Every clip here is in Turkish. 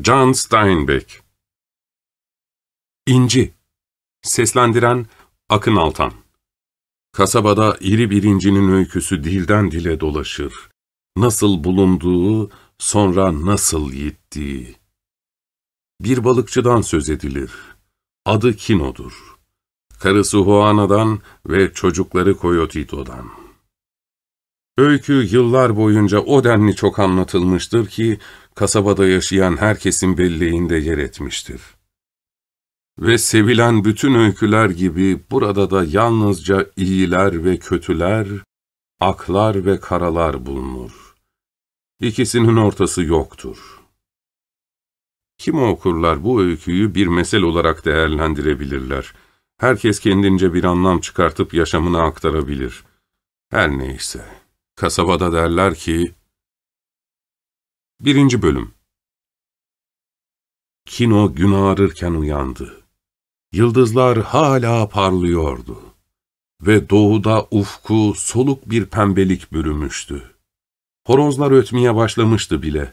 John Steinbeck İnci Seslendiren Akın Altan Kasabada iri bir incinin öyküsü dilden dile dolaşır. Nasıl bulunduğu, sonra nasıl yittiği. Bir balıkçıdan söz edilir. Adı Kino'dur. Karısı Juana'dan ve çocukları Coyotito'dan. Öykü yıllar boyunca o denli çok anlatılmıştır ki, kasabada yaşayan herkesin belleğinde yer etmiştir. Ve sevilen bütün öyküler gibi burada da yalnızca iyiler ve kötüler, aklar ve karalar bulunur. İkisinin ortası yoktur. Kim okurlar bu öyküyü bir mesel olarak değerlendirebilirler. Herkes kendince bir anlam çıkartıp yaşamına aktarabilir. Her neyse, kasabada derler ki, Birinci Bölüm Kino gün ağrırken uyandı. Yıldızlar hala parlıyordu. Ve doğuda ufku soluk bir pembelik bürümüştü. Horozlar ötmeye başlamıştı bile.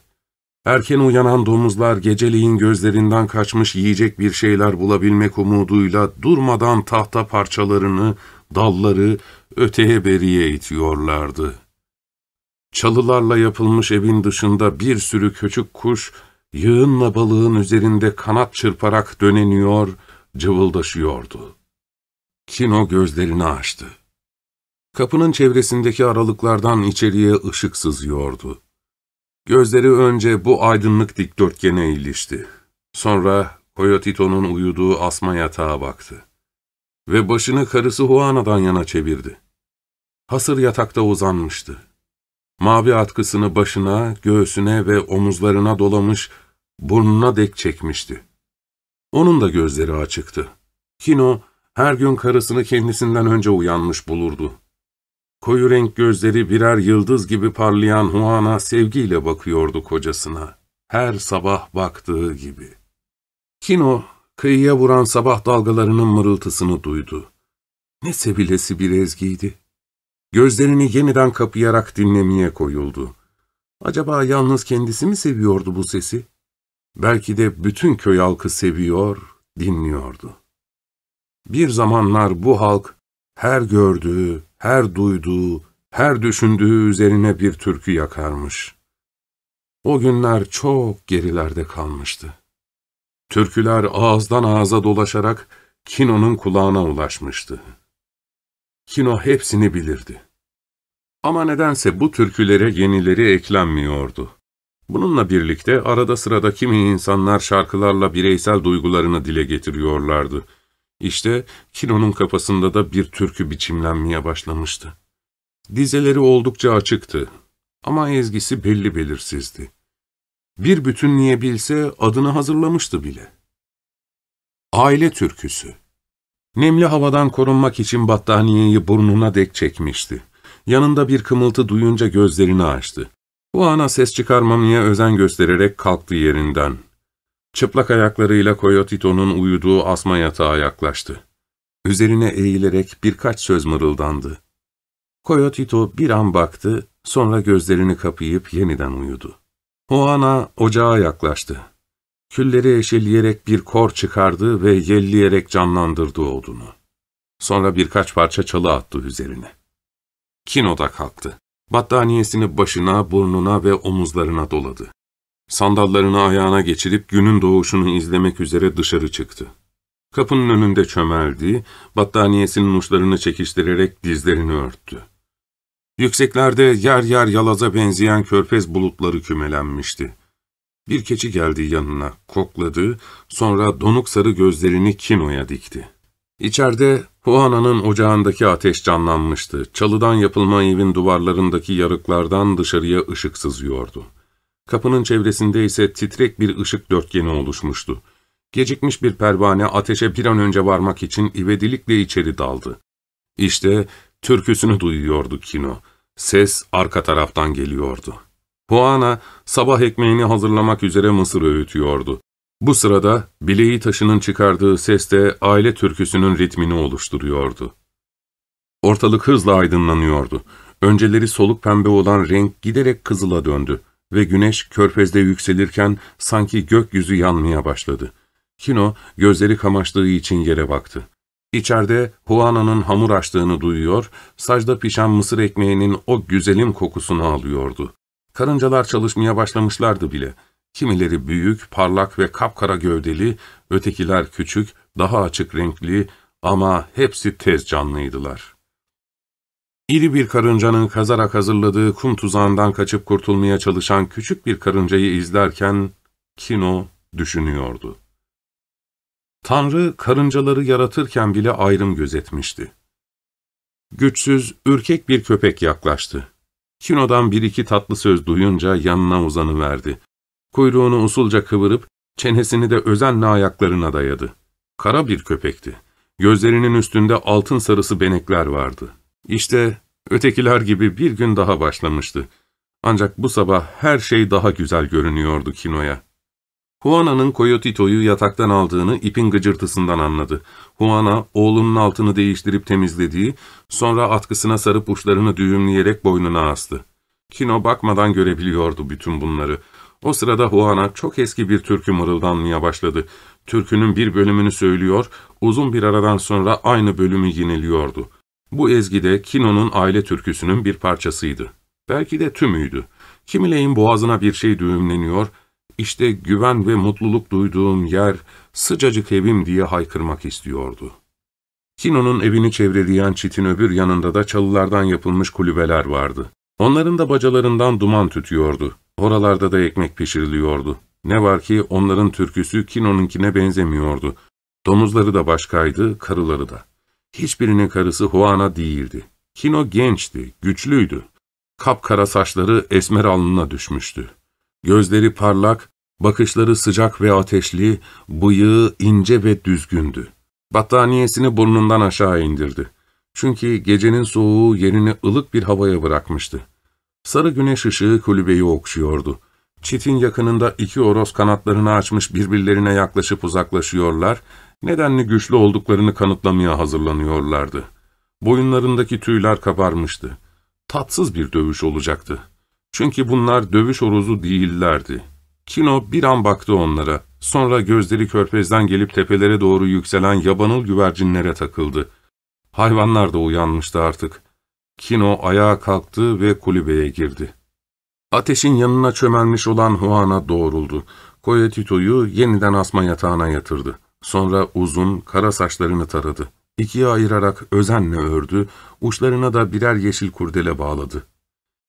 Erken uyanan domuzlar geceliğin gözlerinden kaçmış yiyecek bir şeyler bulabilmek umuduyla durmadan tahta parçalarını, dalları öteye beriye itiyorlardı. Çalılarla yapılmış evin dışında bir sürü küçük kuş, yığınla balığın üzerinde kanat çırparak döneniyor, cıvıldaşıyordu. Kino gözlerini açtı. Kapının çevresindeki aralıklardan içeriye ışık sızıyordu. Gözleri önce bu aydınlık dikdörtgene ilişti. Sonra Coyotito'nun uyuduğu asma yatağa baktı. Ve başını karısı Juana'dan yana çevirdi. Hasır yatakta uzanmıştı. Mavi atkısını başına, göğsüne ve omuzlarına dolamış, burnuna dek çekmişti. Onun da gözleri açıktı. Kino, her gün karısını kendisinden önce uyanmış bulurdu. Koyu renk gözleri birer yıldız gibi parlayan Juana sevgiyle bakıyordu kocasına. Her sabah baktığı gibi. Kino, kıyıya vuran sabah dalgalarının mırıltısını duydu. Ne sevilesi bir ezgiydi. Gözlerini yeniden kapayarak dinlemeye koyuldu. Acaba yalnız kendisi mi seviyordu bu sesi? Belki de bütün köy halkı seviyor, dinliyordu. Bir zamanlar bu halk her gördüğü, her duyduğu, her düşündüğü üzerine bir türkü yakarmış. O günler çok gerilerde kalmıştı. Türküler ağızdan ağza dolaşarak Kino'nun kulağına ulaşmıştı. Kino hepsini bilirdi. Ama nedense bu türkülere yenileri eklenmiyordu. Bununla birlikte arada sırada kimi insanlar şarkılarla bireysel duygularını dile getiriyorlardı. İşte Kino'nun kafasında da bir türkü biçimlenmeye başlamıştı. Dizeleri oldukça açıktı ama ezgisi belli belirsizdi. Bir bütünleyebilse adını hazırlamıştı bile. Aile türküsü Nemli havadan korunmak için battaniyeyi burnuna dek çekmişti. Yanında bir kımıltı duyunca gözlerini açtı. Bu ana ses çıkarmamaya özen göstererek kalktı yerinden. Çıplak ayaklarıyla Coyotito'nun uyuduğu asma yatağa yaklaştı. Üzerine eğilerek birkaç söz mırıldandı. Coyotito bir an baktı, sonra gözlerini kapayıp yeniden uyudu. Juana ocağa yaklaştı. Külleri eşeleyerek bir kor çıkardı ve yelleyerek canlandırdı odunu. Sonra birkaç parça çalı attı üzerine. Kino da kalktı. Battaniyesini başına, burnuna ve omuzlarına doladı. Sandallarını ayağına geçirip günün doğuşunu izlemek üzere dışarı çıktı. Kapının önünde çömeldi, battaniyesinin uçlarını çekiştirerek dizlerini örttü. Yükseklerde yer yer yalaza benzeyen körfez bulutları kümelenmişti. Bir keçi geldi yanına, kokladı, sonra donuk sarı gözlerini Kino'ya dikti. İçeride Juana'nın ocağındaki ateş canlanmıştı. Çalıdan yapılma evin duvarlarındaki yarıklardan dışarıya ışık sızıyordu. Kapının çevresinde ise titrek bir ışık dörtgeni oluşmuştu. Gecikmiş bir pervane ateşe bir an önce varmak için ivedilikle içeri daldı. İşte türküsünü duyuyordu Kino. Ses arka taraftan geliyordu. Juana sabah ekmeğini hazırlamak üzere mısır öğütüyordu. Bu sırada bileği taşının çıkardığı ses de aile türküsünün ritmini oluşturuyordu. Ortalık hızla aydınlanıyordu. Önceleri soluk pembe olan renk giderek kızıla döndü. ve güneş körfezde yükselirken sanki gökyüzü yanmaya başladı. Kino gözleri kamaştığı için yere baktı. İçeride Huana'nın hamur açtığını duyuyor, sacda pişen mısır ekmeğinin o güzelim kokusunu alıyordu. Karıncalar çalışmaya başlamışlardı bile. Kimileri büyük, parlak ve kapkara gövdeli, ötekiler küçük, daha açık renkli ama hepsi tez canlıydılar. İri bir karıncanın kazarak hazırladığı kum tuzağından kaçıp kurtulmaya çalışan küçük bir karıncayı izlerken Kino düşünüyordu. Tanrı karıncaları yaratırken bile ayrım gözetmişti. Güçsüz, ürkek bir köpek yaklaştı. Kino'dan bir iki tatlı söz duyunca yanına uzanıverdi. Kuyruğunu usulca kıvırıp, çenesini de özenle ayaklarına dayadı. Kara bir köpekti. Gözlerinin üstünde altın sarısı benekler vardı. İşte ötekiler gibi bir gün daha başlamıştı. Ancak bu sabah her şey daha güzel görünüyordu Kino'ya. Juana'nın Coyotito'yu yataktan aldığını ipin gıcırtısından anladı. Juana, oğlunun altını değiştirip temizlediği, sonra atkısına sarıp uçlarını düğümleyerek boynuna astı. Kino bakmadan görebiliyordu bütün bunları. O sırada Juana çok eski bir türkü mırıldanmaya başladı. Türkünün bir bölümünü söylüyor, uzun bir aradan sonra aynı bölümü yineliyordu. Bu ezgi de Kino'nun aile türküsünün bir parçasıydı. Belki de tümüydü. Kimileyin boğazına bir şey düğümleniyor, işte güven ve mutluluk duyduğum yer, sıcacık evim diye haykırmak istiyordu. Kino'nun evini çevreleyen çitin öbür yanında da çalılardan yapılmış kulübeler vardı. Onların da bacalarından duman tütüyordu. Oralarda da ekmek pişiriliyordu. Ne var ki onların türküsü Kino'nunkine benzemiyordu. Domuzları da başkaydı, karıları da. Hiçbirinin karısı Juana değildi. Kino gençti, güçlüydü. Kapkara saçları esmer alnına düşmüştü. Gözleri parlak, bakışları sıcak ve ateşli, bıyığı ince ve düzgündü. Battaniyesini burnundan aşağı indirdi. Çünkü gecenin soğuğu yerini ılık bir havaya bırakmıştı. Sarı güneş ışığı kulübeyi okşuyordu. Çitin yakınında iki oros kanatlarını açmış birbirlerine yaklaşıp uzaklaşıyorlar, nedenli güçlü olduklarını kanıtlamaya hazırlanıyorlardı. Boyunlarındaki tüyler kabarmıştı. Tatsız bir dövüş olacaktı. Çünkü bunlar dövüş oruzu değillerdi. Kino bir an baktı onlara. Sonra gözleri körpezden gelip tepelere doğru yükselen yabanıl güvercinlere takıldı. Hayvanlar da uyanmıştı artık. Kino ayağa kalktı ve kulübeye girdi. Ateşin yanına çömelmiş olan Juana doğruldu. Coyotito'yu yeniden asma yatağına yatırdı. Sonra uzun, kara saçlarını taradı. İkiye ayırarak özenle ördü, uçlarına da birer yeşil kurdele bağladı.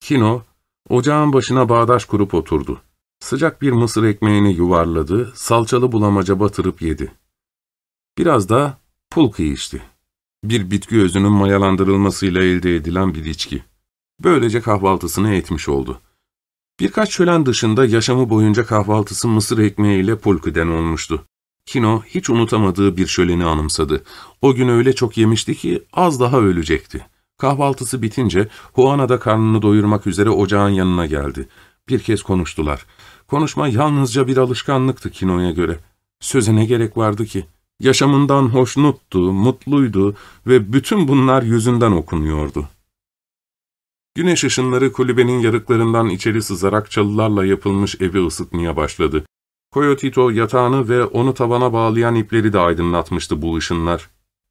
Kino, ocağın başına bağdaş kurup oturdu. Sıcak bir mısır ekmeğini yuvarladı, salçalı bulamaca batırıp yedi. Biraz da pulku içti. Bir bitki özünün mayalandırılmasıyla elde edilen bir içki. Böylece kahvaltısını etmiş oldu. Birkaç şölen dışında yaşamı boyunca kahvaltısı mısır ekmeğiyle pulkuden olmuştu. Kino hiç unutamadığı bir şöleni anımsadı. O gün öyle çok yemişti ki az daha ölecekti. Kahvaltısı bitince Juana da karnını doyurmak üzere ocağın yanına geldi. Bir kez konuştular. Konuşma yalnızca bir alışkanlıktı Kino'ya göre. Söze ne gerek vardı ki? Yaşamından hoşnuttu, mutluydu ve bütün bunlar yüzünden okunuyordu. Güneş ışınları kulübenin yarıklarından içeri sızarak çalılarla yapılmış evi ısıtmaya başladı. Coyotito yatağını ve onu tavana bağlayan ipleri de aydınlatmıştı bu ışınlar.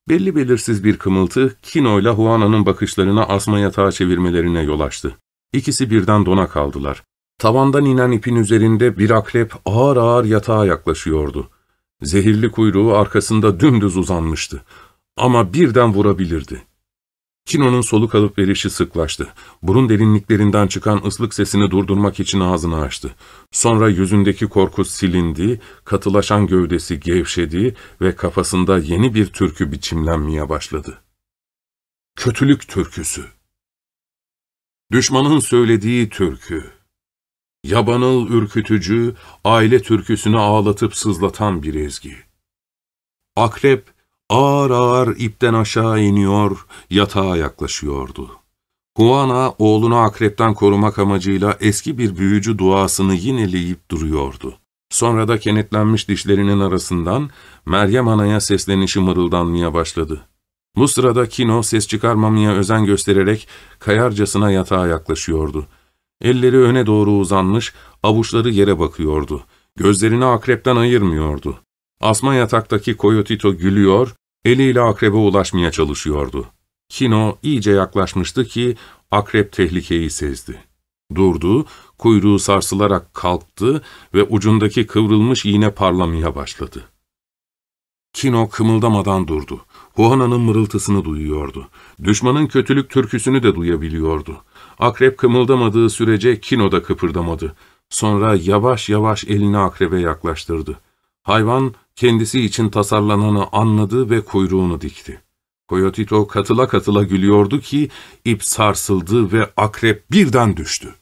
Belli belirsiz bir kımıltı, Kino ile Juana'nın bakışlarını asma yatağa çevirmelerine yol açtı. İkisi birden dona kaldılar. Tavandan inen ipin üzerinde bir akrep ağır ağır yatağa yaklaşıyordu. Zehirli kuyruğu arkasında dümdüz uzanmıştı. Ama birden vurabilirdi. Kino'nun soluk alıp verişi sıklaştı. Burun derinliklerinden çıkan ıslık sesini durdurmak için ağzını açtı. Sonra yüzündeki korku silindi, katılaşan gövdesi gevşedi ve kafasında yeni bir türkü biçimlenmeye başladı. Kötülük türküsü Düşmanın söylediği türkü Yabanıl ürkütücü, aile türküsünü ağlatıp sızlatan bir ezgi. Akrep, Ağır ağır ipten aşağı iniyor, yatağa yaklaşıyordu. Juana oğlunu akrepten korumak amacıyla eski bir büyücü duasını yineleyip duruyordu. Sonra da kenetlenmiş dişlerinin arasından Meryem Ana'ya seslenişi mırıldanmaya başladı. Bu sırada Kino ses çıkarmamaya özen göstererek kayarcasına yatağa yaklaşıyordu. Elleri öne doğru uzanmış, avuçları yere bakıyordu. Gözlerini akrepten ayırmıyordu. Asma yataktaki Coyotito gülüyor, eliyle akrebe ulaşmaya çalışıyordu. Kino iyice yaklaşmıştı ki akrep tehlikeyi sezdi. Durdu, kuyruğu sarsılarak kalktı ve ucundaki kıvrılmış iğne parlamaya başladı. Kino kımıldamadan durdu. Huana'nın mırıltısını duyuyordu. Düşmanın kötülük türküsünü de duyabiliyordu. Akrep kımıldamadığı sürece Kino da kıpırdamadı. Sonra yavaş yavaş elini akrebe yaklaştırdı. Hayvan kendisi için tasarlananı anladı ve kuyruğunu dikti. Coyotito katıla katıla gülüyordu ki ip sarsıldı ve akrep birden düştü.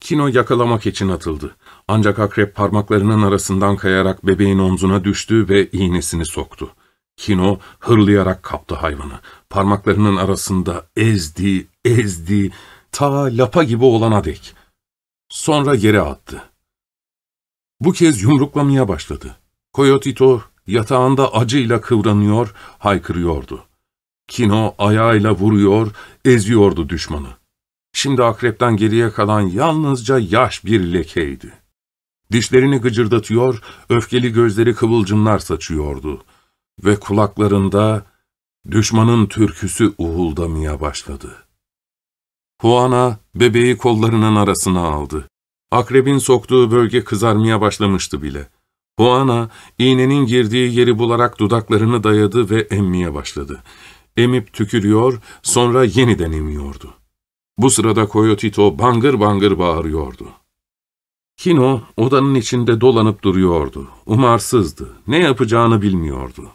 Kino yakalamak için atıldı. Ancak akrep parmaklarının arasından kayarak bebeğin omzuna düştü ve iğnesini soktu. Kino hırlayarak kaptı hayvanı. Parmaklarının arasında ezdi, ezdi, ta lapa gibi olana dek. Sonra yere attı. Bu kez yumruklamaya başladı. Coyotito yatağında acıyla kıvranıyor, haykırıyordu. Kino ayağıyla vuruyor, eziyordu düşmanı. Şimdi akrepten geriye kalan yalnızca yaş bir lekeydi. Dişlerini gıcırdatıyor, öfkeli gözleri kıvılcımlar saçıyordu. Ve kulaklarında düşmanın türküsü uğuldamaya başladı. Huana bebeği kollarının arasına aldı. Akrebin soktuğu bölge kızarmaya başlamıştı bile. Huana, iğnenin girdiği yeri bularak dudaklarını dayadı ve emmeye başladı. Emip tükürüyor, sonra yeniden emiyordu. Bu sırada Coyotito bangır bangır bağırıyordu. Kino odanın içinde dolanıp duruyordu. Umarsızdı. Ne yapacağını bilmiyordu.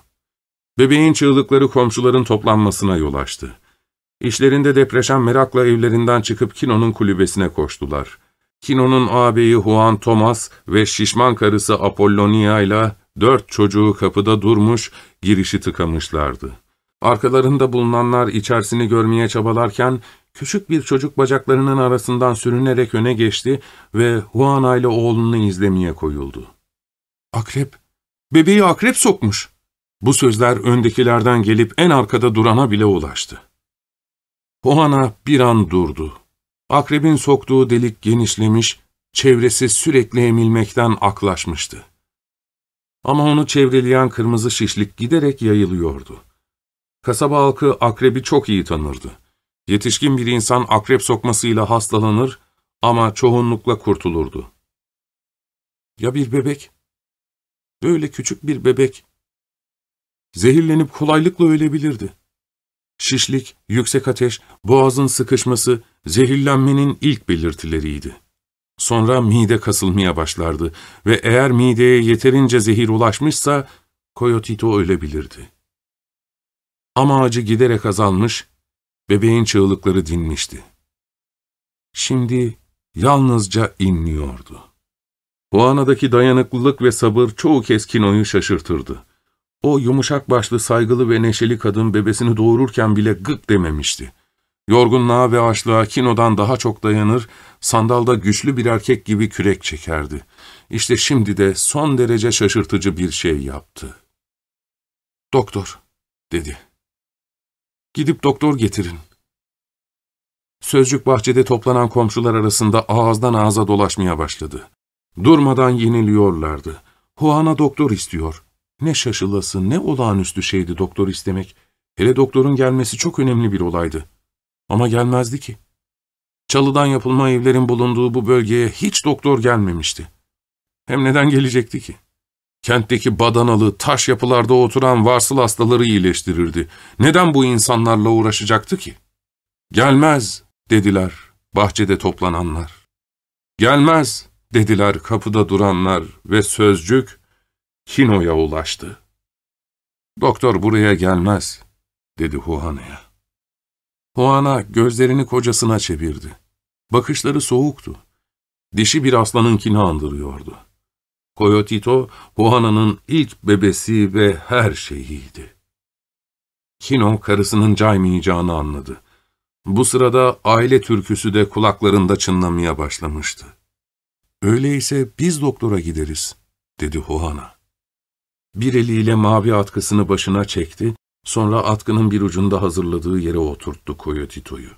Bebeğin çığlıkları komşuların toplanmasına yol açtı. İşlerinde depreşen merakla evlerinden çıkıp Kino'nun kulübesine koştular. Kino'nun ağabeyi Juan Thomas ve şişman karısı Apollonia ile dört çocuğu kapıda durmuş, girişi tıkamışlardı. Arkalarında bulunanlar içerisini görmeye çabalarken, küçük bir çocuk bacaklarının arasından sürünerek öne geçti ve Juana ile oğlunu izlemeye koyuldu. Akrep, bebeği akrep sokmuş. Bu sözler öndekilerden gelip en arkada durana bile ulaştı. Juana bir an durdu. Akrebin soktuğu delik genişlemiş, çevresi sürekli emilmekten aklaşmıştı. Ama onu çevreleyen kırmızı şişlik giderek yayılıyordu. Kasaba halkı akrebi çok iyi tanırdı. Yetişkin bir insan akrep sokmasıyla hastalanır ama çoğunlukla kurtulurdu. Ya bir bebek? Böyle küçük bir bebek. Zehirlenip kolaylıkla ölebilirdi. Şişlik, yüksek ateş, boğazın sıkışması zehirlenmenin ilk belirtileriydi. Sonra mide kasılmaya başlardı ve eğer mideye yeterince zehir ulaşmışsa Coyotito ölebilirdi. Ama acı giderek azalmış, bebeğin çığlıkları dinmişti. Şimdi yalnızca inliyordu. Juana'daki dayanıklılık ve sabır çoğu kez Kino'yu şaşırtırdı. O yumuşak başlı, saygılı ve neşeli kadın bebesini doğururken bile gık dememişti. Yorgunluğa ve açlığa Kino'dan daha çok dayanır, sandalda güçlü bir erkek gibi kürek çekerdi. İşte şimdi de son derece şaşırtıcı bir şey yaptı. ''Doktor'' dedi. ''Gidip doktor getirin.'' Sözcük bahçede toplanan komşular arasında ağızdan ağza dolaşmaya başladı. Durmadan yeniliyorlardı. Huana doktor istiyor. Ne şaşılası, ne olağanüstü şeydi doktor istemek. Hele doktorun gelmesi çok önemli bir olaydı. Ama gelmezdi ki. Çalıdan yapılma evlerin bulunduğu bu bölgeye hiç doktor gelmemişti. Hem neden gelecekti ki? Kentteki badanalı, taş yapılarda oturan varsıl hastaları iyileştirirdi. Neden bu insanlarla uğraşacaktı ki? Gelmez, dediler bahçede toplananlar. Gelmez, dediler kapıda duranlar ve sözcük Kino'ya ulaştı. Doktor buraya gelmez, dedi Huana'ya. Huana gözlerini kocasına çevirdi. Bakışları soğuktu. Dişi bir aslanınkini andırıyordu. Coyotito, Huana'nın ilk bebesi ve her şeyiydi. Kino karısının caymayacağını anladı. Bu sırada aile türküsü de kulaklarında çınlamaya başlamıştı. ''Öyleyse biz doktora gideriz.'' dedi Huana. Bir eliyle mavi atkısını başına çekti, sonra atkının bir ucunda hazırladığı yere oturttu Coyotito'yu.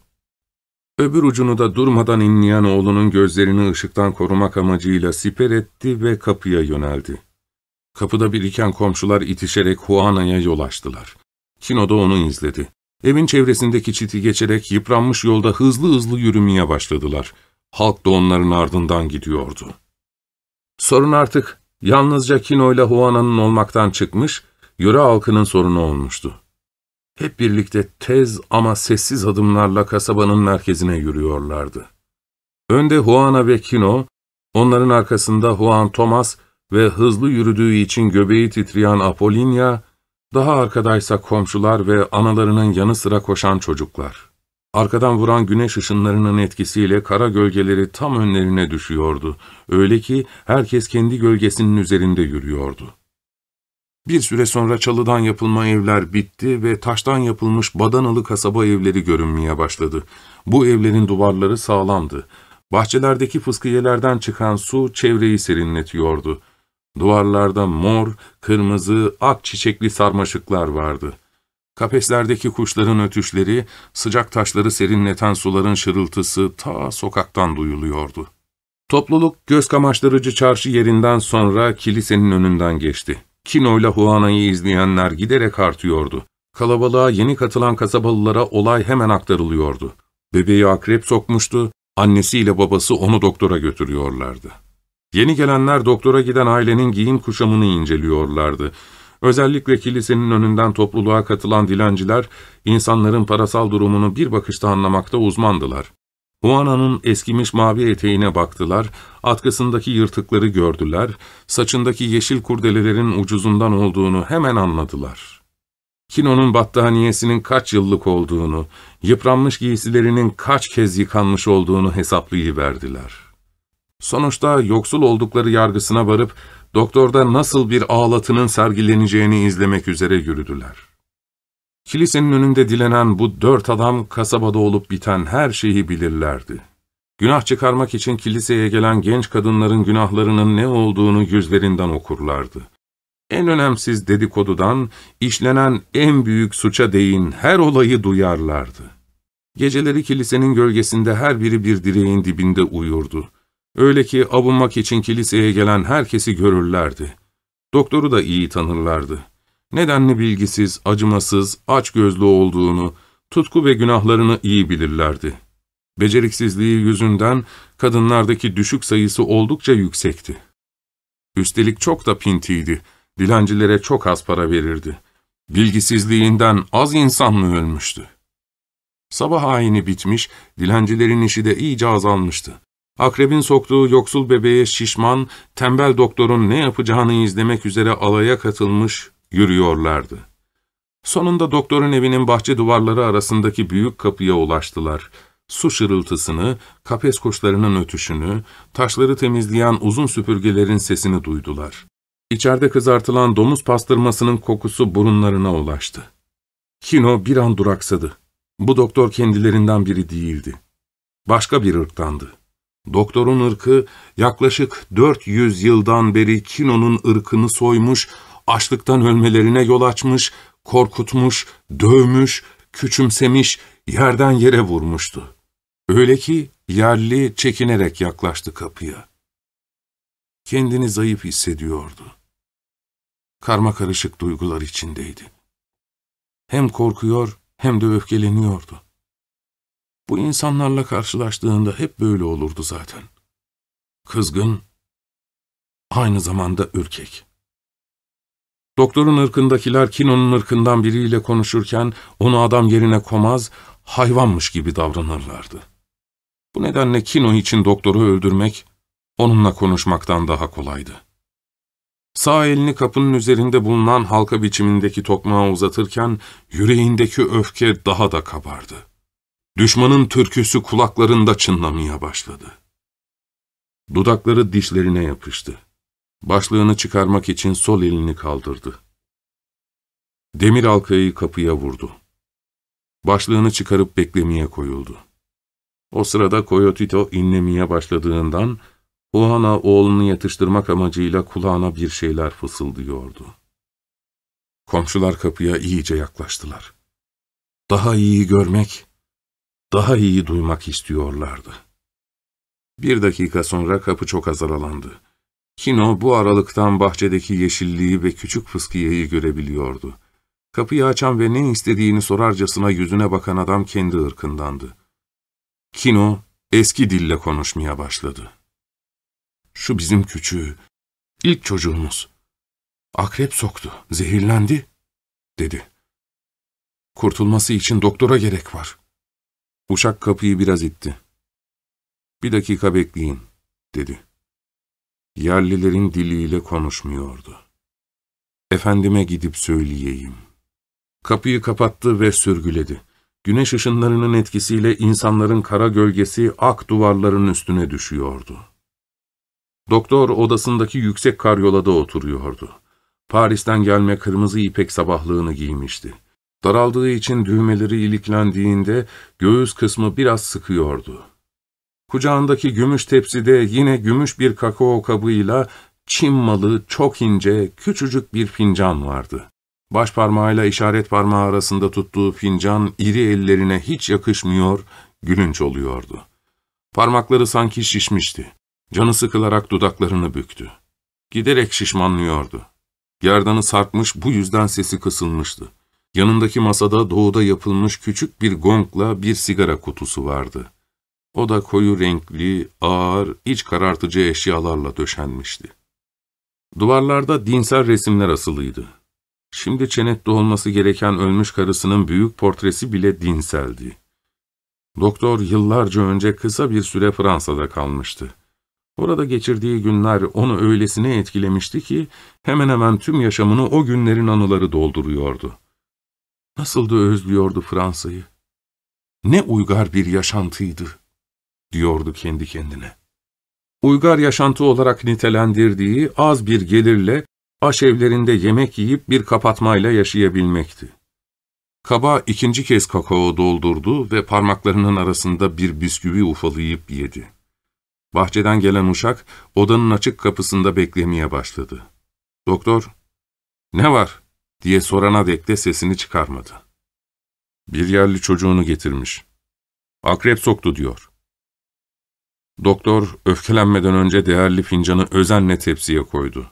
Öbür ucunu da durmadan inleyen oğlunun gözlerini ışıktan korumak amacıyla siper etti ve kapıya yöneldi. Kapıda biriken komşular itişerek Juana'ya yol açtılar. Kino da onu izledi. Evin çevresindeki çiti geçerek yıpranmış yolda hızlı hızlı yürümeye başladılar. Halk da onların ardından gidiyordu. Sorun artık yalnızca Kino ile Juana'nın olmaktan çıkmış, yöre halkının sorunu olmuştu. Hep birlikte tez ama sessiz adımlarla kasabanın merkezine yürüyorlardı. Önde Juana ve Kino, onların arkasında Juan Thomas ve hızlı yürüdüğü için göbeği titreyen Apollinia, daha arkadaysa komşular ve analarının yanı sıra koşan çocuklar. Arkadan vuran güneş ışınlarının etkisiyle kara gölgeleri tam önlerine düşüyordu. Öyle ki herkes kendi gölgesinin üzerinde yürüyordu. Bir süre sonra çalıdan yapılma evler bitti ve taştan yapılmış badanalı kasaba evleri görünmeye başladı. Bu evlerin duvarları sağlamdı. Bahçelerdeki fıskiyelerden çıkan su çevreyi serinletiyordu. Duvarlarda mor, kırmızı, ak çiçekli sarmaşıklar vardı. Kafeslerdeki kuşların ötüşleri, sıcak taşları serinleten suların şırıltısı ta sokaktan duyuluyordu. Topluluk göz kamaştırıcı çarşı yerinden sonra kilisenin önünden geçti. Kino ile Juana'yı izleyenler giderek artıyordu. Kalabalığa yeni katılan kasabalılara olay hemen aktarılıyordu. Bebeği akrep sokmuştu, annesiyle babası onu doktora götürüyorlardı. Yeni gelenler doktora giden ailenin giyim kuşamını inceliyorlardı. Özellikle kilisenin önünden topluluğa katılan dilenciler, insanların parasal durumunu bir bakışta anlamakta uzmandılar. Juana'nın eskimiş mavi eteğine baktılar, atkısındaki yırtıkları gördüler, saçındaki yeşil kurdelelerin ucuzundan olduğunu hemen anladılar. Kino'nun battaniyesinin kaç yıllık olduğunu, yıpranmış giysilerinin kaç kez yıkanmış olduğunu hesaplayıverdiler. Sonuçta yoksul oldukları yargısına varıp, doktorda nasıl bir ağlatının sergileneceğini izlemek üzere yürüdüler. Kilisenin önünde dilenen bu dört adam kasabada olup biten her şeyi bilirlerdi. Günah çıkarmak için kiliseye gelen genç kadınların günahlarının ne olduğunu yüzlerinden okurlardı. En önemsiz dedikodudan, işlenen en büyük suça değin her olayı duyarlardı. Geceleri kilisenin gölgesinde her biri bir direğin dibinde uyurdu. Öyle ki avunmak için kiliseye gelen herkesi görürlerdi. Doktoru da iyi tanırlardı. Nedenli bilgisiz, acımasız, açgözlü olduğunu, tutku ve günahlarını iyi bilirlerdi. Beceriksizliği yüzünden kadınlardaki düşük sayısı oldukça yüksekti. Üstelik çok da pintiydi, dilencilere çok az para verirdi. Bilgisizliğinden az insan mı ölmüştü? Sabah ayini bitmiş, dilencilerin işi de iyice azalmıştı. Akrebin soktuğu yoksul bebeğe şişman, tembel doktorun ne yapacağını izlemek üzere alaya katılmış, yürüyorlardı. Sonunda doktorun evinin bahçe duvarları arasındaki büyük kapıya ulaştılar. Su şırıltısını, kafes kuşlarının ötüşünü, taşları temizleyen uzun süpürgelerin sesini duydular. İçeride kızartılan domuz pastırmasının kokusu burunlarına ulaştı. Kino bir an duraksadı. Bu doktor kendilerinden biri değildi. Başka bir ırktandı. Doktorun ırkı yaklaşık 400 yıldan beri Kino'nun ırkını soymuş, açlıktan ölmelerine yol açmış, korkutmuş, dövmüş, küçümsemiş, yerden yere vurmuştu. Öyle ki yerli çekinerek yaklaştı kapıya. Kendini zayıf hissediyordu. Karma karışık duygular içindeydi. Hem korkuyor hem de öfkeleniyordu. Bu insanlarla karşılaştığında hep böyle olurdu zaten. Kızgın, aynı zamanda ürkek. Doktorun ırkındakiler Kino'nun ırkından biriyle konuşurken onu adam yerine komaz, hayvanmış gibi davranırlardı. Bu nedenle Kino için doktoru öldürmek, onunla konuşmaktan daha kolaydı. Sağ elini kapının üzerinde bulunan halka biçimindeki tokmağa uzatırken yüreğindeki öfke daha da kabardı. Düşmanın türküsü kulaklarında çınlamaya başladı. Dudakları dişlerine yapıştı. Başlığını çıkarmak için sol elini kaldırdı. Demir halkayı kapıya vurdu. Başlığını çıkarıp beklemeye koyuldu. O sırada Coyotito inlemeye başladığından, Juana oğlunu yatıştırmak amacıyla kulağına bir şeyler fısıldıyordu. Komşular kapıya iyice yaklaştılar. Daha iyi görmek, daha iyi duymak istiyorlardı. Bir dakika sonra kapı çok az aralandı. Kino bu aralıktan bahçedeki yeşilliği ve küçük fıskiyeyi görebiliyordu. Kapıyı açan ve ne istediğini sorarcasına yüzüne bakan adam kendi ırkındandı. Kino eski dille konuşmaya başladı. Şu bizim küçüğü, ilk çocuğumuz. Akrep soktu, zehirlendi, dedi. Kurtulması için doktora gerek var. Uşak kapıyı biraz itti. Bir dakika bekleyin, dedi. Yerlilerin diliyle konuşmuyordu. Efendime gidip söyleyeyim. Kapıyı kapattı ve sürgüledi. Güneş ışınlarının etkisiyle insanların kara gölgesi ak duvarların üstüne düşüyordu. Doktor odasındaki yüksek karyolada oturuyordu. Paris'ten gelme kırmızı ipek sabahlığını giymişti. Daraldığı için düğmeleri iliklendiğinde göğüs kısmı biraz sıkıyordu. Kucağındaki gümüş tepside yine gümüş bir kakao kabıyla Çin malı çok ince, küçücük bir fincan vardı. Baş parmağıyla işaret parmağı arasında tuttuğu fincan iri ellerine hiç yakışmıyor, gülünç oluyordu. Parmakları sanki şişmişti. Canı sıkılarak dudaklarını büktü. Giderek şişmanlıyordu. Gerdanı sarkmış, bu yüzden sesi kısılmıştı. Yanındaki masada doğuda yapılmış küçük bir gongla bir sigara kutusu vardı. O da koyu renkli, ağır, iç karartıcı eşyalarla döşenmişti. Duvarlarda dinsel resimler asılıydı. Şimdi çenette olması gereken ölmüş karısının büyük portresi bile dinseldi. Doktor yıllarca önce kısa bir süre Fransa'da kalmıştı. Orada geçirdiği günler onu öylesine etkilemişti ki hemen hemen tüm yaşamını o günlerin anıları dolduruyordu. Nasıl da özlüyordu Fransa'yı. Ne uygar bir yaşantıydı, diyordu kendi kendine. Uygar yaşantı olarak nitelendirdiği az bir gelirle aşevlerinde yemek yiyip bir kapatmayla yaşayabilmekti. Kaba ikinci kez kakao doldurdu ve parmaklarının arasında bir bisküvi ufalayıp yedi. Bahçeden gelen uşak odanın açık kapısında beklemeye başladı. Doktor, ''Ne var?'' Diye sorana dek de sesini çıkarmadı. Bir yerli çocuğunu getirmiş. Akrep soktu diyor. Doktor öfkelenmeden önce değerli fincanı özenle tepsiye koydu.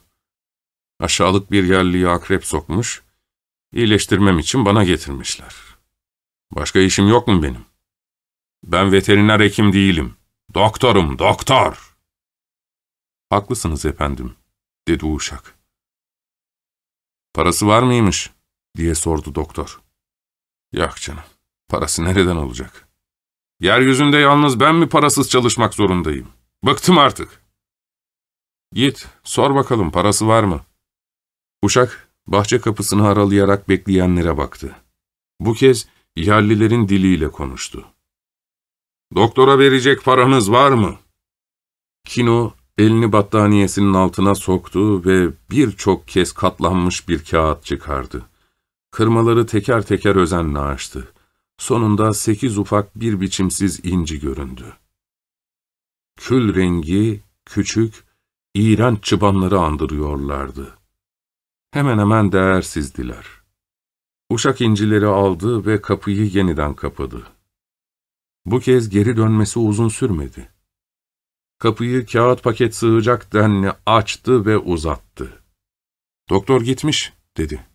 Aşağılık bir yerliye akrep sokmuş, iyileştirmem için bana getirmişler. Başka işim yok mu benim? Ben veteriner hekim değilim. Doktorum, doktor! Haklısınız efendim, dedi uşak. Parası var mıymış? diye sordu doktor. Yok canım, parası nereden olacak? Yeryüzünde yalnız ben mi parasız çalışmak zorundayım? Bıktım artık. Git, sor bakalım parası var mı? Uşak, bahçe kapısını aralayarak bekleyenlere baktı. Bu kez yerlilerin diliyle konuştu. ''Doktora verecek paranız var mı?'' Kino, elini battaniyesinin altına soktu ve birçok kez katlanmış bir kağıt çıkardı. Kırmaları teker teker özenle açtı. Sonunda sekiz ufak bir biçimsiz inci göründü. Kül rengi, küçük, iğrenç çıbanları andırıyorlardı. Hemen hemen değersizdiler. Uşak incileri aldı ve kapıyı yeniden kapadı. Bu kez geri dönmesi uzun sürmedi. Kapıyı kağıt paket sığacak denli açtı ve uzattı. Doktor gitmiş, dedi.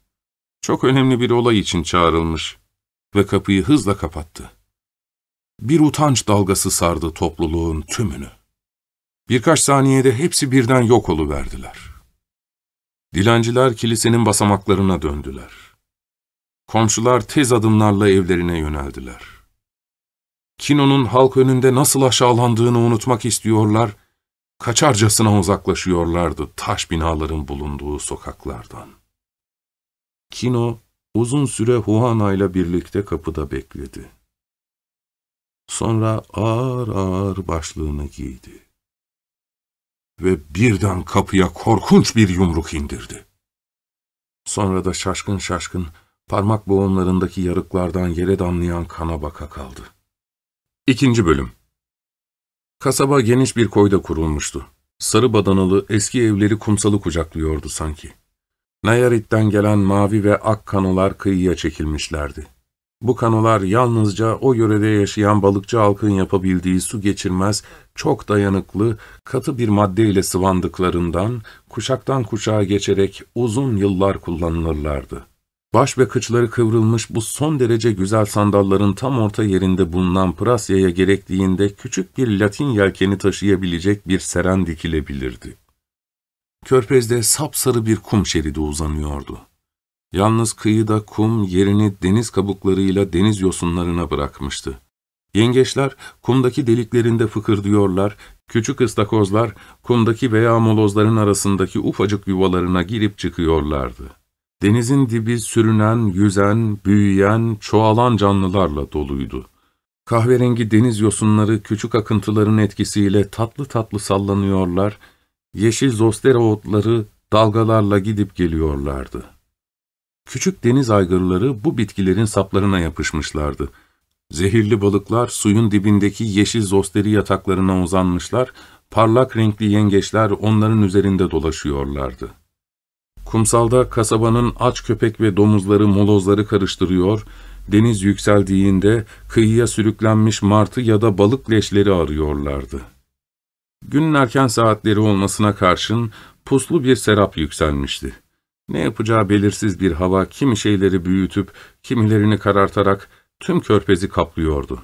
Çok önemli bir olay için çağrılmış ve kapıyı hızla kapattı. Bir utanç dalgası sardı topluluğun tümünü. Birkaç saniyede hepsi birden yok oluverdiler. Dilenciler kilisenin basamaklarına döndüler. Komşular tez adımlarla evlerine yöneldiler. Kino'nun halk önünde nasıl aşağılandığını unutmak istiyorlar, kaçarcasına uzaklaşıyorlardı taş binaların bulunduğu sokaklardan. Kino, uzun süre Juana ile birlikte kapıda bekledi. Sonra ağır ağır başlığını giydi ve birden kapıya korkunç bir yumruk indirdi. Sonra da şaşkın şaşkın parmak boğumlarındaki yarıklardan yere damlayan kana baka kaldı. İkinci bölüm Kasaba geniş bir koyda kurulmuştu. Sarı badanalı eski evleri kumsalı kucaklıyordu sanki. Nayarit'ten gelen mavi ve ak kanolar kıyıya çekilmişlerdi. Bu kanolar yalnızca o yörede yaşayan balıkçı halkın yapabildiği su geçirmez, çok dayanıklı, katı bir maddeyle sıvandıklarından, kuşaktan kuşağa geçerek uzun yıllar kullanılırlardı. Baş ve kıçları kıvrılmış bu son derece güzel sandalların tam orta yerinde bulunan Prasya'ya gerektiğinde küçük bir Latin yelkeni taşıyabilecek bir seren dikilebilirdi. Körpezde sapsarı bir kum şeridi uzanıyordu. Yalnız kıyıda kum yerini deniz kabuklarıyla deniz yosunlarına bırakmıştı. Yengeçler kumdaki deliklerinde fıkırdıyorlar, küçük ıstakozlar kumdaki veya molozların arasındaki ufacık yuvalarına girip çıkıyorlardı. Denizin dibi sürünen, yüzen, büyüyen, çoğalan canlılarla doluydu. Kahverengi deniz yosunları küçük akıntıların etkisiyle tatlı tatlı sallanıyorlar, yeşil zostera otları dalgalarla gidip geliyorlardı. Küçük deniz aygırları bu bitkilerin saplarına yapışmışlardı. Zehirli balıklar suyun dibindeki yeşil zosteri yataklarına uzanmışlar, parlak renkli yengeçler onların üzerinde dolaşıyorlardı. Kumsalda kasabanın aç köpek ve domuzları molozları karıştırıyor, deniz yükseldiğinde kıyıya sürüklenmiş martı ya da balık leşleri arıyorlardı. Günün erken saatleri olmasına karşın puslu bir serap yükselmişti. Ne yapacağı belirsiz bir hava kimi şeyleri büyütüp, kimilerini karartarak tüm körpezi kaplıyordu.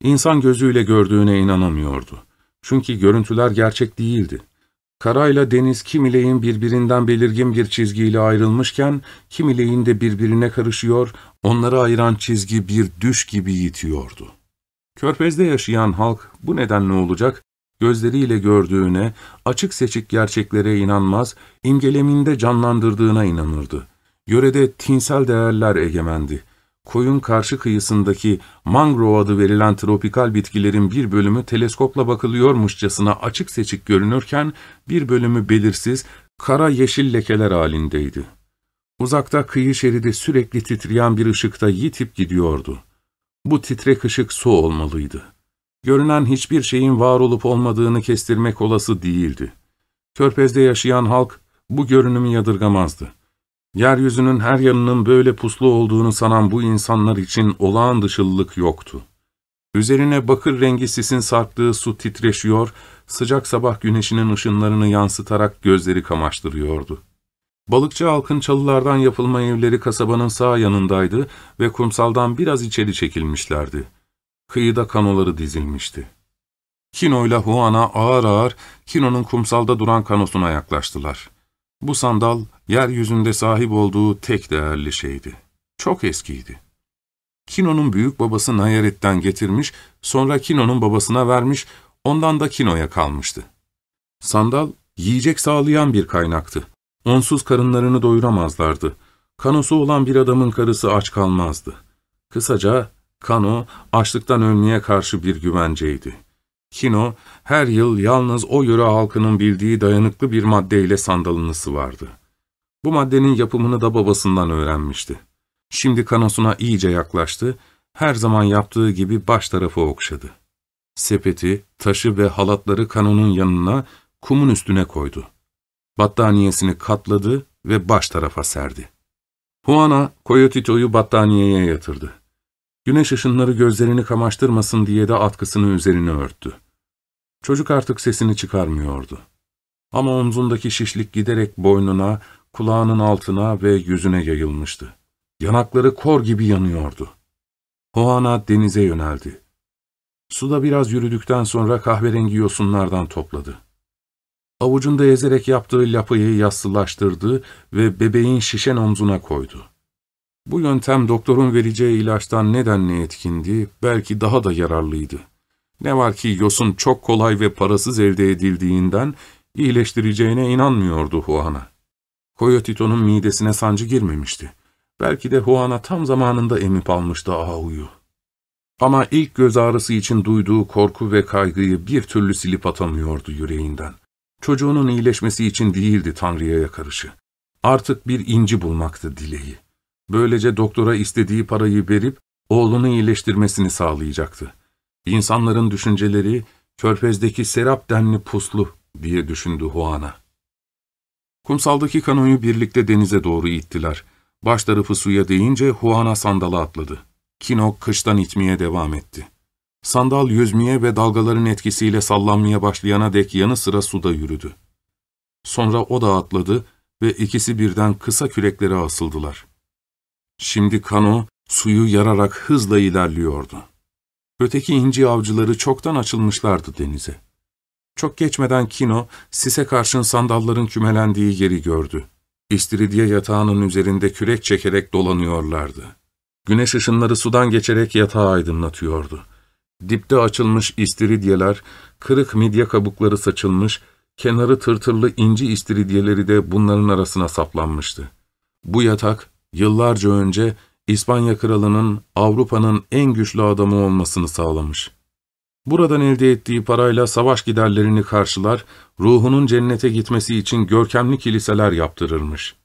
İnsan gözüyle gördüğüne inanamıyordu. Çünkü görüntüler gerçek değildi. Karayla deniz kimileyin birbirinden belirgin bir çizgiyle ayrılmışken, kimileyin de birbirine karışıyor, onları ayıran çizgi bir düş gibi yitiyordu. Körpezde yaşayan halk bu nedenle olacak, gözleriyle gördüğüne, açık seçik gerçeklere inanmaz, imgeleminde canlandırdığına inanırdı. Yörede tinsel değerler egemendi. Koyun karşı kıyısındaki mangrove adı verilen tropikal bitkilerin bir bölümü teleskopla bakılıyormuşçasına açık seçik görünürken, bir bölümü belirsiz, kara yeşil lekeler halindeydi. Uzakta kıyı şeridi sürekli titreyen bir ışıkta yitip gidiyordu. Bu titrek ışık su olmalıydı. Görünen hiçbir şeyin var olup olmadığını kestirmek olası değildi. Körpezde yaşayan halk bu görünümü yadırgamazdı. Yeryüzünün her yanının böyle puslu olduğunu sanan bu insanlar için olağan dışılılık yoktu. Üzerine bakır rengi sisin sarktığı su titreşiyor, sıcak sabah güneşinin ışınlarını yansıtarak gözleri kamaştırıyordu. Balıkçı halkın çalılardan yapılma evleri kasabanın sağ yanındaydı ve kumsaldan biraz içeri çekilmişlerdi. Kıyıda kanoları dizilmişti. Kino ile Juana ağır ağır Kino'nun kumsalda duran kanosuna yaklaştılar. Bu sandal, yeryüzünde sahip olduğu tek değerli şeydi. Çok eskiydi. Kino'nun büyük babası Nayaret'ten getirmiş, sonra Kino'nun babasına vermiş, ondan da Kino'ya kalmıştı. Sandal, yiyecek sağlayan bir kaynaktı. Onsuz karınlarını doyuramazlardı. Kanosu olan bir adamın karısı aç kalmazdı. Kısaca Kano, açlıktan ölmeye karşı bir güvenceydi. Kino, her yıl yalnız o yöre halkının bildiği dayanıklı bir maddeyle sandalını sıvardı. Bu maddenin yapımını da babasından öğrenmişti. Şimdi kanosuna iyice yaklaştı, her zaman yaptığı gibi baş tarafı okşadı. Sepeti, taşı ve halatları kanonun yanına, kumun üstüne koydu. Battaniyesini katladı ve baş tarafa serdi. Juana, Coyotito'yu battaniyeye yatırdı. Güneş ışınları gözlerini kamaştırmasın diye de atkısını üzerine örttü. Çocuk artık sesini çıkarmıyordu. Ama omzundaki şişlik giderek boynuna, kulağının altına ve yüzüne yayılmıştı. Yanakları kor gibi yanıyordu. Hoana denize yöneldi. Suda biraz yürüdükten sonra kahverengi yosunlardan topladı. Avucunda ezerek yaptığı lapayı yassılaştırdı ve bebeğin şişen omzuna koydu. Bu yöntem doktorun vereceği ilaçtan nedenle etkindi, belki daha da yararlıydı. Ne var ki yosun çok kolay ve parasız elde edildiğinden iyileştireceğine inanmıyordu Huana. Coyotito'nun midesine sancı girmemişti. Belki de Huana tam zamanında emip almıştı Ahu'yu. Ama ilk göz ağrısı için duyduğu korku ve kaygıyı bir türlü silip atamıyordu yüreğinden. Çocuğunun iyileşmesi için değildi Tanrı'ya yakarışı. Artık bir inci bulmaktı dileği. Böylece doktora istediği parayı verip oğlunu iyileştirmesini sağlayacaktı. İnsanların düşünceleri, körfezdeki serap denli puslu diye düşündü Huana. Kumsaldaki kanoyu birlikte denize doğru ittiler. Baş tarafı suya değince Huana sandala atladı. Kino kıştan itmeye devam etti. Sandal yüzmeye ve dalgaların etkisiyle sallanmaya başlayana dek yanı sıra suda yürüdü. Sonra o da atladı ve ikisi birden kısa küreklere asıldılar. Şimdi kano suyu yararak hızla ilerliyordu. Öteki inci avcıları çoktan açılmışlardı denize. Çok geçmeden Kino, sise karşın sandalların kümelendiği yeri gördü. İstiridye yatağının üzerinde kürek çekerek dolanıyorlardı. Güneş ışınları sudan geçerek yatağı aydınlatıyordu. Dipte açılmış istiridyeler, kırık midye kabukları saçılmış, kenarı tırtırlı inci istiridyeleri de bunların arasına saplanmıştı. Bu yatak, yıllarca önce İspanya kralının Avrupa'nın en güçlü adamı olmasını sağlamış. Buradan elde ettiği parayla savaş giderlerini karşılar, ruhunun cennete gitmesi için görkemli kiliseler yaptırırmış.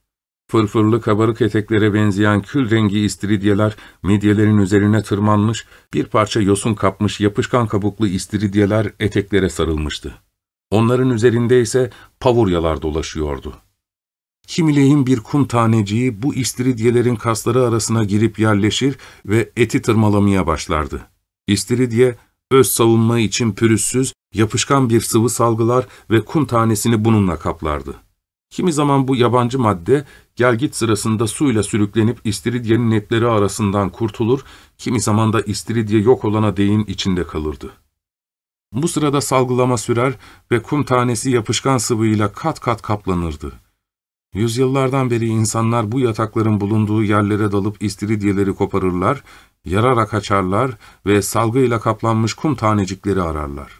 Fırfırlı kabarık eteklere benzeyen kül rengi istiridyeler midyelerin üzerine tırmanmış, bir parça yosun kapmış yapışkan kabuklu istiridyeler eteklere sarılmıştı. Onların üzerinde ise pavuryalar dolaşıyordu. Kimileyin bir kum taneciği bu istiridyelerin kasları arasına girip yerleşir ve eti tırmalamaya başlardı. İstiridye, öz savunma için pürüzsüz, yapışkan bir sıvı salgılar ve kum tanesini bununla kaplardı. Kimi zaman bu yabancı madde, gelgit sırasında suyla sürüklenip istiridyenin netleri arasından kurtulur, kimi zaman da istiridye yok olana değin içinde kalırdı. Bu sırada salgılama sürer ve kum tanesi yapışkan sıvıyla kat kat kaplanırdı. Yüzyıllardan beri insanlar bu yatakların bulunduğu yerlere dalıp istiridyeleri koparırlar, yararak açarlar ve salgıyla kaplanmış kum tanecikleri ararlar.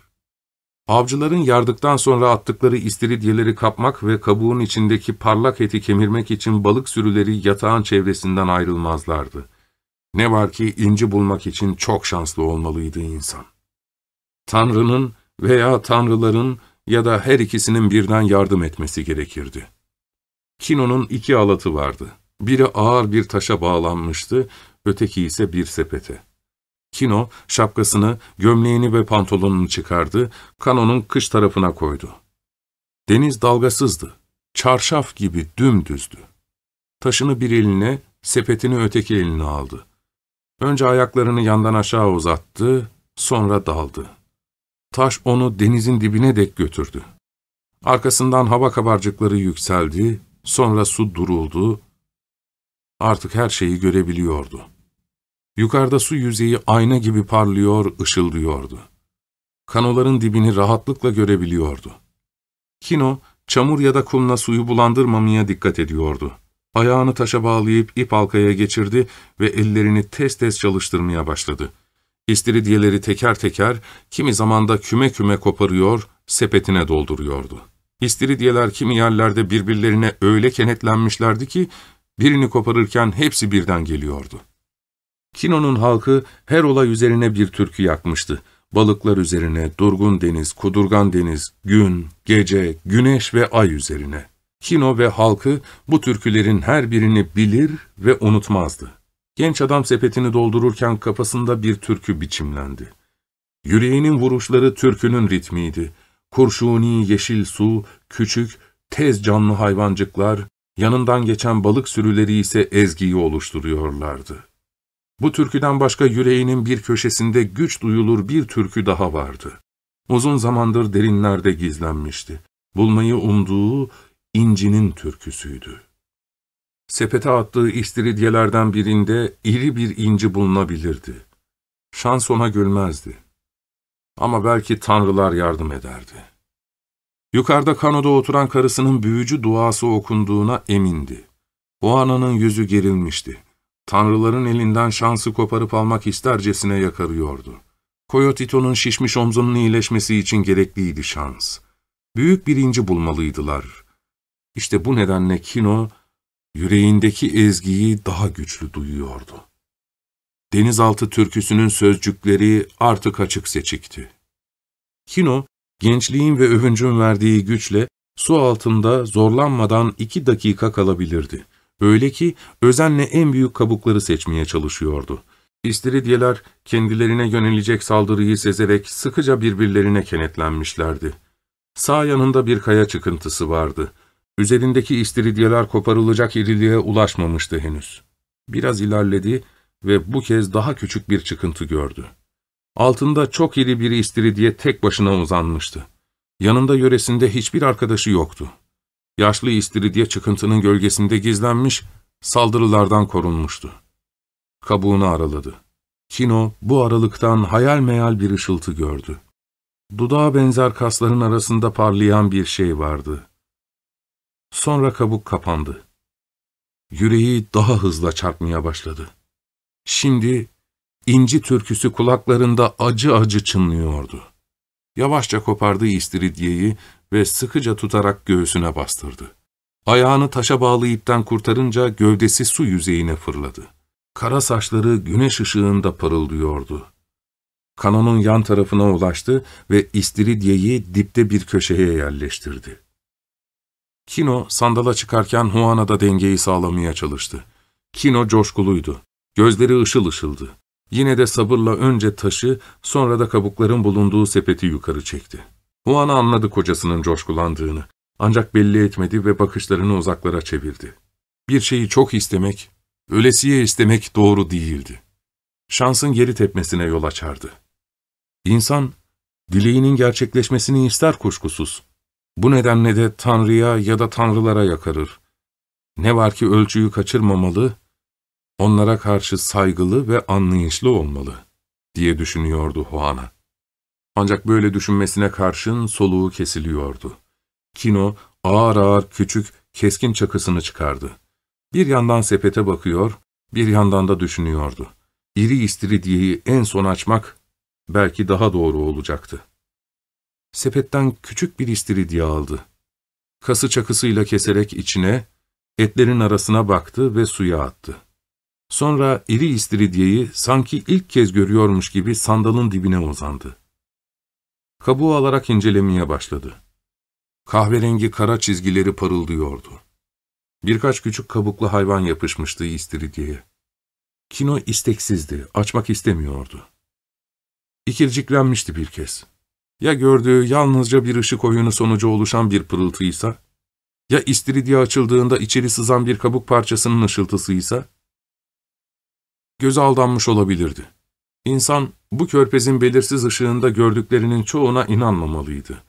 Avcıların yardıktan sonra attıkları istiridyeleri kapmak ve kabuğun içindeki parlak eti kemirmek için balık sürüleri yatağın çevresinden ayrılmazlardı. Ne var ki inci bulmak için çok şanslı olmalıydı insan. Tanrı'nın veya tanrıların ya da her ikisinin birden yardım etmesi gerekirdi. Kino'nun iki alatı vardı. Biri ağır bir taşa bağlanmıştı, öteki ise bir sepete. Kino, şapkasını, gömleğini ve pantolonunu çıkardı, kanonun kış tarafına koydu. Deniz dalgasızdı, çarşaf gibi dümdüzdü. Taşını bir eline, sepetini öteki eline aldı. Önce ayaklarını yandan aşağı uzattı, sonra daldı. Taş onu denizin dibine dek götürdü. Arkasından hava kabarcıkları yükseldi, sonra su duruldu, artık her şeyi görebiliyordu. Yukarıda su yüzeyi ayna gibi parlıyor, ışıldıyordu. Kanoların dibini rahatlıkla görebiliyordu. Kino, çamur ya da kumla suyu bulandırmamaya dikkat ediyordu. Ayağını taşa bağlayıp ip halkaya geçirdi ve ellerini tez tez çalıştırmaya başladı. İstiridyeleri teker teker, kimi zamanda küme küme koparıyor, sepetine dolduruyordu. İstiridyeler kimi yerlerde birbirlerine öyle kenetlenmişlerdi ki, birini koparırken hepsi birden geliyordu. Kino'nun halkı her olay üzerine bir türkü yakmıştı. Balıklar üzerine, durgun deniz, kudurgan deniz, gün, gece, güneş ve ay üzerine. Kino ve halkı bu türkülerin her birini bilir ve unutmazdı. Genç adam sepetini doldururken kafasında bir türkü biçimlendi. Yüreğinin vuruşları türkünün ritmiydi. Kurşuni yeşil su, küçük, tez canlı hayvancıklar, yanından geçen balık sürüleri ise ezgiyi oluşturuyorlardı. Bu türküden başka yüreğinin bir köşesinde güç duyulur bir türkü daha vardı. Uzun zamandır derinlerde gizlenmişti. Bulmayı umduğu incinin türküsüydü. Sepete attığı istiridyelerden birinde iri bir inci bulunabilirdi. Şans ona gülmezdi. Ama belki tanrılar yardım ederdi. Yukarıda kanoda oturan karısının büyücü duası okunduğuna emindi. O ananın yüzü gerilmişti. Tanrıların elinden şansı koparıp almak istercesine yakarıyordu. Koyotito'nun şişmiş omzunun iyileşmesi için gerekliydi şans. Büyük bir inci bulmalıydılar. İşte bu nedenle Kino, yüreğindeki ezgiyi daha güçlü duyuyordu. Denizaltı türküsünün sözcükleri artık açık seçikti. Kino, gençliğin ve övüncün verdiği güçle su altında zorlanmadan iki dakika kalabilirdi. Öyle ki özenle en büyük kabukları seçmeye çalışıyordu. İstiridyeler kendilerine yönelecek saldırıyı sezerek sıkıca birbirlerine kenetlenmişlerdi. Sağ yanında bir kaya çıkıntısı vardı. Üzerindeki istiridyeler koparılacak iriliğe ulaşmamıştı henüz. Biraz ilerledi ve bu kez daha küçük bir çıkıntı gördü. Altında çok iri bir istiridye tek başına uzanmıştı. Yanında yöresinde hiçbir arkadaşı yoktu. Yaşlı istiridye çıkıntının gölgesinde gizlenmiş, saldırılardan korunmuştu. Kabuğunu araladı. Kino bu aralıktan hayal meyal bir ışıltı gördü. Dudağa benzer kasların arasında parlayan bir şey vardı. Sonra kabuk kapandı. Yüreği daha hızla çarpmaya başladı. Şimdi inci türküsü kulaklarında acı acı çınlıyordu. Yavaşça kopardı istiridyeyi ve sıkıca tutarak göğsüne bastırdı. Ayağını taşa bağlı ipten kurtarınca gövdesi su yüzeyine fırladı. Kara saçları güneş ışığında parıldıyordu. Kanonun yan tarafına ulaştı ve istiridyeyi dipte bir köşeye yerleştirdi. Kino sandala çıkarken Juana da dengeyi sağlamaya çalıştı. Kino coşkuluydu. Gözleri ışıl ışıldı. Yine de sabırla önce taşı, sonra da kabukların bulunduğu sepeti yukarı çekti. Juana anladı kocasının coşkulandığını. Ancak belli etmedi ve bakışlarını uzaklara çevirdi. Bir şeyi çok istemek, ölesiye istemek doğru değildi. Şansın geri tepmesine yol açardı. İnsan, dileğinin gerçekleşmesini ister kuşkusuz. Bu nedenle de Tanrı'ya ya da Tanrılara yakarır. Ne var ki ölçüyü kaçırmamalı, onlara karşı saygılı ve anlayışlı olmalı, diye düşünüyordu Juana. Ancak böyle düşünmesine karşın soluğu kesiliyordu. Kino ağır ağır küçük, keskin çakısını çıkardı. Bir yandan sepete bakıyor, bir yandan da düşünüyordu. İri istiridyeyi en son açmak belki daha doğru olacaktı. Sepetten küçük bir istiridye aldı. Kası çakısıyla keserek içine, etlerin arasına baktı ve suya attı. Sonra iri istiridyeyi sanki ilk kez görüyormuş gibi sandalın dibine uzandı. Kabuğu alarak incelemeye başladı. Kahverengi kara çizgileri parıldıyordu. Birkaç küçük kabuklu hayvan yapışmıştı istiridyeye. Kino isteksizdi, açmak istemiyordu. İkirciklenmişti bir kez. Ya gördüğü yalnızca bir ışık oyunu sonucu oluşan bir pırıltıysa, ya istiridye açıldığında içeri sızan bir kabuk parçasının ışıltısıysa, göze aldanmış olabilirdi. İnsan, bu körpezin belirsiz ışığında gördüklerinin çoğuna inanmamalıydı.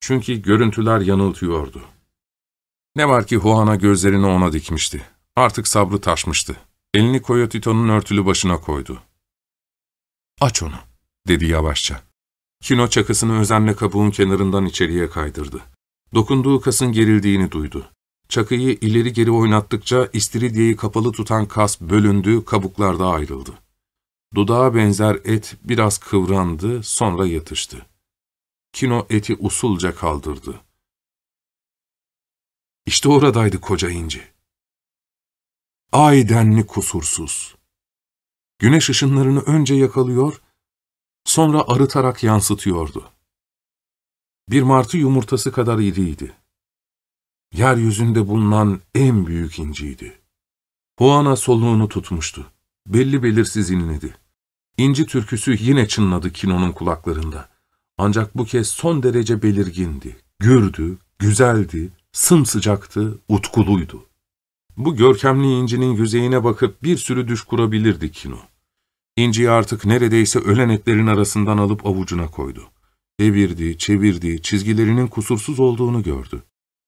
Çünkü görüntüler yanıltıyordu. Ne var ki Juana gözlerini ona dikmişti. Artık sabrı taşmıştı. Elini Coyotito'nun örtülü başına koydu. ''Aç onu.'' dedi yavaşça. Kino çakısını özenle kabuğun kenarından içeriye kaydırdı. Dokunduğu kasın gerildiğini duydu. Çakıyı ileri geri oynattıkça istiridyeyi kapalı tutan kas bölündü, kabuklarda ayrıldı. Dudağa benzer et biraz kıvrandı, sonra yatıştı. Kino eti usulca kaldırdı. İşte oradaydı koca inci. Ay denli kusursuz. Güneş ışınlarını önce yakalıyor, sonra arıtarak yansıtıyordu. Bir martı yumurtası kadar iriydi. Yeryüzünde bulunan en büyük inciydi. Huana soluğunu tutmuştu. Belli belirsiz inledi. İnci türküsü yine çınladı Kino'nun kulaklarında. Ancak bu kez son derece belirgindi. Gürdü, güzeldi, sımsıcaktı, utkuluydu. Bu görkemli incinin yüzeyine bakıp bir sürü düş kurabilirdi Kino. İnciyi artık neredeyse ölen etlerin arasından alıp avucuna koydu. Evirdi, çevirdi, çizgilerinin kusursuz olduğunu gördü.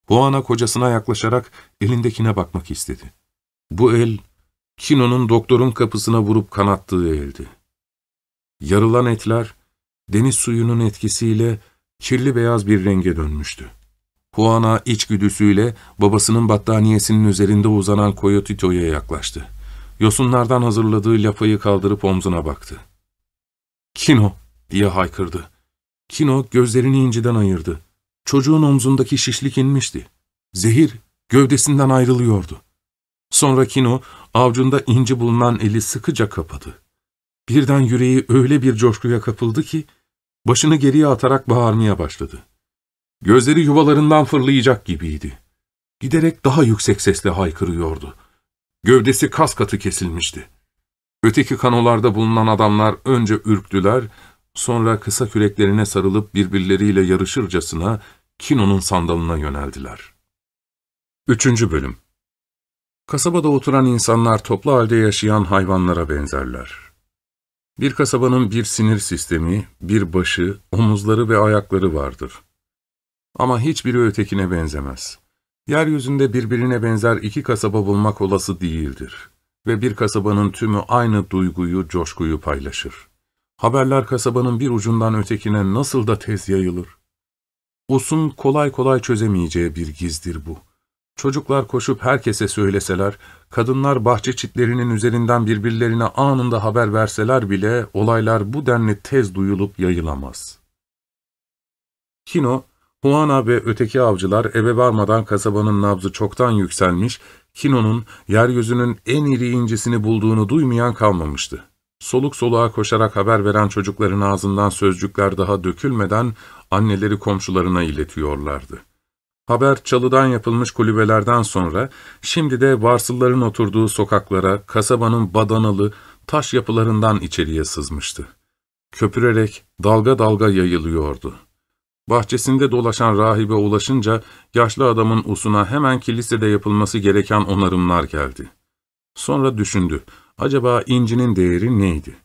Huana kocasına yaklaşarak elindekine bakmak istedi. Bu el, Kino'nun doktorun kapısına vurup kanattığı eldi. Yarılan etler, deniz suyunun etkisiyle kirli beyaz bir renge dönmüştü. Juana içgüdüsüyle babasının battaniyesinin üzerinde uzanan Coyotito'ya yaklaştı. Yosunlardan hazırladığı lapayı kaldırıp omzuna baktı. ''Kino!'' diye haykırdı. Kino gözlerini inciden ayırdı. Çocuğun omzundaki şişlik inmişti. Zehir gövdesinden ayrılıyordu. Sonra Kino avcunda inci bulunan eli sıkıca kapadı. Birden yüreği öyle bir coşkuya kapıldı ki başını geriye atarak bağırmaya başladı. Gözleri yuvalarından fırlayacak gibiydi. Giderek daha yüksek sesle haykırıyordu. Gövdesi kas katı kesilmişti. Öteki kanolarda bulunan adamlar önce ürktüler, sonra kısa küreklerine sarılıp birbirleriyle yarışırcasına Kino'nun sandalına yöneldiler. Üçüncü Bölüm Kasabada oturan insanlar toplu halde yaşayan hayvanlara benzerler. Bir kasabanın bir sinir sistemi, bir başı, omuzları ve ayakları vardır. Ama hiçbiri ötekine benzemez. Yeryüzünde birbirine benzer iki kasaba bulmak olası değildir. Ve bir kasabanın tümü aynı duyguyu, coşkuyu paylaşır. Haberler kasabanın bir ucundan ötekine nasıl da tez yayılır. Us'un kolay kolay çözemeyeceği bir gizdir bu. Çocuklar koşup herkese söyleseler, kadınlar bahçe çitlerinin üzerinden birbirlerine anında haber verseler bile olaylar bu denli tez duyulup yayılamaz. Kino, Huana ve öteki avcılar eve varmadan kasabanın nabzı çoktan yükselmiş, Kino'nun yeryüzünün en iri incisini bulduğunu duymayan kalmamıştı. Soluk soluğa koşarak haber veren çocukların ağzından sözcükler daha dökülmeden anneleri komşularına iletiyorlardı. Haber çalıdan yapılmış kulübelerden sonra, şimdi de varsılların oturduğu sokaklara, kasabanın badanalı, taş yapılarından içeriye sızmıştı. Köpürerek dalga dalga yayılıyordu. Bahçesinde dolaşan rahibe ulaşınca, yaşlı adamın usuna hemen kilisede yapılması gereken onarımlar geldi. Sonra düşündü, acaba incinin değeri neydi?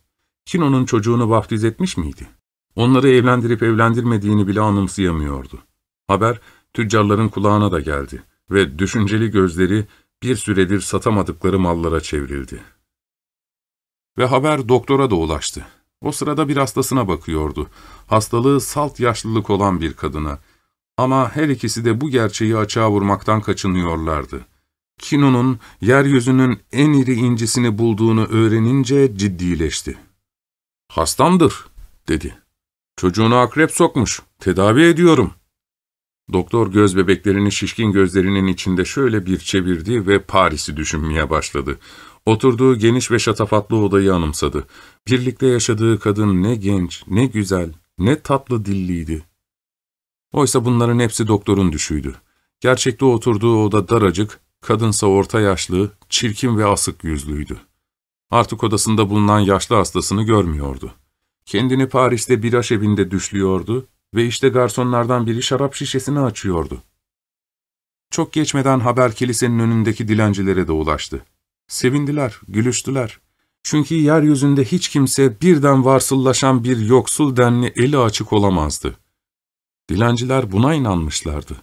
Kino'nun çocuğunu vaftiz etmiş miydi? Onları evlendirip evlendirmediğini bile anımsayamıyordu. Haber, tüccarların kulağına da geldi ve düşünceli gözleri bir süredir satamadıkları mallara çevrildi. Ve haber doktora da ulaştı. O sırada bir hastasına bakıyordu. Hastalığı salt yaşlılık olan bir kadına. Ama her ikisi de bu gerçeği açığa vurmaktan kaçınıyorlardı. Kino'nun yeryüzünün en iri incisini bulduğunu öğrenince ciddileşti. ''Hastamdır.'' dedi. ''Çocuğunu akrep sokmuş. Tedavi ediyorum.'' Doktor göz bebeklerini şişkin gözlerinin içinde şöyle bir çevirdi ve Paris'i düşünmeye başladı. Oturduğu geniş ve şatafatlı odayı anımsadı. Birlikte yaşadığı kadın ne genç, ne güzel, ne tatlı dilliydi. Oysa bunların hepsi doktorun düşüydü. Gerçekte oturduğu oda daracık, kadınsa orta yaşlı, çirkin ve asık yüzlüydü. Artık odasında bulunan yaşlı hastasını görmüyordu. Kendini Paris'te bir aşevinde düşlüyordu ve işte garsonlardan biri şarap şişesini açıyordu. Çok geçmeden haber kilisenin önündeki dilencilere de ulaştı. Sevindiler, gülüştüler. Çünkü yeryüzünde hiç kimse birden varsıllaşan bir yoksul denli eli açık olamazdı. Dilenciler buna inanmışlardı.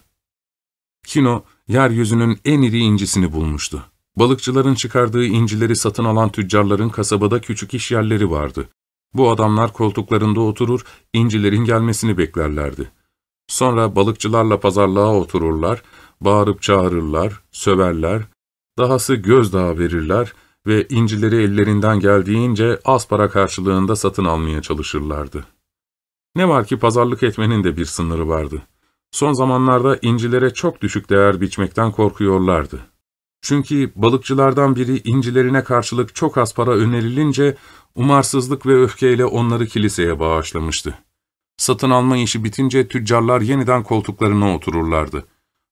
Kino, yeryüzünün en iri incisini bulmuştu. Balıkçıların çıkardığı incileri satın alan tüccarların kasabada küçük iş yerleri vardı. Bu adamlar koltuklarında oturur, incilerin gelmesini beklerlerdi. Sonra balıkçılarla pazarlığa otururlar, bağırıp çağırırlar, söverler, dahası gözdağı verirler ve incileri ellerinden geldiğince az para karşılığında satın almaya çalışırlardı. Ne var ki pazarlık etmenin de bir sınırı vardı. Son zamanlarda incilere çok düşük değer biçmekten korkuyorlardı. Çünkü balıkçılardan biri incilerine karşılık çok az para önerilince umarsızlık ve öfkeyle onları kiliseye bağışlamıştı. Satın alma işi bitince tüccarlar yeniden koltuklarına otururlardı.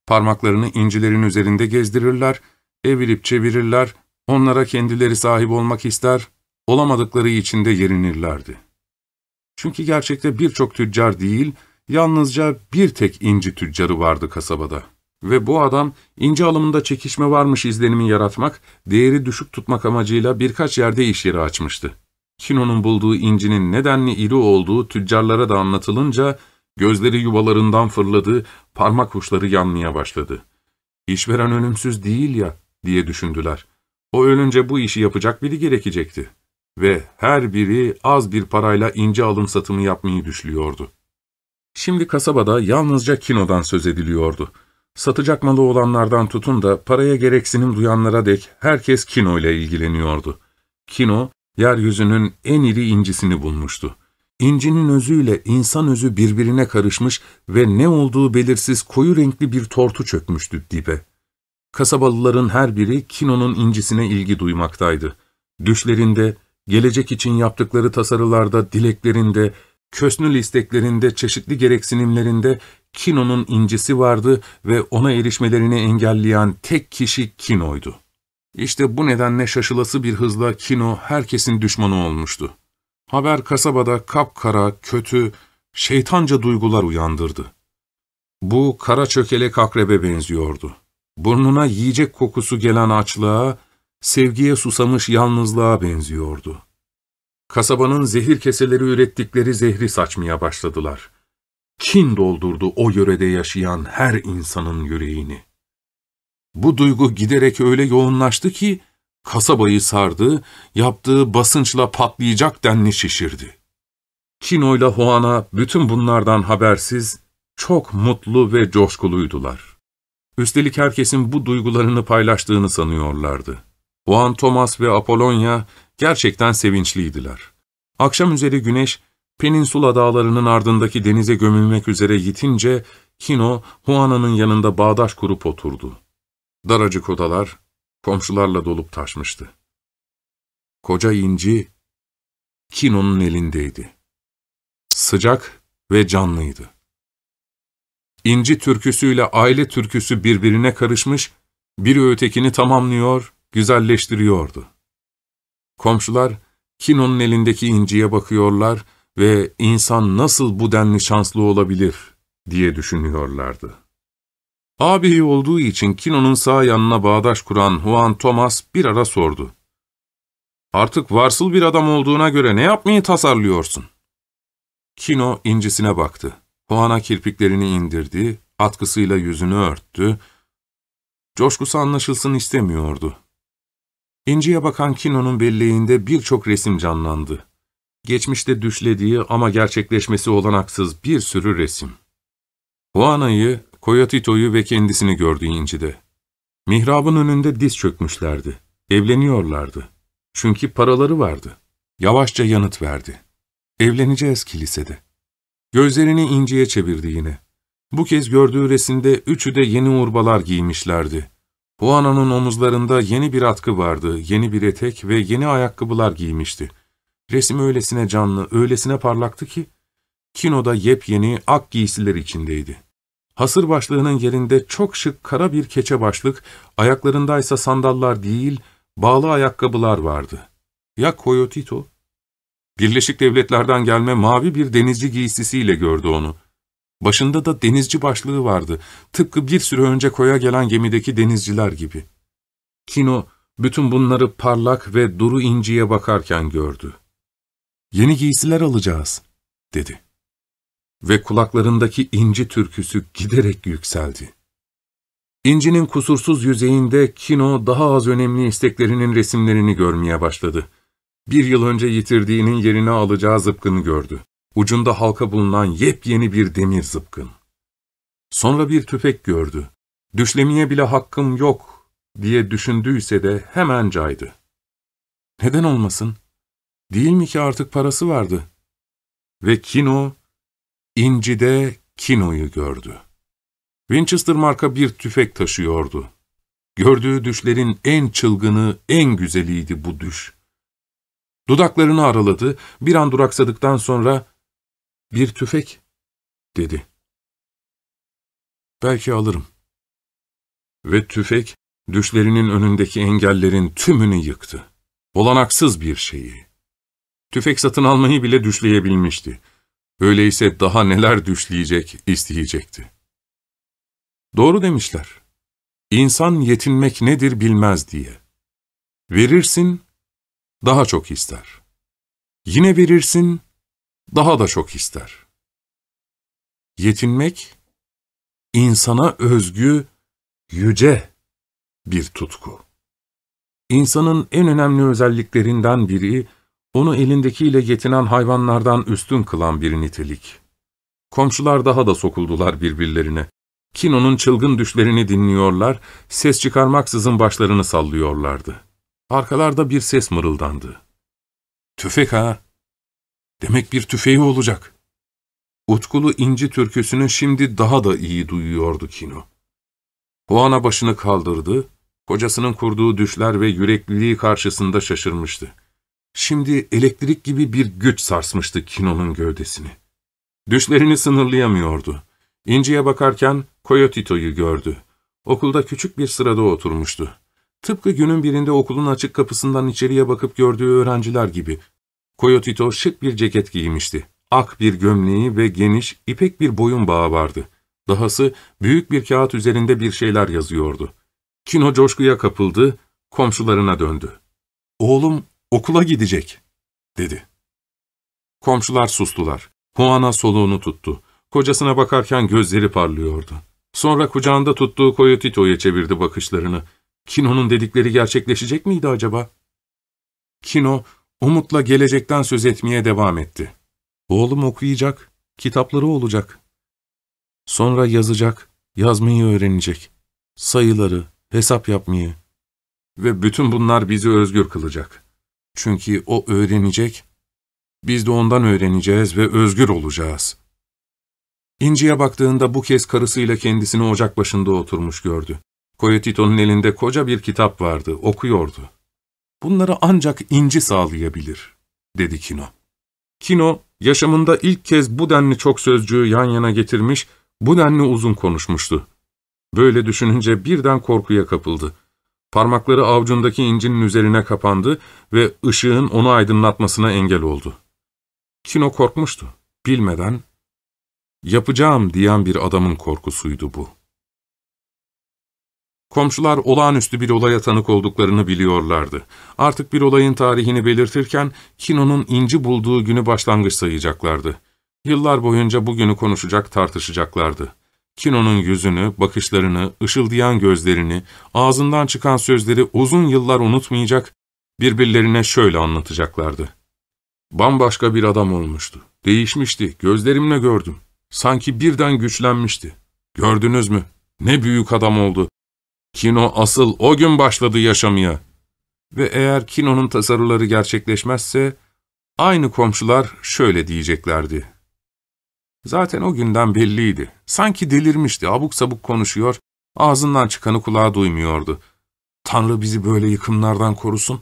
Parmaklarını incilerin üzerinde gezdirirler, evirip çevirirler, onlara kendileri sahip olmak ister, olamadıkları için de yerinirlerdi. Çünkü gerçekte birçok tüccar değil, yalnızca bir tek inci tüccarı vardı kasabada. Ve bu adam ince alımında çekişme varmış izlenimi yaratmak, değeri düşük tutmak amacıyla birkaç yerde iş yeri açmıştı. Kino'nun bulduğu incinin nedenli iri olduğu tüccarlara da anlatılınca, gözleri yuvalarından fırladı, parmak uçları yanmaya başladı. İşveren ölümsüz değil ya, diye düşündüler. O ölünce bu işi yapacak biri gerekecekti. Ve her biri az bir parayla ince alım satımı yapmayı düşlüyordu. Şimdi kasabada yalnızca Kino'dan söz ediliyordu. Satacak malı olanlardan tutun da paraya gereksinim duyanlara dek herkes Kino ile ilgileniyordu. Kino, yeryüzünün en iri incisini bulmuştu. İncinin özüyle insan özü birbirine karışmış ve ne olduğu belirsiz koyu renkli bir tortu çökmüştü dibe. Kasabalıların her biri Kino'nun incisine ilgi duymaktaydı. Düşlerinde, gelecek için yaptıkları tasarılarda, dileklerinde, kösnül isteklerinde, çeşitli gereksinimlerinde Kino'nun incisi vardı ve ona erişmelerini engelleyen tek kişi Kino'ydu. İşte bu nedenle şaşılası bir hızla Kino herkesin düşmanı olmuştu. Haber kasabada kapkara, kötü, şeytanca duygular uyandırdı. Bu kara çökelek akrebe benziyordu. Burnuna yiyecek kokusu gelen açlığa, sevgiye susamış yalnızlığa benziyordu. Kasabanın zehir keseleri ürettikleri zehri saçmaya başladılar. Kin doldurdu o yörede yaşayan her insanın yüreğini. Bu duygu giderek öyle yoğunlaştı ki, kasabayı sardı, yaptığı basınçla patlayacak denli şişirdi. Kino'yla Juana bütün bunlardan habersiz, çok mutlu ve coşkuluydular. Üstelik herkesin bu duygularını paylaştığını sanıyorlardı. Juan Thomas ve Apollonia gerçekten sevinçliydiler. Akşam üzeri güneş, Peninsula dağlarının ardındaki denize gömülmek üzere yitince, Kino, Juana'nın yanında bağdaş kurup oturdu. Daracık odalar, komşularla dolup taşmıştı. Koca inci, Kino'nun elindeydi. Sıcak ve canlıydı. İnci türküsüyle aile türküsü birbirine karışmış, biri ötekini tamamlıyor, güzelleştiriyordu. Komşular, Kino'nun elindeki inciye bakıyorlar ve insan nasıl bu denli şanslı olabilir diye düşünüyorlardı. Ağabeyi olduğu için Kino'nun sağ yanına bağdaş kuran Juan Thomas bir ara sordu. ''Artık varsıl bir adam olduğuna göre ne yapmayı tasarlıyorsun?'' Kino incisine baktı. Juan'a kirpiklerini indirdi, atkısıyla yüzünü örttü. Coşkusu anlaşılsın istemiyordu. İnci'ye bakan Kino'nun belleğinde birçok resim canlandı. Geçmişte düşlediği ama gerçekleşmesi olanaksız bir sürü resim. Juana'yı, Coyotito'yu ve kendisini gördü İnci'de. Mihrabın önünde diz çökmüşlerdi. Evleniyorlardı. Çünkü paraları vardı. Yavaşça yanıt verdi. Evleneceğiz kilisede. Gözlerini İnci'ye çevirdi yine. Bu kez gördüğü resimde üçü de yeni urbalar giymişlerdi. Juana'nın omuzlarında yeni bir atkı vardı, yeni bir etek ve yeni ayakkabılar giymişti. Resim öylesine canlı, öylesine parlaktı ki, kinoda yepyeni ak giysiler içindeydi. Hasır başlığının yerinde çok şık kara bir keçe başlık, ayaklarındaysa sandallar değil, bağlı ayakkabılar vardı. Ya Coyotito? Birleşik Devletler'den gelme mavi bir denizci giysisiyle gördü onu. Başında da denizci başlığı vardı, tıpkı bir süre önce koya gelen gemideki denizciler gibi. Kino, bütün bunları parlak ve duru inciye bakarken gördü. ''Yeni giysiler alacağız.'' dedi. Ve kulaklarındaki inci türküsü giderek yükseldi. İncinin kusursuz yüzeyinde Kino daha az önemli isteklerinin resimlerini görmeye başladı. Bir yıl önce yitirdiğinin yerine alacağı zıpkını gördü. Ucunda halka bulunan yepyeni bir demir zıpkın. Sonra bir tüfek gördü. Düşlemeye bile hakkım yok diye düşündüyse de hemen caydı. Neden olmasın? Değil mi ki artık parası vardı? Ve Kino, İnci'de Kino'yu gördü. Winchester marka bir tüfek taşıyordu. Gördüğü düşlerin en çılgını, en güzeliydi bu düş. Dudaklarını araladı, bir an duraksadıktan sonra ''Bir tüfek'' dedi. ''Belki alırım.'' Ve tüfek, düşlerinin önündeki engellerin tümünü yıktı. Olanaksız bir şeyi. Tüfek satın almayı bile düşleyebilmişti. Öyleyse daha neler düşleyecek, isteyecekti. Doğru demişler. İnsan yetinmek nedir bilmez diye. Verirsin, daha çok ister. Yine verirsin, daha da çok ister. Yetinmek, insana özgü, yüce bir tutku. İnsanın en önemli özelliklerinden biri, onu elindekiyle yetinen hayvanlardan üstün kılan bir nitelik. Komşular daha da sokuldular birbirlerine. Kino'nun çılgın düşlerini dinliyorlar, ses çıkarmaksızın başlarını sallıyorlardı. Arkalarda bir ses mırıldandı. Tüfek ha! Demek bir tüfeği olacak. Utkulu inci türküsünü şimdi daha da iyi duyuyordu Kino. Juana başını kaldırdı, kocasının kurduğu düşler ve yürekliliği karşısında şaşırmıştı. Şimdi elektrik gibi bir güç sarsmıştı Kino'nun gövdesini. Düşlerini sınırlayamıyordu. İnci'ye bakarken Coyotito'yu gördü. Okulda küçük bir sırada oturmuştu. Tıpkı günün birinde okulun açık kapısından içeriye bakıp gördüğü öğrenciler gibi. Coyotito şık bir ceket giymişti. Ak bir gömleği ve geniş, ipek bir boyun bağı vardı. Dahası büyük bir kağıt üzerinde bir şeyler yazıyordu. Kino coşkuya kapıldı, komşularına döndü. ''Oğlum okula gidecek.'' dedi. Komşular sustular. Juana soluğunu tuttu. Kocasına bakarken gözleri parlıyordu. Sonra kucağında tuttuğu Coyotito'ya çevirdi bakışlarını. Kino'nun dedikleri gerçekleşecek miydi acaba? Kino, umutla gelecekten söz etmeye devam etti. Oğlum okuyacak, kitapları olacak. Sonra yazacak, yazmayı öğrenecek. Sayıları, hesap yapmayı. Ve bütün bunlar bizi özgür kılacak. Çünkü o öğrenecek, biz de ondan öğreneceğiz ve özgür olacağız. İnci'ye baktığında bu kez karısıyla kendisini ocak başında oturmuş gördü. Coyotito'nun elinde koca bir kitap vardı, okuyordu. Bunları ancak İnci sağlayabilir, dedi Kino. Kino, yaşamında ilk kez bu denli çok sözcüğü yan yana getirmiş, bu denli uzun konuşmuştu. Böyle düşününce birden korkuya kapıldı. Parmakları avcundaki incinin üzerine kapandı ve ışığın onu aydınlatmasına engel oldu. Kino korkmuştu. Bilmeden, yapacağım diyen bir adamın korkusuydu bu. Komşular olağanüstü bir olaya tanık olduklarını biliyorlardı. Artık bir olayın tarihini belirtirken Kino'nun inci bulduğu günü başlangıç sayacaklardı. Yıllar boyunca bu günü konuşacak, tartışacaklardı. Kino'nun yüzünü, bakışlarını, ışıldayan gözlerini, ağzından çıkan sözleri uzun yıllar unutmayacak, birbirlerine şöyle anlatacaklardı. Bambaşka bir adam olmuştu. Değişmişti, gözlerimle gördüm. Sanki birden güçlenmişti. Gördünüz mü? Ne büyük adam oldu. Kino asıl o gün başladı yaşamaya. Ve eğer Kino'nun tasarıları gerçekleşmezse, aynı komşular şöyle diyeceklerdi. Zaten o günden belliydi. Sanki delirmişti, abuk sabuk konuşuyor, ağzından çıkanı kulağa duymuyordu. Tanrı bizi böyle yıkımlardan korusun.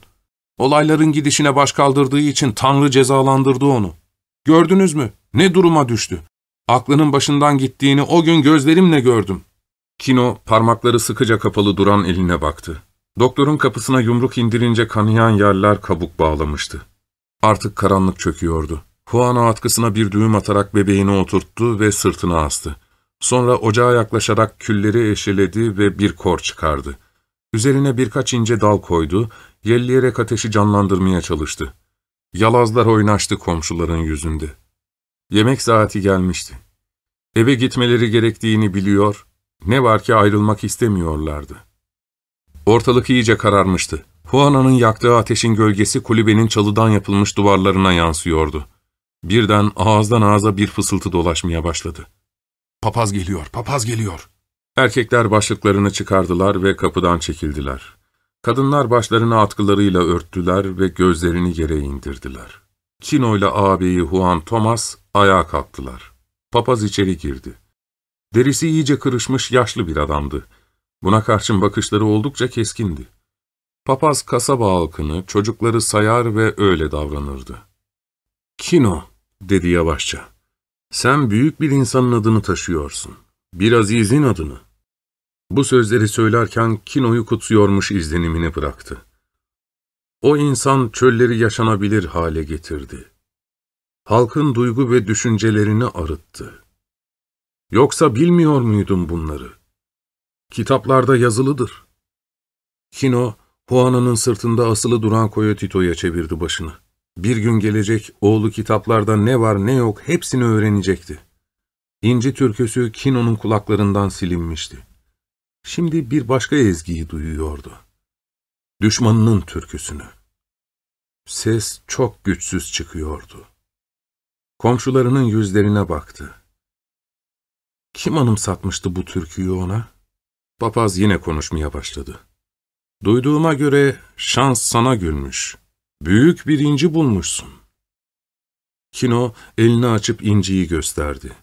Olayların gidişine baş kaldırdığı için Tanrı cezalandırdı onu. Gördünüz mü? Ne duruma düştü? Aklının başından gittiğini o gün gözlerimle gördüm. Kino parmakları sıkıca kapalı duran eline baktı. Doktorun kapısına yumruk indirince kanayan yerler kabuk bağlamıştı. Artık karanlık çöküyordu. Juana atkısına bir düğüm atarak bebeğini oturttu ve sırtına astı. Sonra ocağa yaklaşarak külleri eşeledi ve bir kor çıkardı. Üzerine birkaç ince dal koydu, yelleyerek ateşi canlandırmaya çalıştı. Yalazlar oynaştı komşuların yüzünde. Yemek saati gelmişti. Eve gitmeleri gerektiğini biliyor, ne var ki ayrılmak istemiyorlardı. Ortalık iyice kararmıştı. Juana'nın yaktığı ateşin gölgesi kulübenin çalıdan yapılmış duvarlarına yansıyordu. Birden ağızdan ağza bir fısıltı dolaşmaya başladı. ''Papaz geliyor, papaz geliyor.'' Erkekler başlıklarını çıkardılar ve kapıdan çekildiler. Kadınlar başlarını atkılarıyla örttüler ve gözlerini yere indirdiler. Kino ile ağabeyi Juan Thomas ayağa kalktılar. Papaz içeri girdi. Derisi iyice kırışmış yaşlı bir adamdı. Buna karşın bakışları oldukça keskindi. Papaz kasaba halkını, çocukları sayar ve öyle davranırdı. ''Kino'' dedi yavaşça. ''Sen büyük bir insanın adını taşıyorsun. Bir azizin adını.'' Bu sözleri söylerken Kino'yu kutsuyormuş izlenimini bıraktı. O insan çölleri yaşanabilir hale getirdi. Halkın duygu ve düşüncelerini arıttı. Yoksa bilmiyor muydun bunları? Kitaplarda yazılıdır. Kino, Juana'nın sırtında asılı duran Coyotito'ya çevirdi başını. Bir gün gelecek, oğlu kitaplarda ne var ne yok hepsini öğrenecekti. İnci türküsü Kino'nun kulaklarından silinmişti. Şimdi bir başka ezgiyi duyuyordu. Düşmanının türküsünü. Ses çok güçsüz çıkıyordu. Komşularının yüzlerine baktı. Kim anımsatmıştı bu türküyü ona? Papaz yine konuşmaya başladı. Duyduğuma göre şans sana gülmüş. Büyük bir inci bulmuşsun. Kino elini açıp inciyi gösterdi.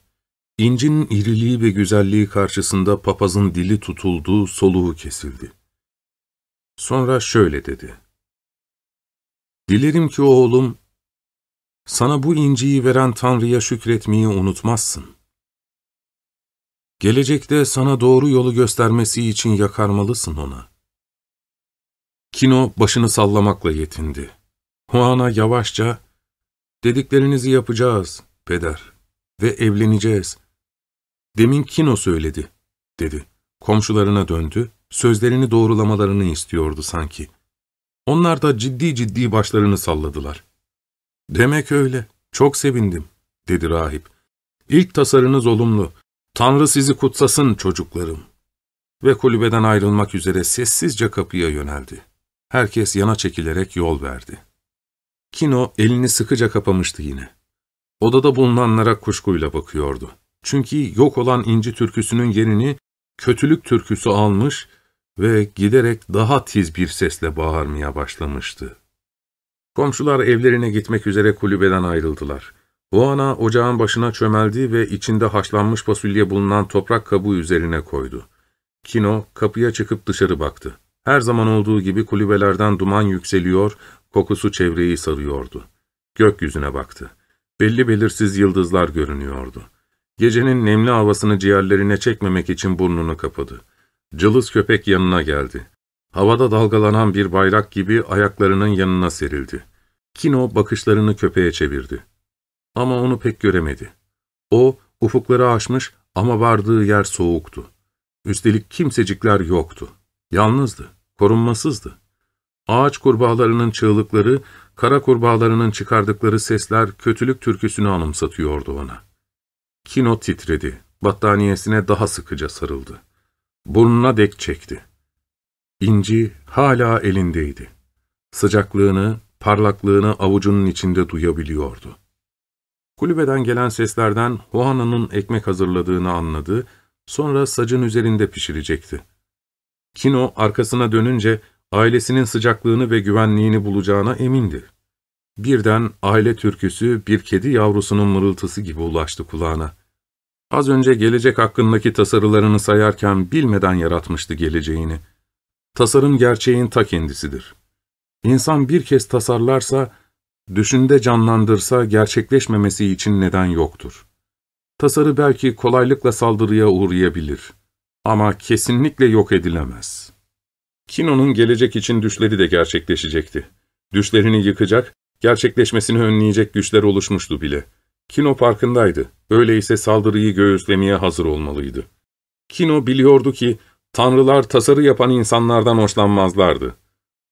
İncinin iriliği ve güzelliği karşısında papazın dili tutuldu, soluğu kesildi. Sonra şöyle dedi. Dilerim ki oğlum, sana bu inciyi veren Tanrı'ya şükretmeyi unutmazsın. Gelecekte sana doğru yolu göstermesi için yakarmalısın ona. Kino başını sallamakla yetindi. Juana yavaşça, dediklerinizi yapacağız, peder, ve evleneceğiz. Demin Kino söyledi, dedi. Komşularına döndü, sözlerini doğrulamalarını istiyordu sanki. Onlar da ciddi ciddi başlarını salladılar. ''Demek öyle, çok sevindim.'' dedi rahip. ''İlk tasarınız olumlu. Tanrı sizi kutsasın çocuklarım.'' Ve kulübeden ayrılmak üzere sessizce kapıya yöneldi. Herkes yana çekilerek yol verdi. Kino elini sıkıca kapamıştı yine. Odada bulunanlara kuşkuyla bakıyordu. Çünkü yok olan inci türküsünün yerini kötülük türküsü almış ve giderek daha tiz bir sesle bağırmaya başlamıştı. Komşular evlerine gitmek üzere kulübeden ayrıldılar. Juana ocağın başına çömeldi ve içinde haşlanmış fasulye bulunan toprak kabuğu üzerine koydu. Kino kapıya çıkıp dışarı baktı. Her zaman olduğu gibi kulübelerden duman yükseliyor, kokusu çevreyi sarıyordu. Gökyüzüne baktı. Belli belirsiz yıldızlar görünüyordu. Gecenin nemli havasını ciğerlerine çekmemek için burnunu kapadı. Cılız köpek yanına geldi. Havada dalgalanan bir bayrak gibi ayaklarının yanına serildi. Kino bakışlarını köpeğe çevirdi. Ama onu pek göremedi. O, ufukları aşmış ama vardığı yer soğuktu. Üstelik kimsecikler yoktu. Yalnızdı, korunmasızdı. Ağaç kurbağalarının çığlıkları, kara kurbağalarının çıkardıkları sesler kötülük türküsünü anımsatıyordu ona. Kino titredi, battaniyesine daha sıkıca sarıldı. Burnuna dek çekti. İnci hala elindeydi. Sıcaklığını, parlaklığını avucunun içinde duyabiliyordu. Kulübeden gelen seslerden Juana'nın ekmek hazırladığını anladı, sonra sacın üzerinde pişirecekti. Kino arkasına dönünce ailesinin sıcaklığını ve güvenliğini bulacağına emindi. Birden aile türküsü bir kedi yavrusunun mırıltısı gibi ulaştı kulağına. Az önce gelecek hakkındaki tasarılarını sayarken bilmeden yaratmıştı geleceğini. Tasarım gerçeğin ta kendisidir. İnsan bir kez tasarlarsa, düşünde canlandırsa gerçekleşmemesi için neden yoktur. Tasarı belki kolaylıkla saldırıya uğrayabilir. Ama kesinlikle yok edilemez. Kino'nun gelecek için düşleri de gerçekleşecekti. Düşlerini yıkacak, gerçekleşmesini önleyecek güçler oluşmuştu bile. Kino farkındaydı. Öyleyse saldırıyı göğüslemeye hazır olmalıydı. Kino biliyordu ki, tanrılar tasarı yapan insanlardan hoşlanmazlardı.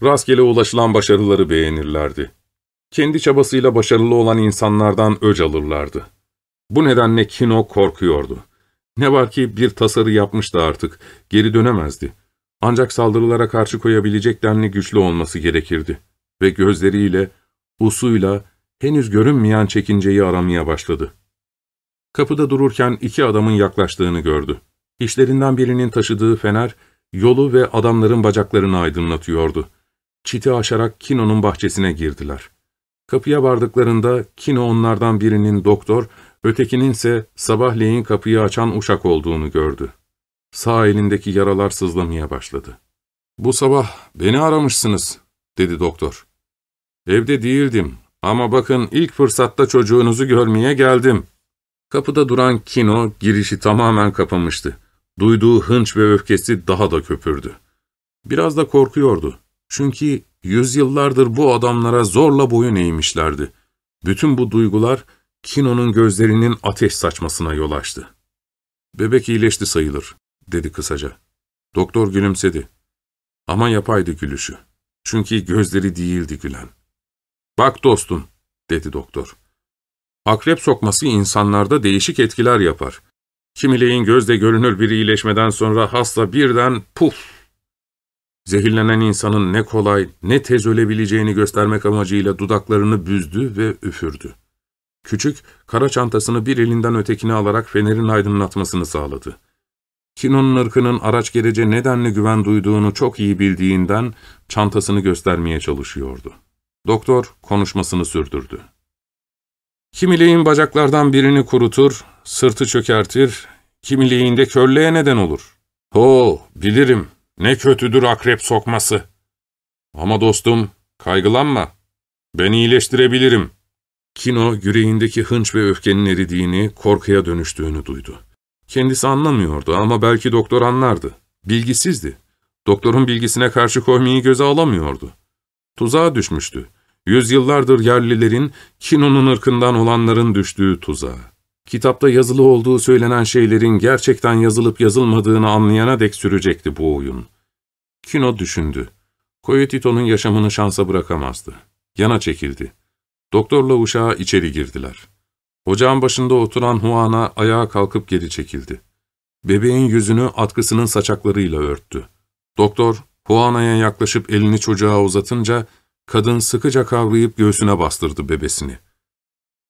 Rastgele ulaşılan başarıları beğenirlerdi. Kendi çabasıyla başarılı olan insanlardan öc alırlardı. Bu nedenle Kino korkuyordu. Ne var ki bir tasarı yapmıştı artık, geri dönemezdi. Ancak saldırılara karşı koyabilecek denli güçlü olması gerekirdi. Ve gözleriyle, usuyla, henüz görünmeyen çekinceyi aramaya başladı. Kapıda dururken iki adamın yaklaştığını gördü. İşlerinden birinin taşıdığı fener, yolu ve adamların bacaklarını aydınlatıyordu. Çiti aşarak Kino'nun bahçesine girdiler. Kapıya vardıklarında Kino onlardan birinin doktor, ötekinin ise sabahleyin kapıyı açan uşak olduğunu gördü. Sağ elindeki yaralar sızlamaya başladı. ''Bu sabah beni aramışsınız.'' dedi doktor. ''Evde değildim ama bakın ilk fırsatta çocuğunuzu görmeye geldim.'' Kapıda duran Kino girişi tamamen kapamıştı. Duyduğu hınç ve öfkesi daha da köpürdü. Biraz da korkuyordu. Çünkü yüzyıllardır bu adamlara zorla boyun eğmişlerdi. Bütün bu duygular Kino'nun gözlerinin ateş saçmasına yol açtı. ''Bebek iyileşti sayılır.'' Dedi kısaca. Doktor gülümsedi. Ama yapaydı gülüşü. Çünkü gözleri değildi gülen. ''Bak dostum'' dedi doktor. Akrep sokması insanlarda değişik etkiler yapar. Kimileyin gözde görünür bir iyileşmeden sonra hasta birden puf! Zehirlenen insanın ne kolay, ne tez ölebileceğini göstermek amacıyla dudaklarını büzdü ve üfürdü. Küçük, kara çantasını bir elinden ötekine alarak fenerin aydınlatmasını sağladı. Kino'nun ırkının araç gerece nedenle güven duyduğunu çok iyi bildiğinden çantasını göstermeye çalışıyordu. Doktor konuşmasını sürdürdü. Kimileyin bacaklardan birini kurutur, sırtı çökertir, kimileyin körlüğe neden olur. Ho, bilirim, ne kötüdür akrep sokması. Ama dostum, kaygılanma, ben iyileştirebilirim. Kino, yüreğindeki hınç ve öfkenin eridiğini, korkuya dönüştüğünü duydu. Kendisi anlamıyordu ama belki doktor anlardı. Bilgisizdi. Doktorun bilgisine karşı koymayı göze alamıyordu. Tuzağa düşmüştü. Yüzyıllardır yerlilerin, Kino'nun ırkından olanların düştüğü tuzağa. Kitapta yazılı olduğu söylenen şeylerin gerçekten yazılıp yazılmadığını anlayana dek sürecekti bu oyun. Kino düşündü. Coyotito'nun yaşamını şansa bırakamazdı. Yana çekildi. Doktorla uşağı içeri girdiler. Ocağın başında oturan Juana ayağa kalkıp geri çekildi. Bebeğin yüzünü atkısının saçaklarıyla örttü. Doktor, Juana'ya yaklaşıp elini çocuğa uzatınca, kadın sıkıca kavrayıp göğsüne bastırdı bebesini.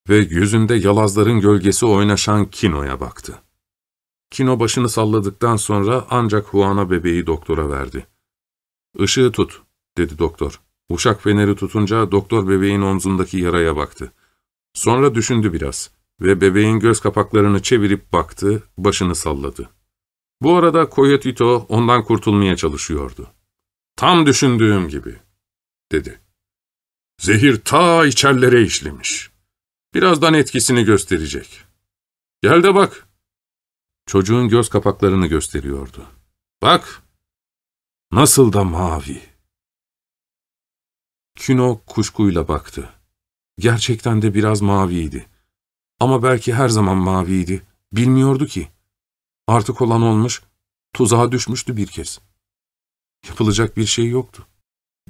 Ve yüzünde yalazların gölgesi oynaşan Kino'ya baktı. Kino başını salladıktan sonra ancak Juana bebeği doktora verdi. ''Işığı tut.'' dedi doktor. Uşak feneri tutunca doktor bebeğin omzundaki yaraya baktı. Sonra düşündü biraz ve bebeğin göz kapaklarını çevirip baktı, başını salladı. Bu arada Coyotito ondan kurtulmaya çalışıyordu. ''Tam düşündüğüm gibi.'' dedi. ''Zehir ta içerlere işlemiş. Birazdan etkisini gösterecek. Gel de bak.'' Çocuğun göz kapaklarını gösteriyordu. ''Bak, nasıl da mavi.'' Kino kuşkuyla baktı. Gerçekten de biraz maviydi. Ama belki her zaman maviydi. Bilmiyordu ki. Artık olan olmuş, tuzağa düşmüştü bir kez. Yapılacak bir şey yoktu.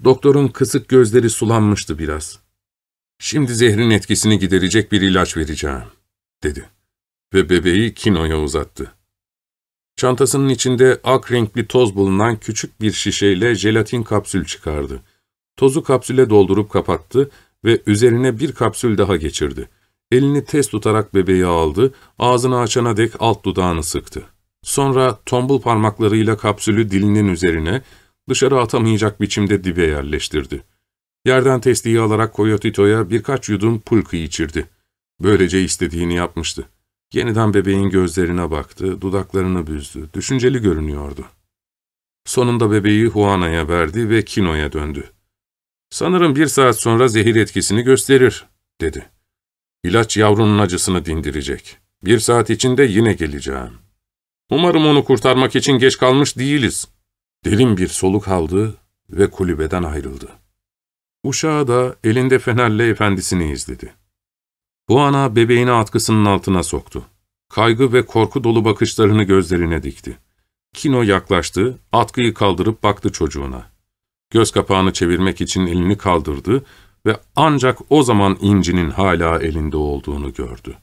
Doktorun kısık gözleri sulanmıştı biraz. Şimdi zehrin etkisini giderecek bir ilaç vereceğim, dedi. Ve bebeği Kino'ya uzattı. Çantasının içinde ak renkli toz bulunan küçük bir şişeyle jelatin kapsül çıkardı. Tozu kapsüle doldurup kapattı ve üzerine bir kapsül daha geçirdi. Elini tez tutarak bebeği aldı, ağzını açana dek alt dudağını sıktı. Sonra tombul parmaklarıyla kapsülü dilinin üzerine, dışarı atamayacak biçimde dibe yerleştirdi. Yerden testiyi alarak Coyotito'ya birkaç yudum pulku içirdi. Böylece istediğini yapmıştı. Yeniden bebeğin gözlerine baktı, dudaklarını büzdü, düşünceli görünüyordu. Sonunda bebeği Juana'ya verdi ve Kino'ya döndü. ''Sanırım bir saat sonra zehir etkisini gösterir.'' dedi. ''İlaç yavrunun acısını dindirecek. Bir saat içinde yine geleceğim. Umarım onu kurtarmak için geç kalmış değiliz.'' Derin bir soluk aldı ve kulübeden ayrıldı. Uşağı da elinde fenerle efendisini izledi. Bu ana bebeğini atkısının altına soktu. Kaygı ve korku dolu bakışlarını gözlerine dikti. Kino yaklaştı, atkıyı kaldırıp baktı çocuğuna. Göz kapağını çevirmek için elini kaldırdı ve ancak o zaman incinin hala elinde olduğunu gördü.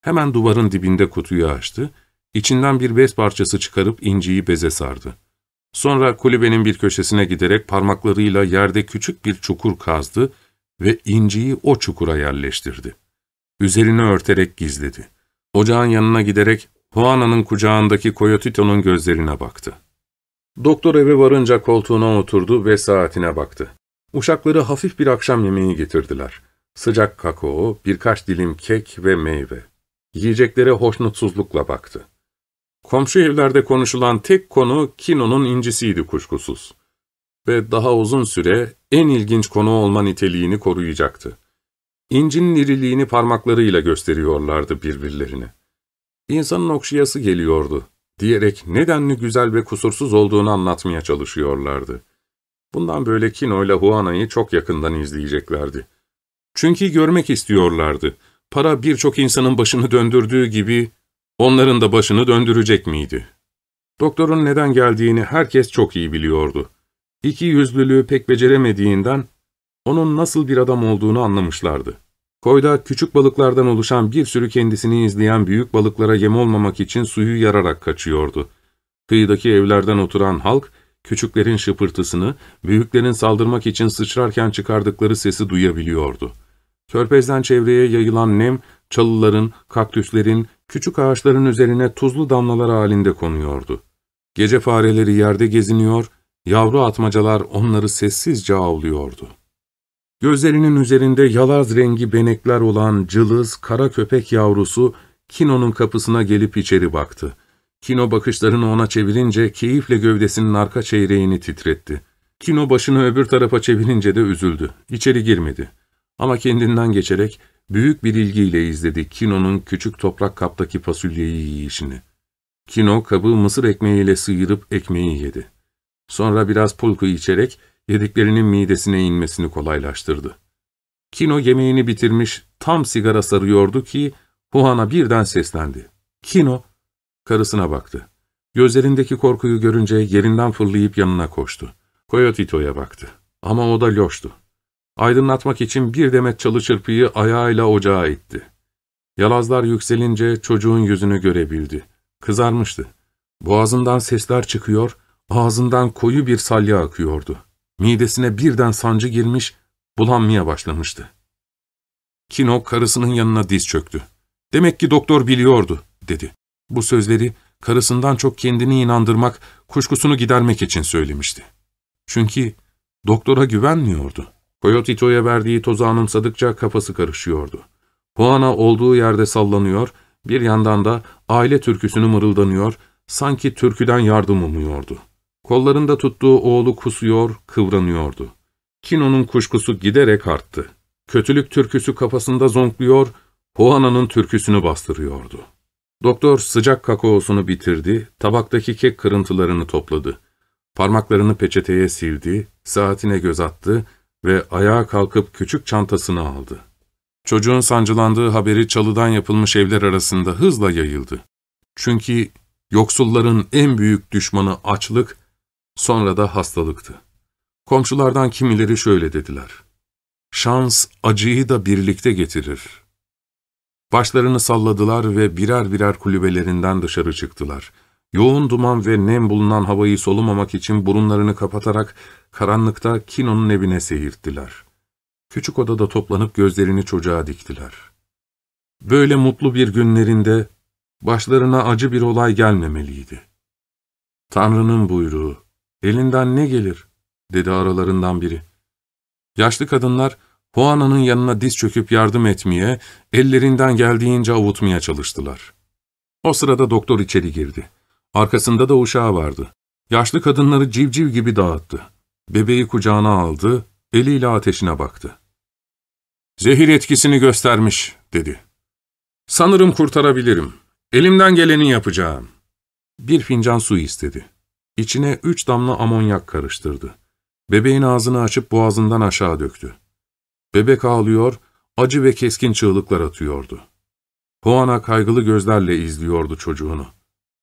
Hemen duvarın dibinde kutuyu açtı, içinden bir bez parçası çıkarıp inciyi beze sardı. Sonra kulübenin bir köşesine giderek parmaklarıyla yerde küçük bir çukur kazdı ve inciyi o çukura yerleştirdi. Üzerini örterek gizledi. Ocağın yanına giderek Juana'nın kucağındaki Coyotito'nun gözlerine baktı. Doktor eve varınca koltuğuna oturdu ve saatine baktı. Uşakları hafif bir akşam yemeği getirdiler. Sıcak kakao, birkaç dilim kek ve meyve. Yiyeceklere hoşnutsuzlukla baktı. Komşu evlerde konuşulan tek konu Kino'nun incisiydi kuşkusuz. Ve daha uzun süre en ilginç konu olma niteliğini koruyacaktı. İncinin iriliğini parmaklarıyla gösteriyorlardı birbirlerine. İnsanın okşayası geliyordu diyerek nedenli güzel ve kusursuz olduğunu anlatmaya çalışıyorlardı. Bundan böyle Kino ile Juana'yı çok yakından izleyeceklerdi. Çünkü görmek istiyorlardı. Para birçok insanın başını döndürdüğü gibi onların da başını döndürecek miydi? Doktorun neden geldiğini herkes çok iyi biliyordu. İki yüzlülüğü pek beceremediğinden onun nasıl bir adam olduğunu anlamışlardı. Koyda küçük balıklardan oluşan bir sürü kendisini izleyen büyük balıklara yem olmamak için suyu yararak kaçıyordu. Kıyıdaki evlerden oturan halk, küçüklerin şıpırtısını, büyüklerin saldırmak için sıçrarken çıkardıkları sesi duyabiliyordu. Körpezden çevreye yayılan nem, çalıların, kaktüslerin, küçük ağaçların üzerine tuzlu damlalar halinde konuyordu. Gece fareleri yerde geziniyor, yavru atmacalar onları sessizce avlıyordu. Gözlerinin üzerinde yalaz rengi benekler olan cılız, kara köpek yavrusu Kino'nun kapısına gelip içeri baktı. Kino bakışlarını ona çevirince keyifle gövdesinin arka çeyreğini titretti. Kino başını öbür tarafa çevirince de üzüldü. İçeri girmedi. Ama kendinden geçerek büyük bir ilgiyle izledi Kino'nun küçük toprak kaptaki fasulyeyi yiyişini. Kino kabı mısır ekmeğiyle sıyırıp ekmeği yedi. Sonra biraz pulku içerek yediklerinin midesine inmesini kolaylaştırdı. Kino yemeğini bitirmiş, tam sigara sarıyordu ki Juana birden seslendi. Kino, karısına baktı. Gözlerindeki korkuyu görünce yerinden fırlayıp yanına koştu. Coyotito'ya baktı. Ama o da loştu. Aydınlatmak için bir demet çalı çırpıyı ayağıyla ocağa itti. Yalazlar yükselince çocuğun yüzünü görebildi. Kızarmıştı. Boğazından sesler çıkıyor, ağzından koyu bir salya akıyordu. Midesine birden sancı girmiş, bulanmaya başlamıştı. Kino karısının yanına diz çöktü. Demek ki doktor biliyordu, dedi. Bu sözleri karısından çok kendini inandırmak, kuşkusunu gidermek için söylemişti. Çünkü doktora güvenmiyordu. Coyotito'ya verdiği tozu anımsadıkça kafası karışıyordu. Juana olduğu yerde sallanıyor, bir yandan da aile türküsünü mırıldanıyor, sanki türküden yardım umuyordu. Kollarında tuttuğu oğlu kusuyor, kıvranıyordu. Kino'nun kuşkusu giderek arttı. Kötülük türküsü kafasında zonkluyor, Juana'nın türküsünü bastırıyordu. Doktor sıcak kakaosunu bitirdi, tabaktaki kek kırıntılarını topladı. Parmaklarını peçeteye sildi, saatine göz attı ve ayağa kalkıp küçük çantasını aldı. Çocuğun sancılandığı haberi çalıdan yapılmış evler arasında hızla yayıldı. Çünkü yoksulların en büyük düşmanı açlık, sonra da hastalıktı. Komşulardan kimileri şöyle dediler. Şans acıyı da birlikte getirir. Başlarını salladılar ve birer birer kulübelerinden dışarı çıktılar. Yoğun duman ve nem bulunan havayı solumamak için burunlarını kapatarak karanlıkta Kino'nun evine seyirttiler. Küçük odada toplanıp gözlerini çocuğa diktiler. Böyle mutlu bir günlerinde başlarına acı bir olay gelmemeliydi. Tanrı'nın buyruğu, elinden ne gelir, dedi aralarından biri. Yaşlı kadınlar, Juana'nın yanına diz çöküp yardım etmeye, ellerinden geldiğince avutmaya çalıştılar. O sırada doktor içeri girdi. Arkasında da uşağı vardı. Yaşlı kadınları civciv gibi dağıttı. Bebeği kucağına aldı, eliyle ateşine baktı. ''Zehir etkisini göstermiş.'' dedi. ''Sanırım kurtarabilirim. Elimden geleni yapacağım.'' Bir fincan su istedi. İçine üç damla amonyak karıştırdı. Bebeğin ağzını açıp boğazından aşağı döktü. Bebek ağlıyor, acı ve keskin çığlıklar atıyordu. Juana kaygılı gözlerle izliyordu çocuğunu.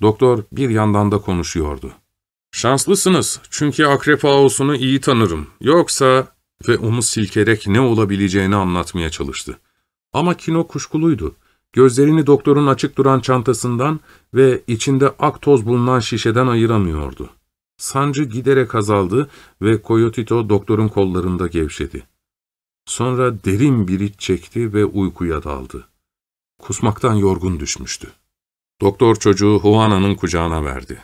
Doktor bir yandan da konuşuyordu. ''Şanslısınız çünkü akrep ağusunu iyi tanırım. Yoksa...'' ve omuz silkerek ne olabileceğini anlatmaya çalıştı. Ama Kino kuşkuluydu. Gözlerini doktorun açık duran çantasından ve içinde ak toz bulunan şişeden ayıramıyordu. Sancı giderek azaldı ve Coyotito doktorun kollarında gevşedi. Sonra derin bir iç çekti ve uykuya daldı. Kusmaktan yorgun düşmüştü. Doktor çocuğu Juana'nın kucağına verdi.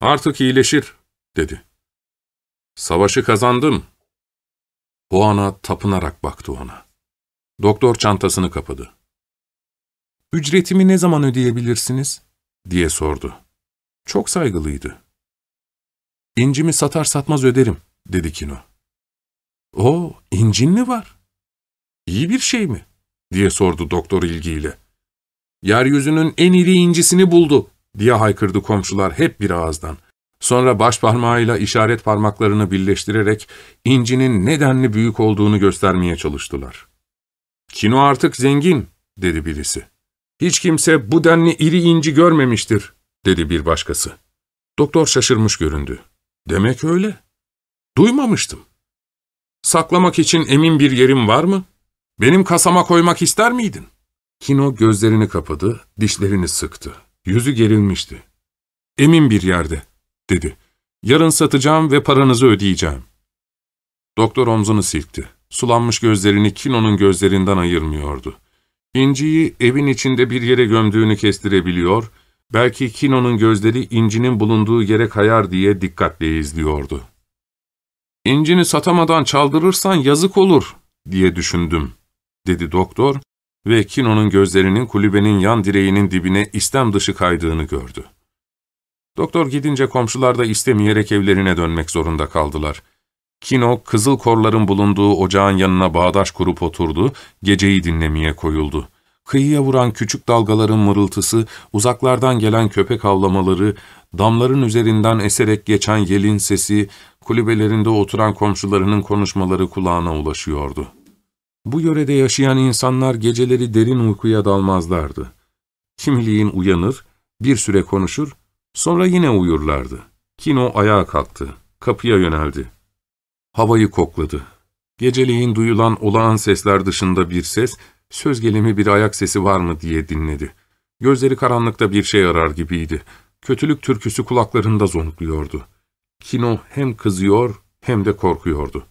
''Artık iyileşir.'' dedi. ''Savaşı kazandım.'' Juana tapınarak baktı ona. Doktor çantasını kapadı. ''Ücretimi ne zaman ödeyebilirsiniz?'' diye sordu. Çok saygılıydı. ''İncimi satar satmaz öderim.'' dedi Kino. ''O, incin mi var? İyi bir şey mi?'' diye sordu doktor ilgiyle. ''Yeryüzünün en iri incisini buldu.'' diye haykırdı komşular hep bir ağızdan. Sonra baş parmağıyla işaret parmaklarını birleştirerek incinin nedenli büyük olduğunu göstermeye çalıştılar. ''Kino artık zengin.'' dedi birisi. ''Hiç kimse bu denli iri inci görmemiştir.'' dedi bir başkası. Doktor şaşırmış göründü. ''Demek öyle. Duymamıştım. Saklamak için emin bir yerim var mı? Benim kasama koymak ister miydin?'' Kino gözlerini kapadı, dişlerini sıktı. Yüzü gerilmişti. ''Emin bir yerde.'' dedi. ''Yarın satacağım ve paranızı ödeyeceğim.'' Doktor omzunu silkti. Sulanmış gözlerini Kino'nun gözlerinden ayırmıyordu. İnciyi evin içinde bir yere gömdüğünü kestirebiliyor, belki Kino'nun gözleri incinin bulunduğu yere kayar diye dikkatle izliyordu. ''İncini satamadan çaldırırsan yazık olur.'' diye düşündüm, dedi doktor ve Kino'nun gözlerinin kulübenin yan direğinin dibine istem dışı kaydığını gördü. Doktor gidince komşular da istemeyerek evlerine dönmek zorunda kaldılar. Kino, kızıl korların bulunduğu ocağın yanına bağdaş kurup oturdu, geceyi dinlemeye koyuldu. Kıyıya vuran küçük dalgaların mırıltısı, uzaklardan gelen köpek havlamaları, damların üzerinden eserek geçen yelin sesi, kulübelerinde oturan komşularının konuşmaları kulağına ulaşıyordu. Bu yörede yaşayan insanlar geceleri derin uykuya dalmazlardı. Kimiliğin uyanır, bir süre konuşur, Sonra yine uyurlardı. Kino ayağa kalktı. Kapıya yöneldi. Havayı kokladı. Geceleyin duyulan olağan sesler dışında bir ses, söz gelimi bir ayak sesi var mı diye dinledi. Gözleri karanlıkta bir şey arar gibiydi. Kötülük türküsü kulaklarında zonkluyordu. Kino hem kızıyor hem de korkuyordu.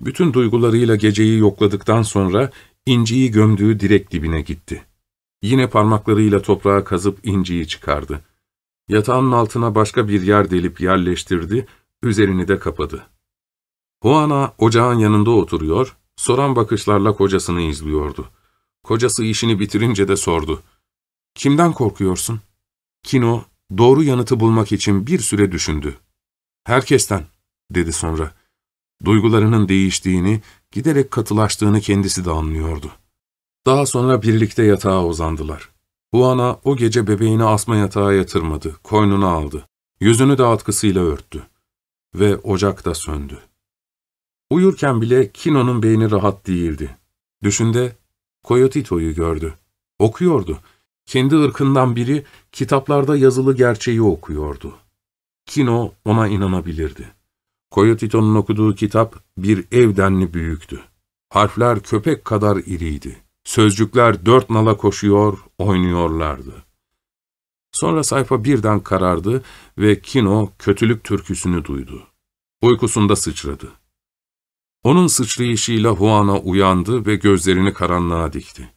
Bütün duygularıyla geceyi yokladıktan sonra inciyi gömdüğü direk dibine gitti. Yine parmaklarıyla toprağa kazıp inciyi çıkardı. Yatağının altına başka bir yer delip yerleştirdi, üzerini de kapadı. Juana ocağın yanında oturuyor, soran bakışlarla kocasını izliyordu. Kocası işini bitirince de sordu. ''Kimden korkuyorsun?'' Kino, doğru yanıtı bulmak için bir süre düşündü. ''Herkesten'' dedi sonra. Duygularının değiştiğini, giderek katılaştığını kendisi de anlıyordu. Daha sonra birlikte yatağa uzandılar. Juana o gece bebeğini asma yatağa yatırmadı, koynuna aldı. Yüzünü de atkısıyla örttü. Ve ocak da söndü. Uyurken bile Kino'nun beyni rahat değildi. Düşünde Coyotito'yu gördü. Okuyordu. Kendi ırkından biri kitaplarda yazılı gerçeği okuyordu. Kino ona inanabilirdi. Coyotito'nun okuduğu kitap bir ev denli büyüktü. Harfler köpek kadar iriydi. Sözcükler dört nala koşuyor, oynuyorlardı. Sonra sayfa birden karardı ve Kino kötülük türküsünü duydu. Uykusunda sıçradı. Onun sıçrayışıyla Huana uyandı ve gözlerini karanlığa dikti.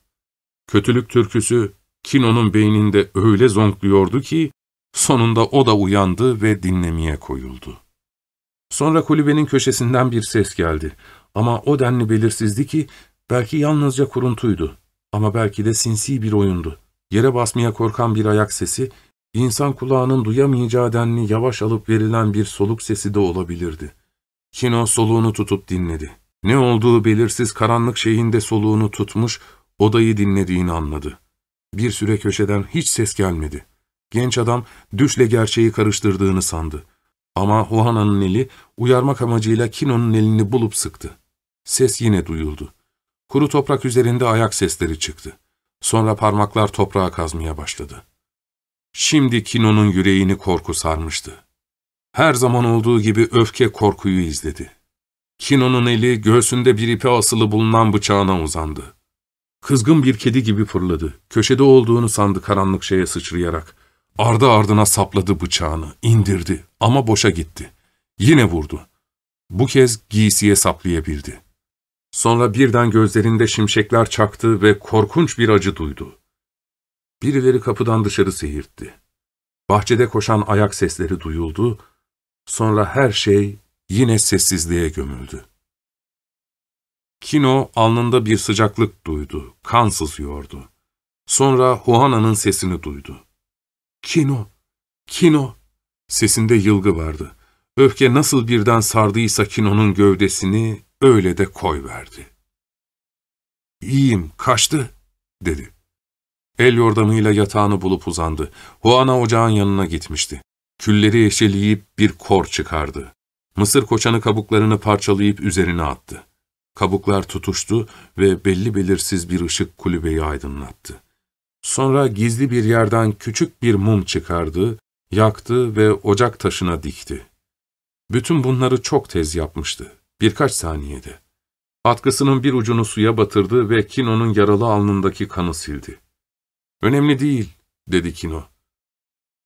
Kötülük türküsü Kino'nun beyninde öyle zonkluyordu ki, sonunda o da uyandı ve dinlemeye koyuldu. Sonra kulübenin köşesinden bir ses geldi ama o denli belirsizdi ki, belki yalnızca kuruntuydu ama belki de sinsi bir oyundu. Yere basmaya korkan bir ayak sesi, insan kulağının duyamayacağı denli yavaş alıp verilen bir soluk sesi de olabilirdi. Kino soluğunu tutup dinledi. Ne olduğu belirsiz karanlık şeyinde soluğunu tutmuş, odayı dinlediğini anladı. Bir süre köşeden hiç ses gelmedi. Genç adam düşle gerçeği karıştırdığını sandı. Ama Juana'nın eli uyarmak amacıyla Kino'nun elini bulup sıktı. Ses yine duyuldu. Kuru toprak üzerinde ayak sesleri çıktı. Sonra parmaklar toprağa kazmaya başladı. Şimdi Kino'nun yüreğini korku sarmıştı. Her zaman olduğu gibi öfke korkuyu izledi. Kino'nun eli göğsünde bir ipe asılı bulunan bıçağına uzandı. Kızgın bir kedi gibi fırladı. Köşede olduğunu sandı karanlık şeye sıçrayarak. Ardı ardına sapladı bıçağını, indirdi ama boşa gitti. Yine vurdu. Bu kez giysiye saplayabildi. Sonra birden gözlerinde şimşekler çaktı ve korkunç bir acı duydu. Birileri kapıdan dışarı seyirtti. Bahçede koşan ayak sesleri duyuldu Sonra her şey yine sessizliğe gömüldü. Kino alnında bir sıcaklık duydu, kan sızıyordu. Sonra Juana'nın sesini duydu. Kino, Kino. Sesinde yılgı vardı. Öfke nasıl birden sardıysa Kino'nun gövdesini öyle de koy verdi. İyiyim, kaçtı, dedi. El yordamıyla yatağını bulup uzandı. Juana ocağın yanına gitmişti. Külleri eşeleyip bir kor çıkardı. Mısır koçanı kabuklarını parçalayıp üzerine attı. Kabuklar tutuştu ve belli belirsiz bir ışık kulübeyi aydınlattı. Sonra gizli bir yerden küçük bir mum çıkardı, yaktı ve ocak taşına dikti. Bütün bunları çok tez yapmıştı, birkaç saniyede. Atkısının bir ucunu suya batırdı ve Kino'nun yaralı alnındaki kanı sildi. ''Önemli değil.'' dedi Kino.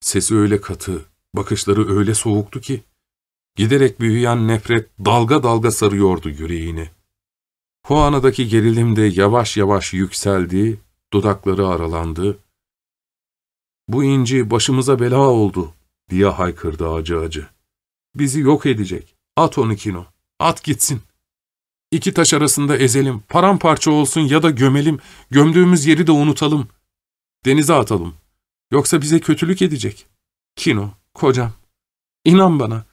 Sesi öyle katı, Bakışları öyle soğuktu ki, giderek büyüyen nefret dalga dalga sarıyordu yüreğini. Huana'daki gerilim de yavaş yavaş yükseldi, dudakları aralandı. ''Bu inci başımıza bela oldu.'' diye haykırdı acı acı. ''Bizi yok edecek. At onu Kino, at gitsin. İki taş arasında ezelim, paramparça olsun ya da gömelim, gömdüğümüz yeri de unutalım. Denize atalım. Yoksa bize kötülük edecek. Kino, Kocam, inan bana,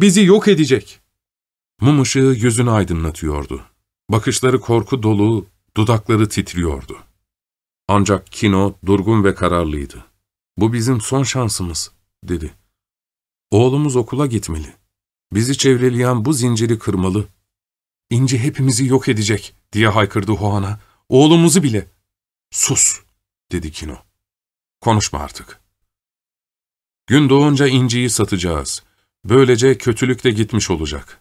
bizi yok edecek. Mum ışığı yüzünü aydınlatıyordu. Bakışları korku dolu, dudakları titriyordu. Ancak Kino durgun ve kararlıydı. Bu bizim son şansımız, dedi. Oğlumuz okula gitmeli. Bizi çevreleyen bu zinciri kırmalı. İnci hepimizi yok edecek, diye haykırdı Juana. Oğlumuzu bile. Sus, dedi Kino. Konuşma artık. Gün doğunca inciyi satacağız. Böylece kötülük de gitmiş olacak.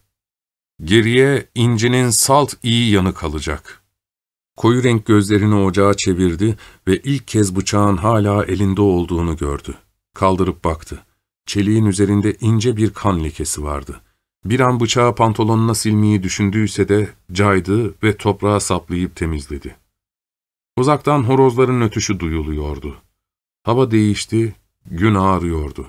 Geriye incinin salt iyi yanı kalacak. Koyu renk gözlerini ocağa çevirdi ve ilk kez bıçağın hala elinde olduğunu gördü. Kaldırıp baktı. Çeliğin üzerinde ince bir kan lekesi vardı. Bir an bıçağı pantolonuna silmeyi düşündüyse de caydı ve toprağa saplayıp temizledi. Uzaktan horozların ötüşü duyuluyordu. Hava değişti, gün ağrıyordu.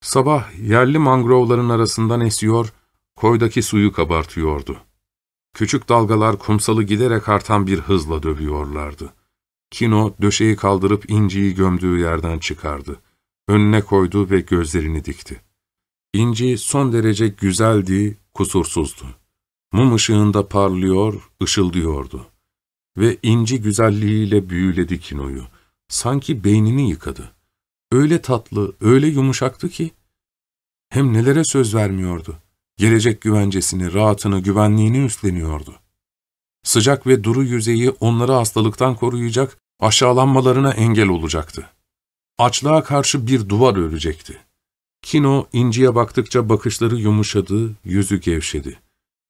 Sabah yerli mangrovların arasından esiyor, koydaki suyu kabartıyordu. Küçük dalgalar kumsalı giderek artan bir hızla dövüyorlardı. Kino döşeyi kaldırıp inciyi gömdüğü yerden çıkardı. Önüne koydu ve gözlerini dikti. İnci son derece güzeldi, kusursuzdu. Mum ışığında parlıyor, ışıldıyordu. Ve inci güzelliğiyle büyüledi Kino'yu. Sanki beynini yıkadı. Öyle tatlı, öyle yumuşaktı ki, hem nelere söz vermiyordu. Gelecek güvencesini, rahatını, güvenliğini üstleniyordu. Sıcak ve duru yüzeyi onları hastalıktan koruyacak, aşağılanmalarına engel olacaktı. Açlığa karşı bir duvar örecekti. Kino, inciye baktıkça bakışları yumuşadı, yüzü gevşedi.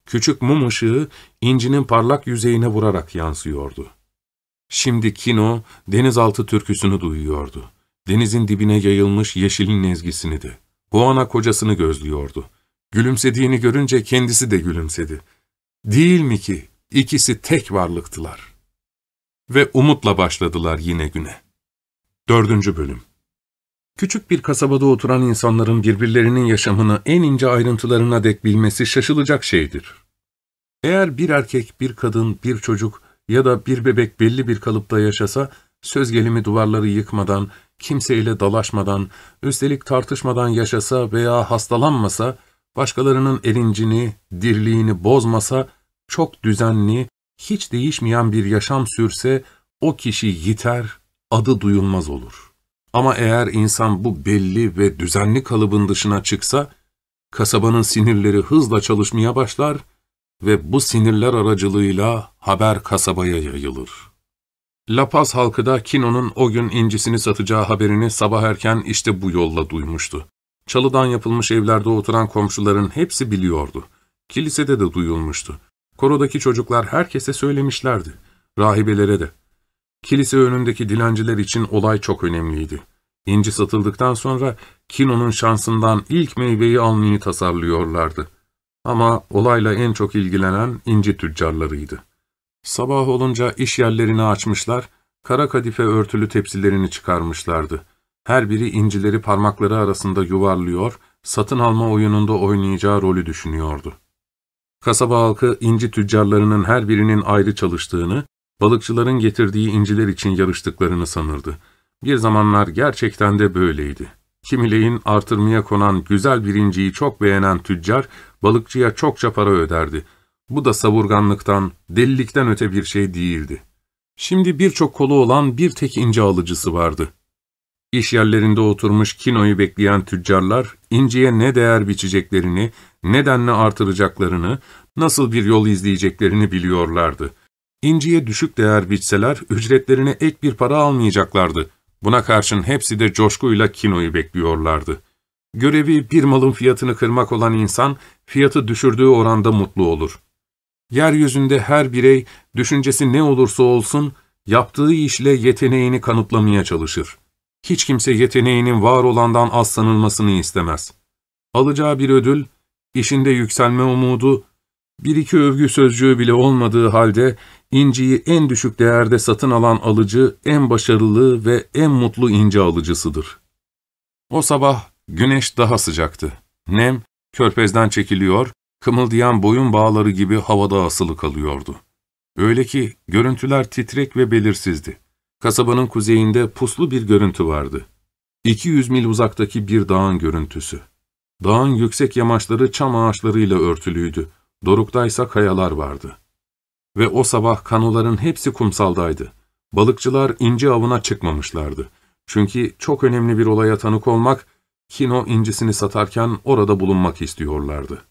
Küçük mum ışığı, incinin parlak yüzeyine vurarak yansıyordu. Şimdi Kino, denizaltı türküsünü duyuyordu. Denizin dibine yayılmış yeşilin ezgisini de. Huana kocasını gözlüyordu. Gülümsediğini görünce kendisi de gülümsedi. Değil mi ki ikisi tek varlıktılar? Ve umutla başladılar yine güne. Dördüncü Bölüm Küçük bir kasabada oturan insanların birbirlerinin yaşamını en ince ayrıntılarına dek bilmesi şaşılacak şeydir. Eğer bir erkek, bir kadın, bir çocuk ya da bir bebek belli bir kalıpta yaşasa, söz gelimi duvarları yıkmadan, kimseyle dalaşmadan, üstelik tartışmadan yaşasa veya hastalanmasa, başkalarının erincini, dirliğini bozmasa, çok düzenli, hiç değişmeyen bir yaşam sürse, o kişi yiter, adı duyulmaz olur. Ama eğer insan bu belli ve düzenli kalıbın dışına çıksa, kasabanın sinirleri hızla çalışmaya başlar ve bu sinirler aracılığıyla haber kasabaya yayılır. La Paz halkı da Kino'nun o gün incisini satacağı haberini sabah erken işte bu yolla duymuştu. Çalıdan yapılmış evlerde oturan komşuların hepsi biliyordu. Kilisede de duyulmuştu. Korodaki çocuklar herkese söylemişlerdi. Rahibelere de. Kilise önündeki dilenciler için olay çok önemliydi. İnci satıldıktan sonra Kino'nun şansından ilk meyveyi almayı tasarlıyorlardı. Ama olayla en çok ilgilenen inci tüccarlarıydı. Sabah olunca iş yerlerini açmışlar, kara kadife örtülü tepsilerini çıkarmışlardı. Her biri incileri parmakları arasında yuvarlıyor, satın alma oyununda oynayacağı rolü düşünüyordu. Kasaba halkı inci tüccarlarının her birinin ayrı çalıştığını, balıkçıların getirdiği inciler için yarıştıklarını sanırdı. Bir zamanlar gerçekten de böyleydi. Kimileyin artırmaya konan güzel bir inciyi çok beğenen tüccar, balıkçıya çokça para öderdi. Bu da savurganlıktan, delilikten öte bir şey değildi. Şimdi birçok kolu olan bir tek inci alıcısı vardı. İş yerlerinde oturmuş kinoyu bekleyen tüccarlar, inciye ne değer biçeceklerini, nedenle artıracaklarını, nasıl bir yol izleyeceklerini biliyorlardı. İnciye düşük değer biçseler, ücretlerine ek bir para almayacaklardı. Buna karşın hepsi de coşkuyla kinoyu bekliyorlardı. Görevi bir malın fiyatını kırmak olan insan, fiyatı düşürdüğü oranda mutlu olur. Yeryüzünde her birey, düşüncesi ne olursa olsun, yaptığı işle yeteneğini kanıtlamaya çalışır. Hiç kimse yeteneğinin var olandan az sanılmasını istemez. Alacağı bir ödül, işinde yükselme umudu, bir iki övgü sözcüğü bile olmadığı halde, inciyi en düşük değerde satın alan alıcı, en başarılı ve en mutlu inci alıcısıdır. O sabah, güneş daha sıcaktı. Nem, körpezden çekiliyor, kımıldayan boyun bağları gibi havada asılı kalıyordu. Öyle ki, görüntüler titrek ve belirsizdi. Kasabanın kuzeyinde puslu bir görüntü vardı. 200 mil uzaktaki bir dağın görüntüsü. Dağın yüksek yamaçları çam ağaçlarıyla örtülüydü. Doruktaysa kayalar vardı. Ve o sabah kanoların hepsi kumsaldaydı. Balıkçılar inci avına çıkmamışlardı. Çünkü çok önemli bir olaya tanık olmak, Kino incisini satarken orada bulunmak istiyorlardı.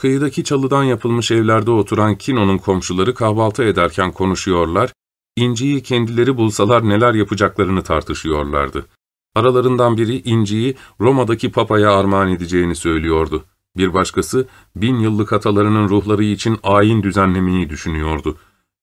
Kıyıdaki çalıdan yapılmış evlerde oturan Kino'nun komşuları kahvaltı ederken konuşuyorlar, inciyi kendileri bulsalar neler yapacaklarını tartışıyorlardı. Aralarından biri inciyi Roma'daki papaya armağan edeceğini söylüyordu. Bir başkası bin yıllık atalarının ruhları için ayin düzenlemeyi düşünüyordu.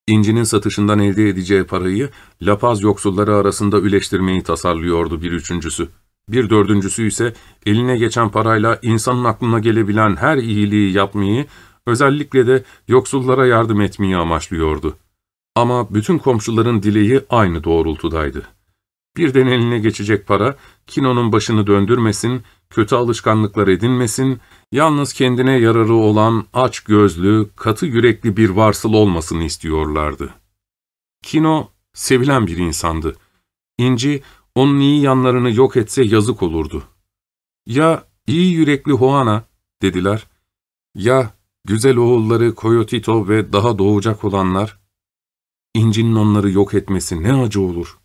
İncinin satışından elde edeceği parayı lapaz yoksulları arasında üleştirmeyi tasarlıyordu bir üçüncüsü. Bir dördüncüsü ise eline geçen parayla insanın aklına gelebilen her iyiliği yapmayı, özellikle de yoksullara yardım etmeyi amaçlıyordu. Ama bütün komşuların dileği aynı doğrultudaydı. Birden eline geçecek para, Kino'nun başını döndürmesin, kötü alışkanlıklar edinmesin, yalnız kendine yararı olan aç gözlü, katı yürekli bir varsıl olmasını istiyorlardı. Kino, sevilen bir insandı. İnci, onun iyi yanlarını yok etse yazık olurdu. Ya iyi yürekli Hoana, dediler. Ya güzel oğulları Coyotito ve daha doğacak olanlar? İnci'nin onları yok etmesi ne acı olur.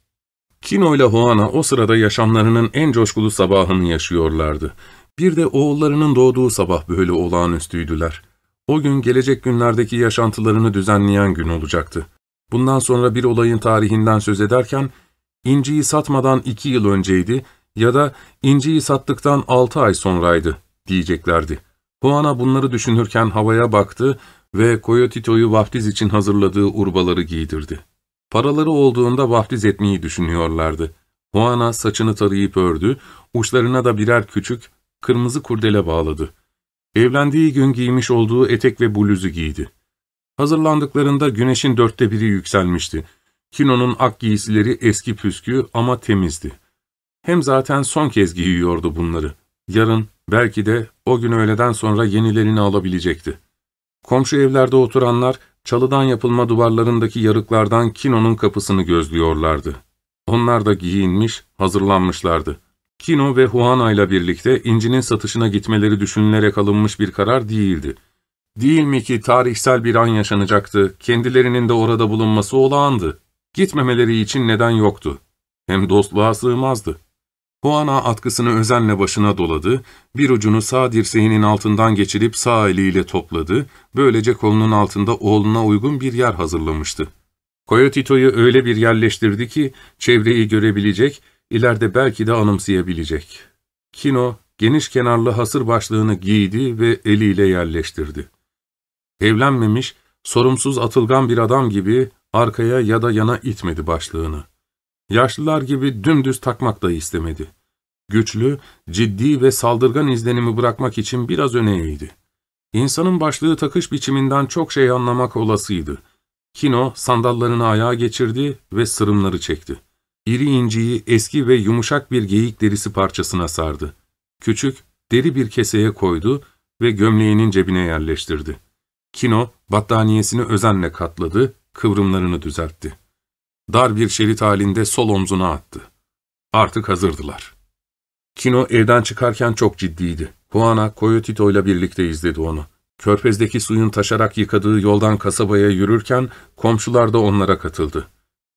Kino ile Hoana o sırada yaşamlarının en coşkulu sabahını yaşıyorlardı. Bir de oğullarının doğduğu sabah böyle olağanüstüydüler. O gün gelecek günlerdeki yaşantılarını düzenleyen gün olacaktı. Bundan sonra bir olayın tarihinden söz ederken, İnci'yi satmadan iki yıl önceydi ya da İnci'yi sattıktan altı ay sonraydı diyeceklerdi. Juana bunları düşünürken havaya baktı ve Coyotito'yu vaftiz için hazırladığı urbaları giydirdi. Paraları olduğunda vaftiz etmeyi düşünüyorlardı. Juana saçını tarayıp ördü, uçlarına da birer küçük, kırmızı kurdele bağladı. Evlendiği gün giymiş olduğu etek ve bluzu giydi. Hazırlandıklarında güneşin dörtte biri yükselmişti. Kino'nun ak giysileri eski püskü ama temizdi. Hem zaten son kez giyiyordu bunları. Yarın, belki de o gün öğleden sonra yenilerini alabilecekti. Komşu evlerde oturanlar, çalıdan yapılma duvarlarındaki yarıklardan Kino'nun kapısını gözlüyorlardı. Onlar da giyinmiş, hazırlanmışlardı. Kino ve Juana ile birlikte incinin satışına gitmeleri düşünülerek alınmış bir karar değildi. Değil mi ki tarihsel bir an yaşanacaktı, kendilerinin de orada bulunması olağandı. Gitmemeleri için neden yoktu. Hem dostluğa sığmazdı. Juana atkısını özenle başına doladı, bir ucunu sağ dirseğinin altından geçirip sağ eliyle topladı, böylece kolunun altında oğluna uygun bir yer hazırlamıştı. Coyotito'yu öyle bir yerleştirdi ki, çevreyi görebilecek, ileride belki de anımsayabilecek. Kino, geniş kenarlı hasır başlığını giydi ve eliyle yerleştirdi. Evlenmemiş, sorumsuz atılgan bir adam gibi arkaya ya da yana itmedi başlığını. Yaşlılar gibi dümdüz takmak da istemedi. Güçlü, ciddi ve saldırgan izlenimi bırakmak için biraz öne eğdi. İnsanın başlığı takış biçiminden çok şey anlamak olasıydı. Kino sandallarını ayağa geçirdi ve sırımları çekti. İri inciyi eski ve yumuşak bir geyik derisi parçasına sardı. Küçük, deri bir keseye koydu ve gömleğinin cebine yerleştirdi. Kino, battaniyesini özenle katladı, kıvrımlarını düzeltti. Dar bir şerit halinde sol omzuna attı. Artık hazırdılar. Kino evden çıkarken çok ciddiydi. Juana, Coyotito ile birlikte izledi onu. Körfezdeki suyun taşarak yıkadığı yoldan kasabaya yürürken komşular da onlara katıldı.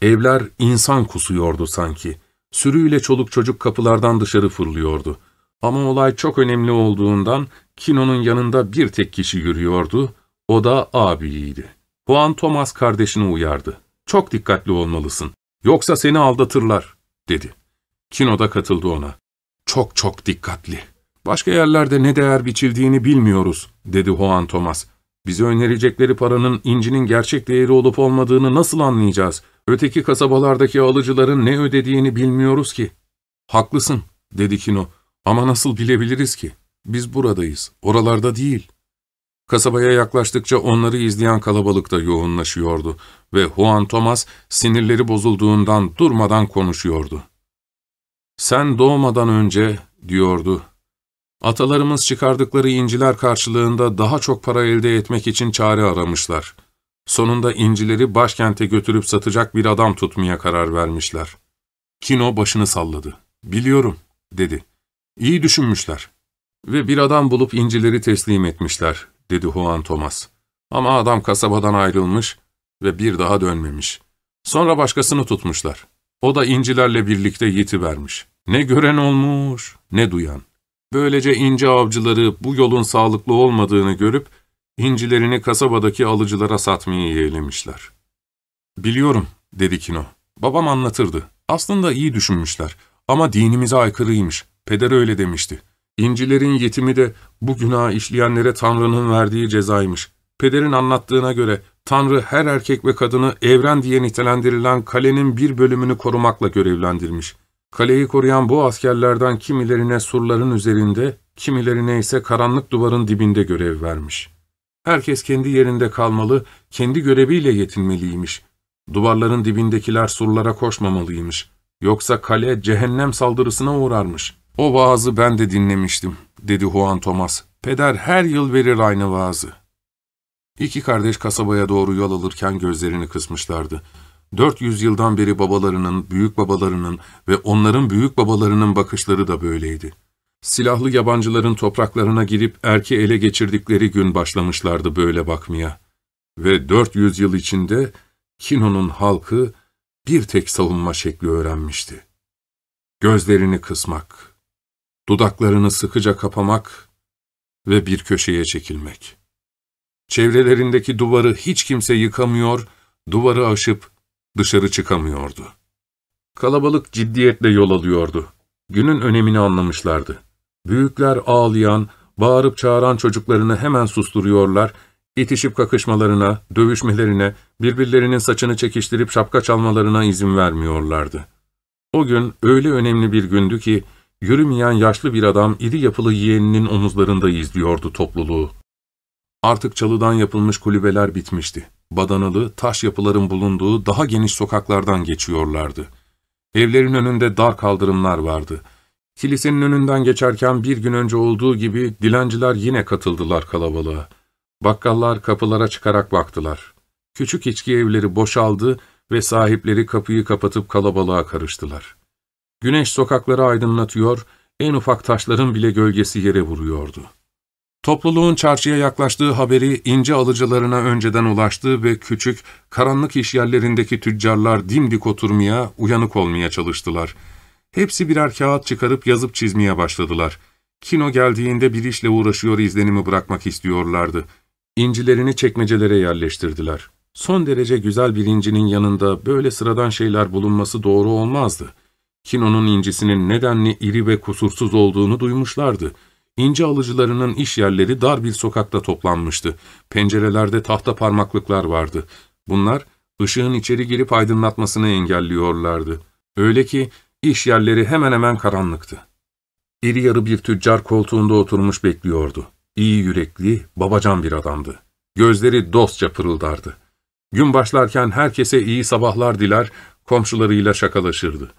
Evler insan kusuyordu sanki. Sürüyle çoluk çocuk kapılardan dışarı fırlıyordu. Ama olay çok önemli olduğundan Kino'nun yanında bir tek kişi yürüyordu, o da abiydi. Juan Thomas kardeşini uyardı. Çok dikkatli olmalısın. Yoksa seni aldatırlar, dedi. Kino da katıldı ona. Çok çok dikkatli. Başka yerlerde ne değer biçildiğini bilmiyoruz, dedi Juan Thomas. Bize önerecekleri paranın incinin gerçek değeri olup olmadığını nasıl anlayacağız? Öteki kasabalardaki alıcıların ne ödediğini bilmiyoruz ki. Haklısın, dedi Kino. Ama nasıl bilebiliriz ki? Biz buradayız, oralarda değil. Kasabaya yaklaştıkça onları izleyen kalabalık da yoğunlaşıyordu ve Juan Thomas sinirleri bozulduğundan durmadan konuşuyordu. ''Sen doğmadan önce'' diyordu. ''Atalarımız çıkardıkları inciler karşılığında daha çok para elde etmek için çare aramışlar. Sonunda incileri başkente götürüp satacak bir adam tutmaya karar vermişler.'' Kino başını salladı. ''Biliyorum'' dedi. ''İyi düşünmüşler. Ve bir adam bulup incileri teslim etmişler.'' Dedi Juan Thomas. Ama adam kasabadan ayrılmış ve bir daha dönmemiş. Sonra başkasını tutmuşlar. O da incilerle birlikte yitivermiş. Ne gören olmuş, ne duyan. Böylece inci avcıları bu yolun sağlıklı olmadığını görüp, incilerini kasabadaki alıcılara satmayı yeğlemişler. ''Biliyorum'' dedi Kino. ''Babam anlatırdı. Aslında iyi düşünmüşler. Ama dinimize aykırıymış. Peder öyle demişti. İncilerin yetimi de bu günah işleyenlere Tanrı'nın verdiği cezaymış. Pederin anlattığına göre Tanrı her erkek ve kadını evren diye nitelendirilen kalenin bir bölümünü korumakla görevlendirmiş. Kaleyi koruyan bu askerlerden kimilerine surların üzerinde, kimilerine ise karanlık duvarın dibinde görev vermiş. Herkes kendi yerinde kalmalı, kendi göreviyle yetinmeliymiş. Duvarların dibindekiler surlara koşmamalıymış. Yoksa kale cehennem saldırısına uğrarmış. O vaazı ben de dinlemiştim, dedi Juan Thomas. Peder her yıl verir aynı vaazı. İki kardeş kasabaya doğru yol alırken gözlerini kısmışlardı. 400 yıldan beri babalarının, büyük babalarının ve onların büyük babalarının bakışları da böyleydi. Silahlı yabancıların topraklarına girip erke ele geçirdikleri gün başlamışlardı böyle bakmaya. Ve 400 yıl içinde Kino'nun halkı bir tek savunma şekli öğrenmişti. Gözlerini kısmak, dudaklarını sıkıca kapamak ve bir köşeye çekilmek. Çevrelerindeki duvarı hiç kimse yıkamıyor, duvarı aşıp dışarı çıkamıyordu. Kalabalık ciddiyetle yol alıyordu. Günün önemini anlamışlardı. Büyükler ağlayan, bağırıp çağıran çocuklarını hemen susturuyorlar, itişip kakışmalarına, dövüşmelerine, birbirlerinin saçını çekiştirip şapka çalmalarına izin vermiyorlardı. O gün öyle önemli bir gündü ki, yürümeyen yaşlı bir adam iri yapılı yeğeninin omuzlarında izliyordu topluluğu. Artık çalıdan yapılmış kulübeler bitmişti. Badanalı, taş yapıların bulunduğu daha geniş sokaklardan geçiyorlardı. Evlerin önünde dar kaldırımlar vardı. Kilisenin önünden geçerken bir gün önce olduğu gibi dilenciler yine katıldılar kalabalığa. Bakkallar kapılara çıkarak baktılar. Küçük içki evleri boşaldı ve sahipleri kapıyı kapatıp kalabalığa karıştılar. Güneş sokakları aydınlatıyor, en ufak taşların bile gölgesi yere vuruyordu. Topluluğun çarşıya yaklaştığı haberi ince alıcılarına önceden ulaştı ve küçük, karanlık iş yerlerindeki tüccarlar dimdik oturmaya, uyanık olmaya çalıştılar. Hepsi birer kağıt çıkarıp yazıp çizmeye başladılar. Kino geldiğinde bir işle uğraşıyor izlenimi bırakmak istiyorlardı. İncilerini çekmecelere yerleştirdiler. Son derece güzel bir incinin yanında böyle sıradan şeyler bulunması doğru olmazdı. Kino'nun incisinin nedenli iri ve kusursuz olduğunu duymuşlardı. İnce alıcılarının iş yerleri dar bir sokakta toplanmıştı. Pencerelerde tahta parmaklıklar vardı. Bunlar ışığın içeri girip aydınlatmasını engelliyorlardı. Öyle ki iş yerleri hemen hemen karanlıktı. İri yarı bir tüccar koltuğunda oturmuş bekliyordu. İyi yürekli, babacan bir adamdı. Gözleri dostça pırıldardı. Gün başlarken herkese iyi sabahlar diler, komşularıyla şakalaşırdı.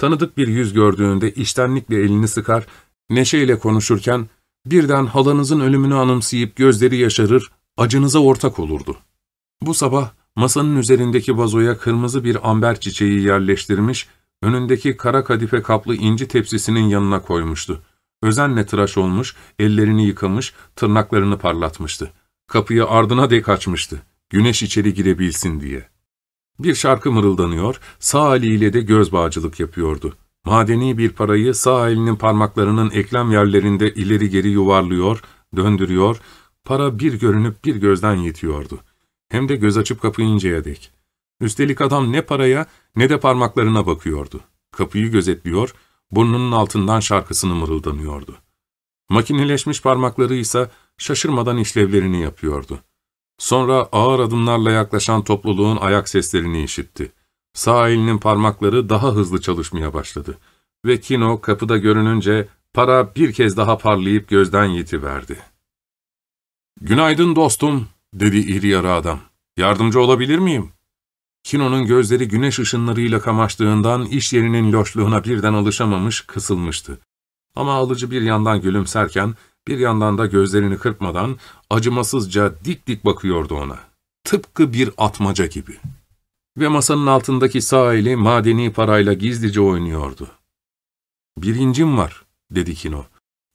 Tanıdık bir yüz gördüğünde iştenlikle elini sıkar, neşeyle konuşurken birden halanızın ölümünü anımsayıp gözleri yaşarır, acınıza ortak olurdu. Bu sabah masanın üzerindeki vazoya kırmızı bir amber çiçeği yerleştirmiş, önündeki kara kadife kaplı inci tepsisinin yanına koymuştu. Özenle tıraş olmuş, ellerini yıkamış, tırnaklarını parlatmıştı. Kapıyı ardına dek açmıştı. Güneş içeri girebilsin diye. Bir şarkı mırıldanıyor, sağ eliyle de göz bağcılık yapıyordu. Madeni bir parayı sağ elinin parmaklarının eklem yerlerinde ileri geri yuvarlıyor, döndürüyor, para bir görünüp bir gözden yetiyordu. Hem de göz açıp kapayıncaya dek. Üstelik adam ne paraya ne de parmaklarına bakıyordu. Kapıyı gözetliyor, burnunun altından şarkısını mırıldanıyordu. Makineleşmiş parmakları ise şaşırmadan işlevlerini yapıyordu. Sonra ağır adımlarla yaklaşan topluluğun ayak seslerini işitti. Sağ elinin parmakları daha hızlı çalışmaya başladı. Ve Kino kapıda görününce para bir kez daha parlayıp gözden yitiverdi. ''Günaydın dostum'' dedi iri yarı adam. ''Yardımcı olabilir miyim?'' Kino'nun gözleri güneş ışınlarıyla kamaştığından iş yerinin loşluğuna birden alışamamış, kısılmıştı. Ama alıcı bir yandan gülümserken, bir yandan da gözlerini kırpmadan acımasızca dik dik bakıyordu ona. Tıpkı bir atmaca gibi. Ve masanın altındaki sağ eli madeni parayla gizlice oynuyordu. ''Bir incim var.'' dedi Kino.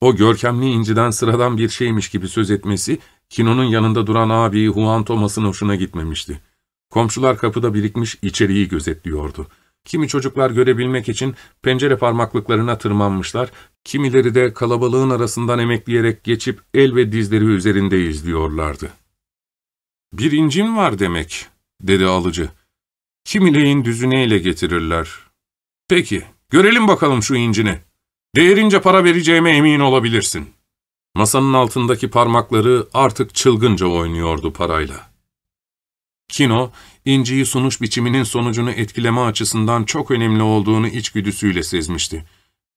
O görkemli inciden sıradan bir şeymiş gibi söz etmesi, Kino'nun yanında duran abi Juan Thomas'ın hoşuna gitmemişti. Komşular kapıda birikmiş içeriği gözetliyordu. Kimi çocuklar görebilmek için pencere parmaklıklarına tırmanmışlar, kimileri de kalabalığın arasından emekleyerek geçip el ve dizleri üzerinde izliyorlardı. ''Bir incim var demek.'' dedi alıcı. ''Kimileyin düzüneyle getirirler.'' ''Peki, Görelim bakalım şu incini. Değerince para vereceğime emin olabilirsin. Masanın altındaki parmakları artık çılgınca oynuyordu parayla. Kino, inciyi sunuş biçiminin sonucunu etkileme açısından çok önemli olduğunu içgüdüsüyle sezmişti.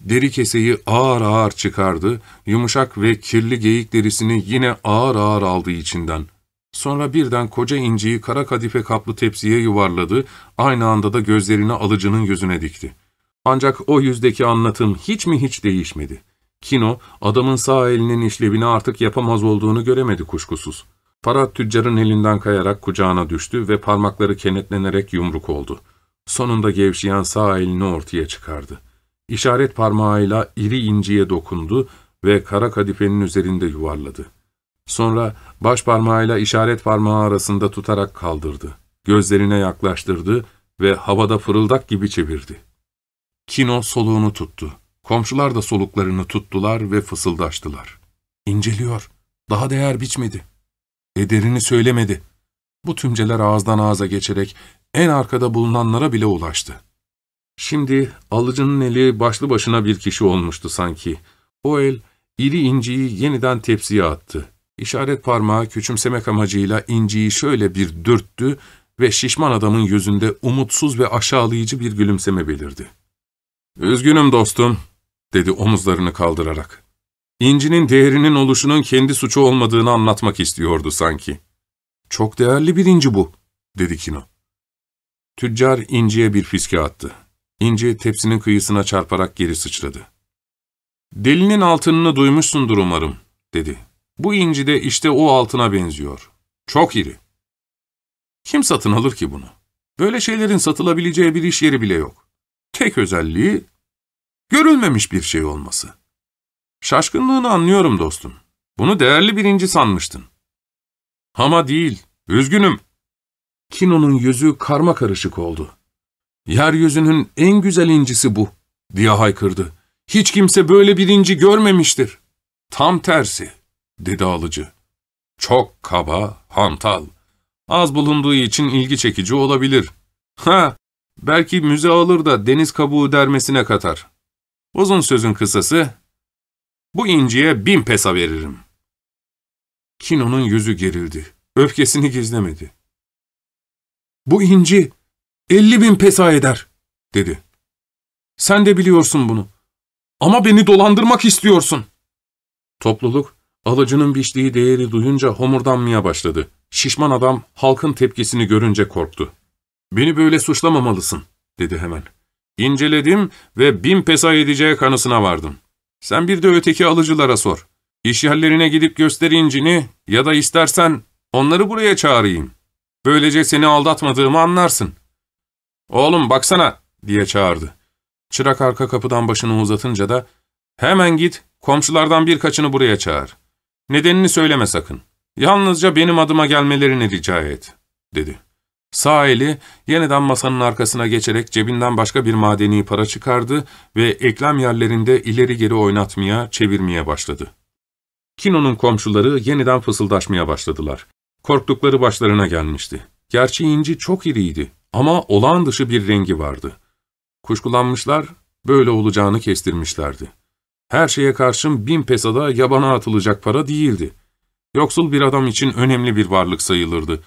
Deri keseyi ağır ağır çıkardı, yumuşak ve kirli geyik derisini yine ağır ağır aldı içinden. Sonra birden koca inciyi kara kadife kaplı tepsiye yuvarladı, aynı anda da gözlerini alıcının yüzüne dikti. Ancak o yüzdeki anlatım hiç mi hiç değişmedi. Kino, adamın sağ elinin işlevini artık yapamaz olduğunu göremedi kuşkusuz. Para tüccarın elinden kayarak kucağına düştü ve parmakları kenetlenerek yumruk oldu. Sonunda gevşeyen sağ elini ortaya çıkardı. İşaret parmağıyla iri inciye dokundu ve kara kadifenin üzerinde yuvarladı. Sonra baş parmağıyla işaret parmağı arasında tutarak kaldırdı. Gözlerine yaklaştırdı ve havada fırıldak gibi çevirdi. Kino soluğunu tuttu. Komşular da soluklarını tuttular ve fısıldaştılar. İnceliyor. Daha değer biçmedi. Ederini söylemedi. Bu tümceler ağızdan ağza geçerek en arkada bulunanlara bile ulaştı. Şimdi alıcının eli başlı başına bir kişi olmuştu sanki. O el iri inciyi yeniden tepsiye attı. İşaret parmağı küçümsemek amacıyla inciyi şöyle bir dürttü ve şişman adamın yüzünde umutsuz ve aşağılayıcı bir gülümseme belirdi. ''Üzgünüm dostum.'' dedi omuzlarını kaldırarak. İncinin değerinin oluşunun kendi suçu olmadığını anlatmak istiyordu sanki. ''Çok değerli bir inci bu.'' dedi Kino. Tüccar inciye bir fiske attı. İnci tepsinin kıyısına çarparak geri sıçradı. ''Delinin altınını duymuşsundur umarım.'' dedi. ''Bu inci de işte o altına benziyor. Çok iri.'' Kim satın alır ki bunu? Böyle şeylerin satılabileceği bir iş yeri bile yok. Tek özelliği, görülmemiş bir şey olması. Şaşkınlığını anlıyorum dostum. Bunu değerli bir inci sanmıştın. Ama değil, üzgünüm. Kino'nun yüzü karma karışık oldu. Yeryüzünün en güzel incisi bu, diye haykırdı. Hiç kimse böyle bir inci görmemiştir. Tam tersi, dedi alıcı. Çok kaba, hantal. Az bulunduğu için ilgi çekici olabilir. Ha, belki müze alır da deniz kabuğu dermesine katar. Uzun sözün kısası, bu inciye bin pesa veririm. Kino'nun yüzü gerildi. Öfkesini gizlemedi. Bu inci elli bin pesa eder, dedi. Sen de biliyorsun bunu. Ama beni dolandırmak istiyorsun. Topluluk, alıcının biçtiği değeri duyunca homurdanmaya başladı. Şişman adam halkın tepkisini görünce korktu. Beni böyle suçlamamalısın, dedi hemen. İnceledim ve bin pesa edeceği kanısına vardım. Sen bir de öteki alıcılara sor. İş yerlerine gidip göster incini ya da istersen onları buraya çağırayım. Böylece seni aldatmadığımı anlarsın. Oğlum baksana diye çağırdı. Çırak arka kapıdan başını uzatınca da hemen git komşulardan birkaçını buraya çağır. Nedenini söyleme sakın. Yalnızca benim adıma gelmelerini rica et, dedi. Sağ eli yeniden masanın arkasına geçerek cebinden başka bir madeni para çıkardı ve eklem yerlerinde ileri geri oynatmaya, çevirmeye başladı. Kino'nun komşuları yeniden fısıldaşmaya başladılar. Korktukları başlarına gelmişti. Gerçi inci çok iriydi ama olağan dışı bir rengi vardı. Kuşkulanmışlar, böyle olacağını kestirmişlerdi. Her şeye karşın bin pesada yabana atılacak para değildi. Yoksul bir adam için önemli bir varlık sayılırdı.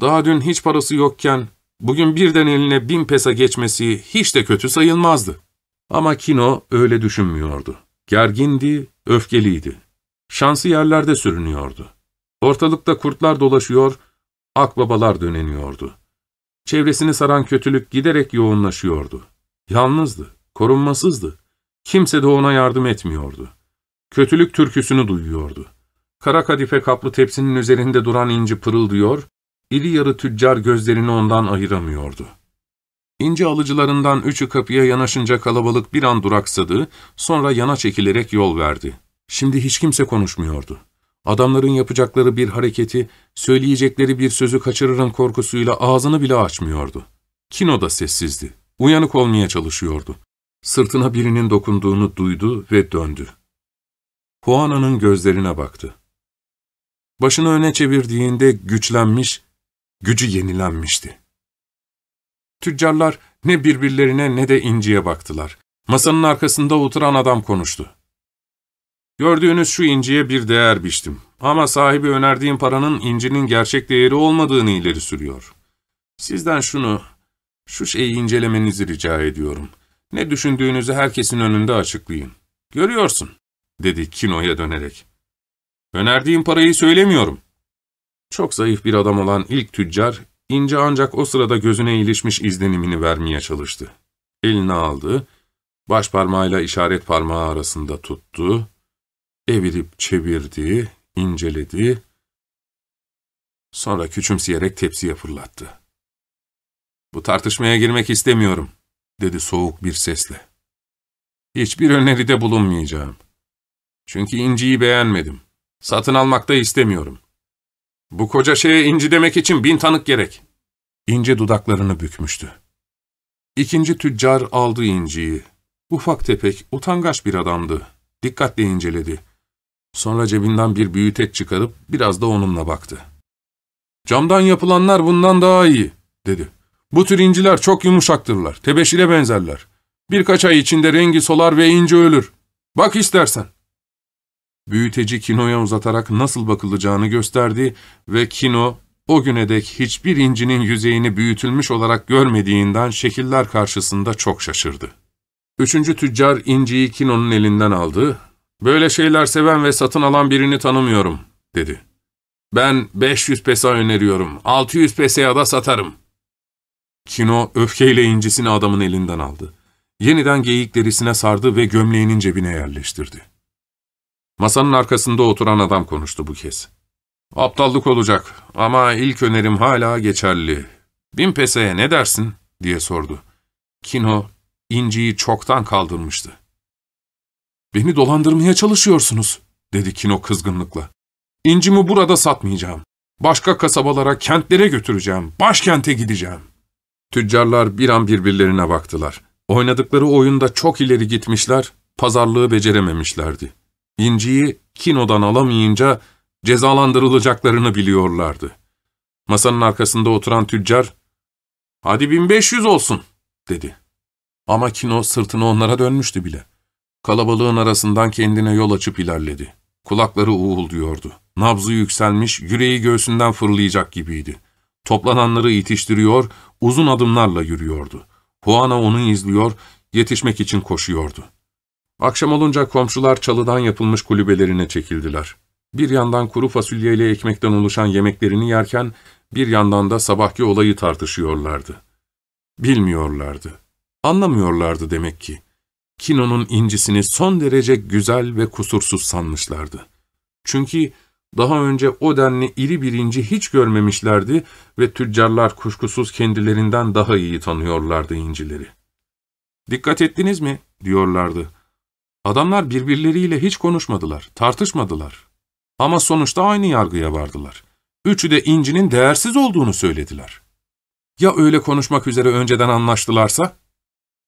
Daha dün hiç parası yokken, bugün birden eline bin pesa geçmesi hiç de kötü sayılmazdı. Ama Kino öyle düşünmüyordu. Gergindi, öfkeliydi. Şansı yerlerde sürünüyordu. Ortalıkta kurtlar dolaşıyor, akbabalar döneniyordu. Çevresini saran kötülük giderek yoğunlaşıyordu. Yalnızdı, korunmasızdı. Kimse de ona yardım etmiyordu. Kötülük türküsünü duyuyordu. Kara kadife kaplı tepsinin üzerinde duran inci pırıldıyor, iri yarı tüccar gözlerini ondan ayıramıyordu. İnci alıcılarından üçü kapıya yanaşınca kalabalık bir an duraksadı, sonra yana çekilerek yol verdi. Şimdi hiç kimse konuşmuyordu. Adamların yapacakları bir hareketi, söyleyecekleri bir sözü kaçırırın korkusuyla ağzını bile açmıyordu. Kino da sessizdi. Uyanık olmaya çalışıyordu. Sırtına birinin dokunduğunu duydu ve döndü. Juana'nın gözlerine baktı. Başını öne çevirdiğinde güçlenmiş, gücü yenilenmişti. Tüccarlar ne birbirlerine ne de inciye baktılar. Masanın arkasında oturan adam konuştu. Gördüğünüz şu inciye bir değer biçtim. Ama sahibi önerdiğim paranın incinin gerçek değeri olmadığını ileri sürüyor. Sizden şunu, şu şeyi incelemenizi rica ediyorum. Ne düşündüğünüzü herkesin önünde açıklayın. Görüyorsun, dedi Kino'ya dönerek. Önerdiğim parayı söylemiyorum. Çok zayıf bir adam olan ilk tüccar, ince ancak o sırada gözüne ilişmiş izlenimini vermeye çalıştı. Elini aldı, baş parmağıyla işaret parmağı arasında tuttu, evirip çevirdi, inceledi, sonra küçümseyerek tepsiye fırlattı. ''Bu tartışmaya girmek istemiyorum.'' dedi soğuk bir sesle. ''Hiçbir öneride bulunmayacağım. Çünkü inciyi beğenmedim. Satın almak da istemiyorum. Bu koca şeye inci demek için bin tanık gerek.'' İnce dudaklarını bükmüştü. İkinci tüccar aldı inciyi. Ufak tepek, utangaç bir adamdı. Dikkatle inceledi. Sonra cebinden bir büyüteç çıkarıp biraz da onunla baktı. ''Camdan yapılanlar bundan daha iyi.'' dedi. ''Bu tür inciler çok yumuşaktırlar, tebeşire benzerler. Birkaç ay içinde rengi solar ve inci ölür. Bak istersen.'' Büyüteci Kino'ya uzatarak nasıl bakılacağını gösterdi ve Kino, o güne dek hiçbir incinin yüzeyini büyütülmüş olarak görmediğinden şekiller karşısında çok şaşırdı. Üçüncü tüccar inciyi Kino'nun elinden aldı Böyle şeyler seven ve satın alan birini tanımıyorum, dedi. Ben 500 pesa öneriyorum, 600 pesaya da satarım. Kino öfkeyle incisini adamın elinden aldı. Yeniden geyik derisine sardı ve gömleğinin cebine yerleştirdi. Masanın arkasında oturan adam konuştu bu kez. Aptallık olacak ama ilk önerim hala geçerli. Bin peseye ne dersin? diye sordu. Kino, inciyi çoktan kaldırmıştı. ''Beni dolandırmaya çalışıyorsunuz.'' dedi Kino kızgınlıkla. ''İncimi burada satmayacağım. Başka kasabalara, kentlere götüreceğim. Başkente gideceğim.'' Tüccarlar bir an birbirlerine baktılar. Oynadıkları oyunda çok ileri gitmişler, pazarlığı becerememişlerdi. İnciyi Kino'dan alamayınca cezalandırılacaklarını biliyorlardı. Masanın arkasında oturan tüccar, ''Hadi 1500 olsun.'' dedi. Ama Kino sırtını onlara dönmüştü bile. Kalabalığın arasından kendine yol açıp ilerledi. Kulakları uğulduyordu. Nabzı yükselmiş, yüreği göğsünden fırlayacak gibiydi. Toplananları itiştiriyor, uzun adımlarla yürüyordu. Juana onu izliyor, yetişmek için koşuyordu. Akşam olunca komşular çalıdan yapılmış kulübelerine çekildiler. Bir yandan kuru fasulyeyle ekmekten oluşan yemeklerini yerken, bir yandan da sabahki olayı tartışıyorlardı. Bilmiyorlardı. Anlamıyorlardı demek ki. Kino'nun incisini son derece güzel ve kusursuz sanmışlardı. Çünkü daha önce o denli iri bir inci hiç görmemişlerdi ve tüccarlar kuşkusuz kendilerinden daha iyi tanıyorlardı incileri. ''Dikkat ettiniz mi?'' diyorlardı. Adamlar birbirleriyle hiç konuşmadılar, tartışmadılar. Ama sonuçta aynı yargıya vardılar. Üçü de incinin değersiz olduğunu söylediler. Ya öyle konuşmak üzere önceden anlaştılarsa?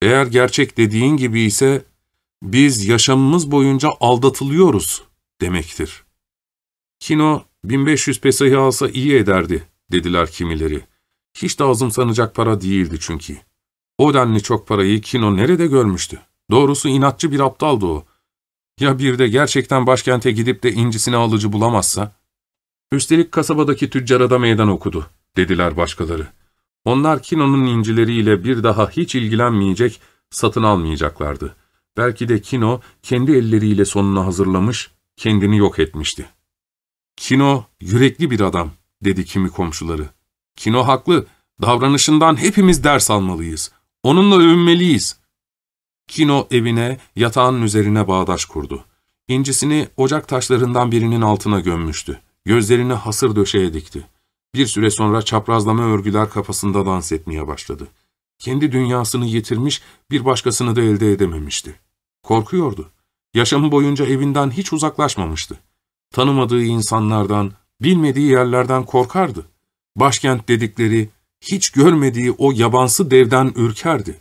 Eğer gerçek dediğin gibi ise biz yaşamımız boyunca aldatılıyoruz demektir. Kino 1500 pesayı alsa iyi ederdi dediler kimileri. Hiç de azımsanacak para değildi çünkü. O denli çok parayı Kino nerede görmüştü? Doğrusu inatçı bir aptaldı o. Ya bir de gerçekten başkente gidip de incisini alıcı bulamazsa? Üstelik kasabadaki tüccara da meydan okudu, dediler başkaları. Onlar Kino'nun incileriyle bir daha hiç ilgilenmeyecek, satın almayacaklardı. Belki de Kino kendi elleriyle sonunu hazırlamış, kendini yok etmişti. Kino yürekli bir adam, dedi kimi komşuları. Kino haklı, davranışından hepimiz ders almalıyız. Onunla övünmeliyiz. Kino evine, yatağın üzerine bağdaş kurdu. İncisini ocak taşlarından birinin altına gömmüştü. Gözlerini hasır döşeye dikti. Bir süre sonra çaprazlama örgüler kafasında dans etmeye başladı. Kendi dünyasını yitirmiş, bir başkasını da elde edememişti. Korkuyordu. Yaşamı boyunca evinden hiç uzaklaşmamıştı. Tanımadığı insanlardan, bilmediği yerlerden korkardı. Başkent dedikleri, hiç görmediği o yabansı devden ürkerdi.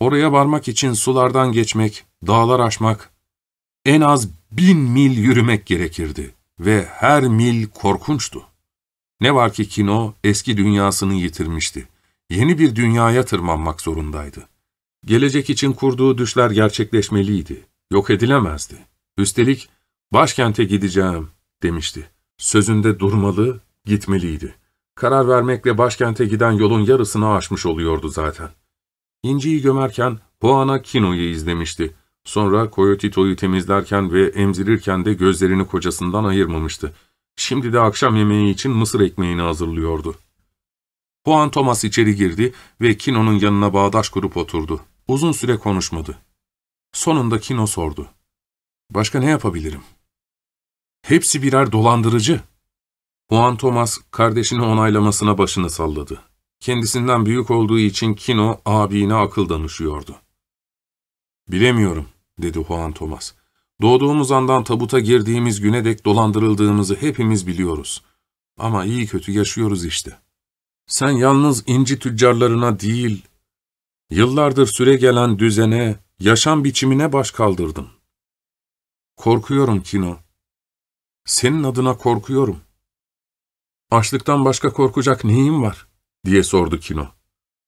Oraya varmak için sulardan geçmek, dağlar aşmak, en az bin mil yürümek gerekirdi ve her mil korkunçtu. Ne var ki Kino eski dünyasını yitirmişti. Yeni bir dünyaya tırmanmak zorundaydı. Gelecek için kurduğu düşler gerçekleşmeliydi. Yok edilemezdi. Üstelik başkente gideceğim demişti. Sözünde durmalı, gitmeliydi. Karar vermekle başkente giden yolun yarısını aşmış oluyordu zaten. İnci'yi gömerken Juana Kino'yu izlemişti. Sonra Coyotito'yu temizlerken ve emzirirken de gözlerini kocasından ayırmamıştı. Şimdi de akşam yemeği için mısır ekmeğini hazırlıyordu. Juan Thomas içeri girdi ve Kino'nun yanına bağdaş kurup oturdu. Uzun süre konuşmadı. Sonunda Kino sordu. Başka ne yapabilirim? Hepsi birer dolandırıcı. Juan Thomas kardeşini onaylamasına başını salladı. Kendisinden büyük olduğu için Kino abine akıl danışıyordu. Bilemiyorum, dedi Juan Thomas. Doğduğumuz andan tabuta girdiğimiz güne dek dolandırıldığımızı hepimiz biliyoruz. Ama iyi kötü yaşıyoruz işte. Sen yalnız inci tüccarlarına değil, yıllardır süre gelen düzene, yaşam biçimine baş kaldırdın. Korkuyorum Kino. Senin adına korkuyorum. Açlıktan başka korkacak neyim var? diye sordu Kino.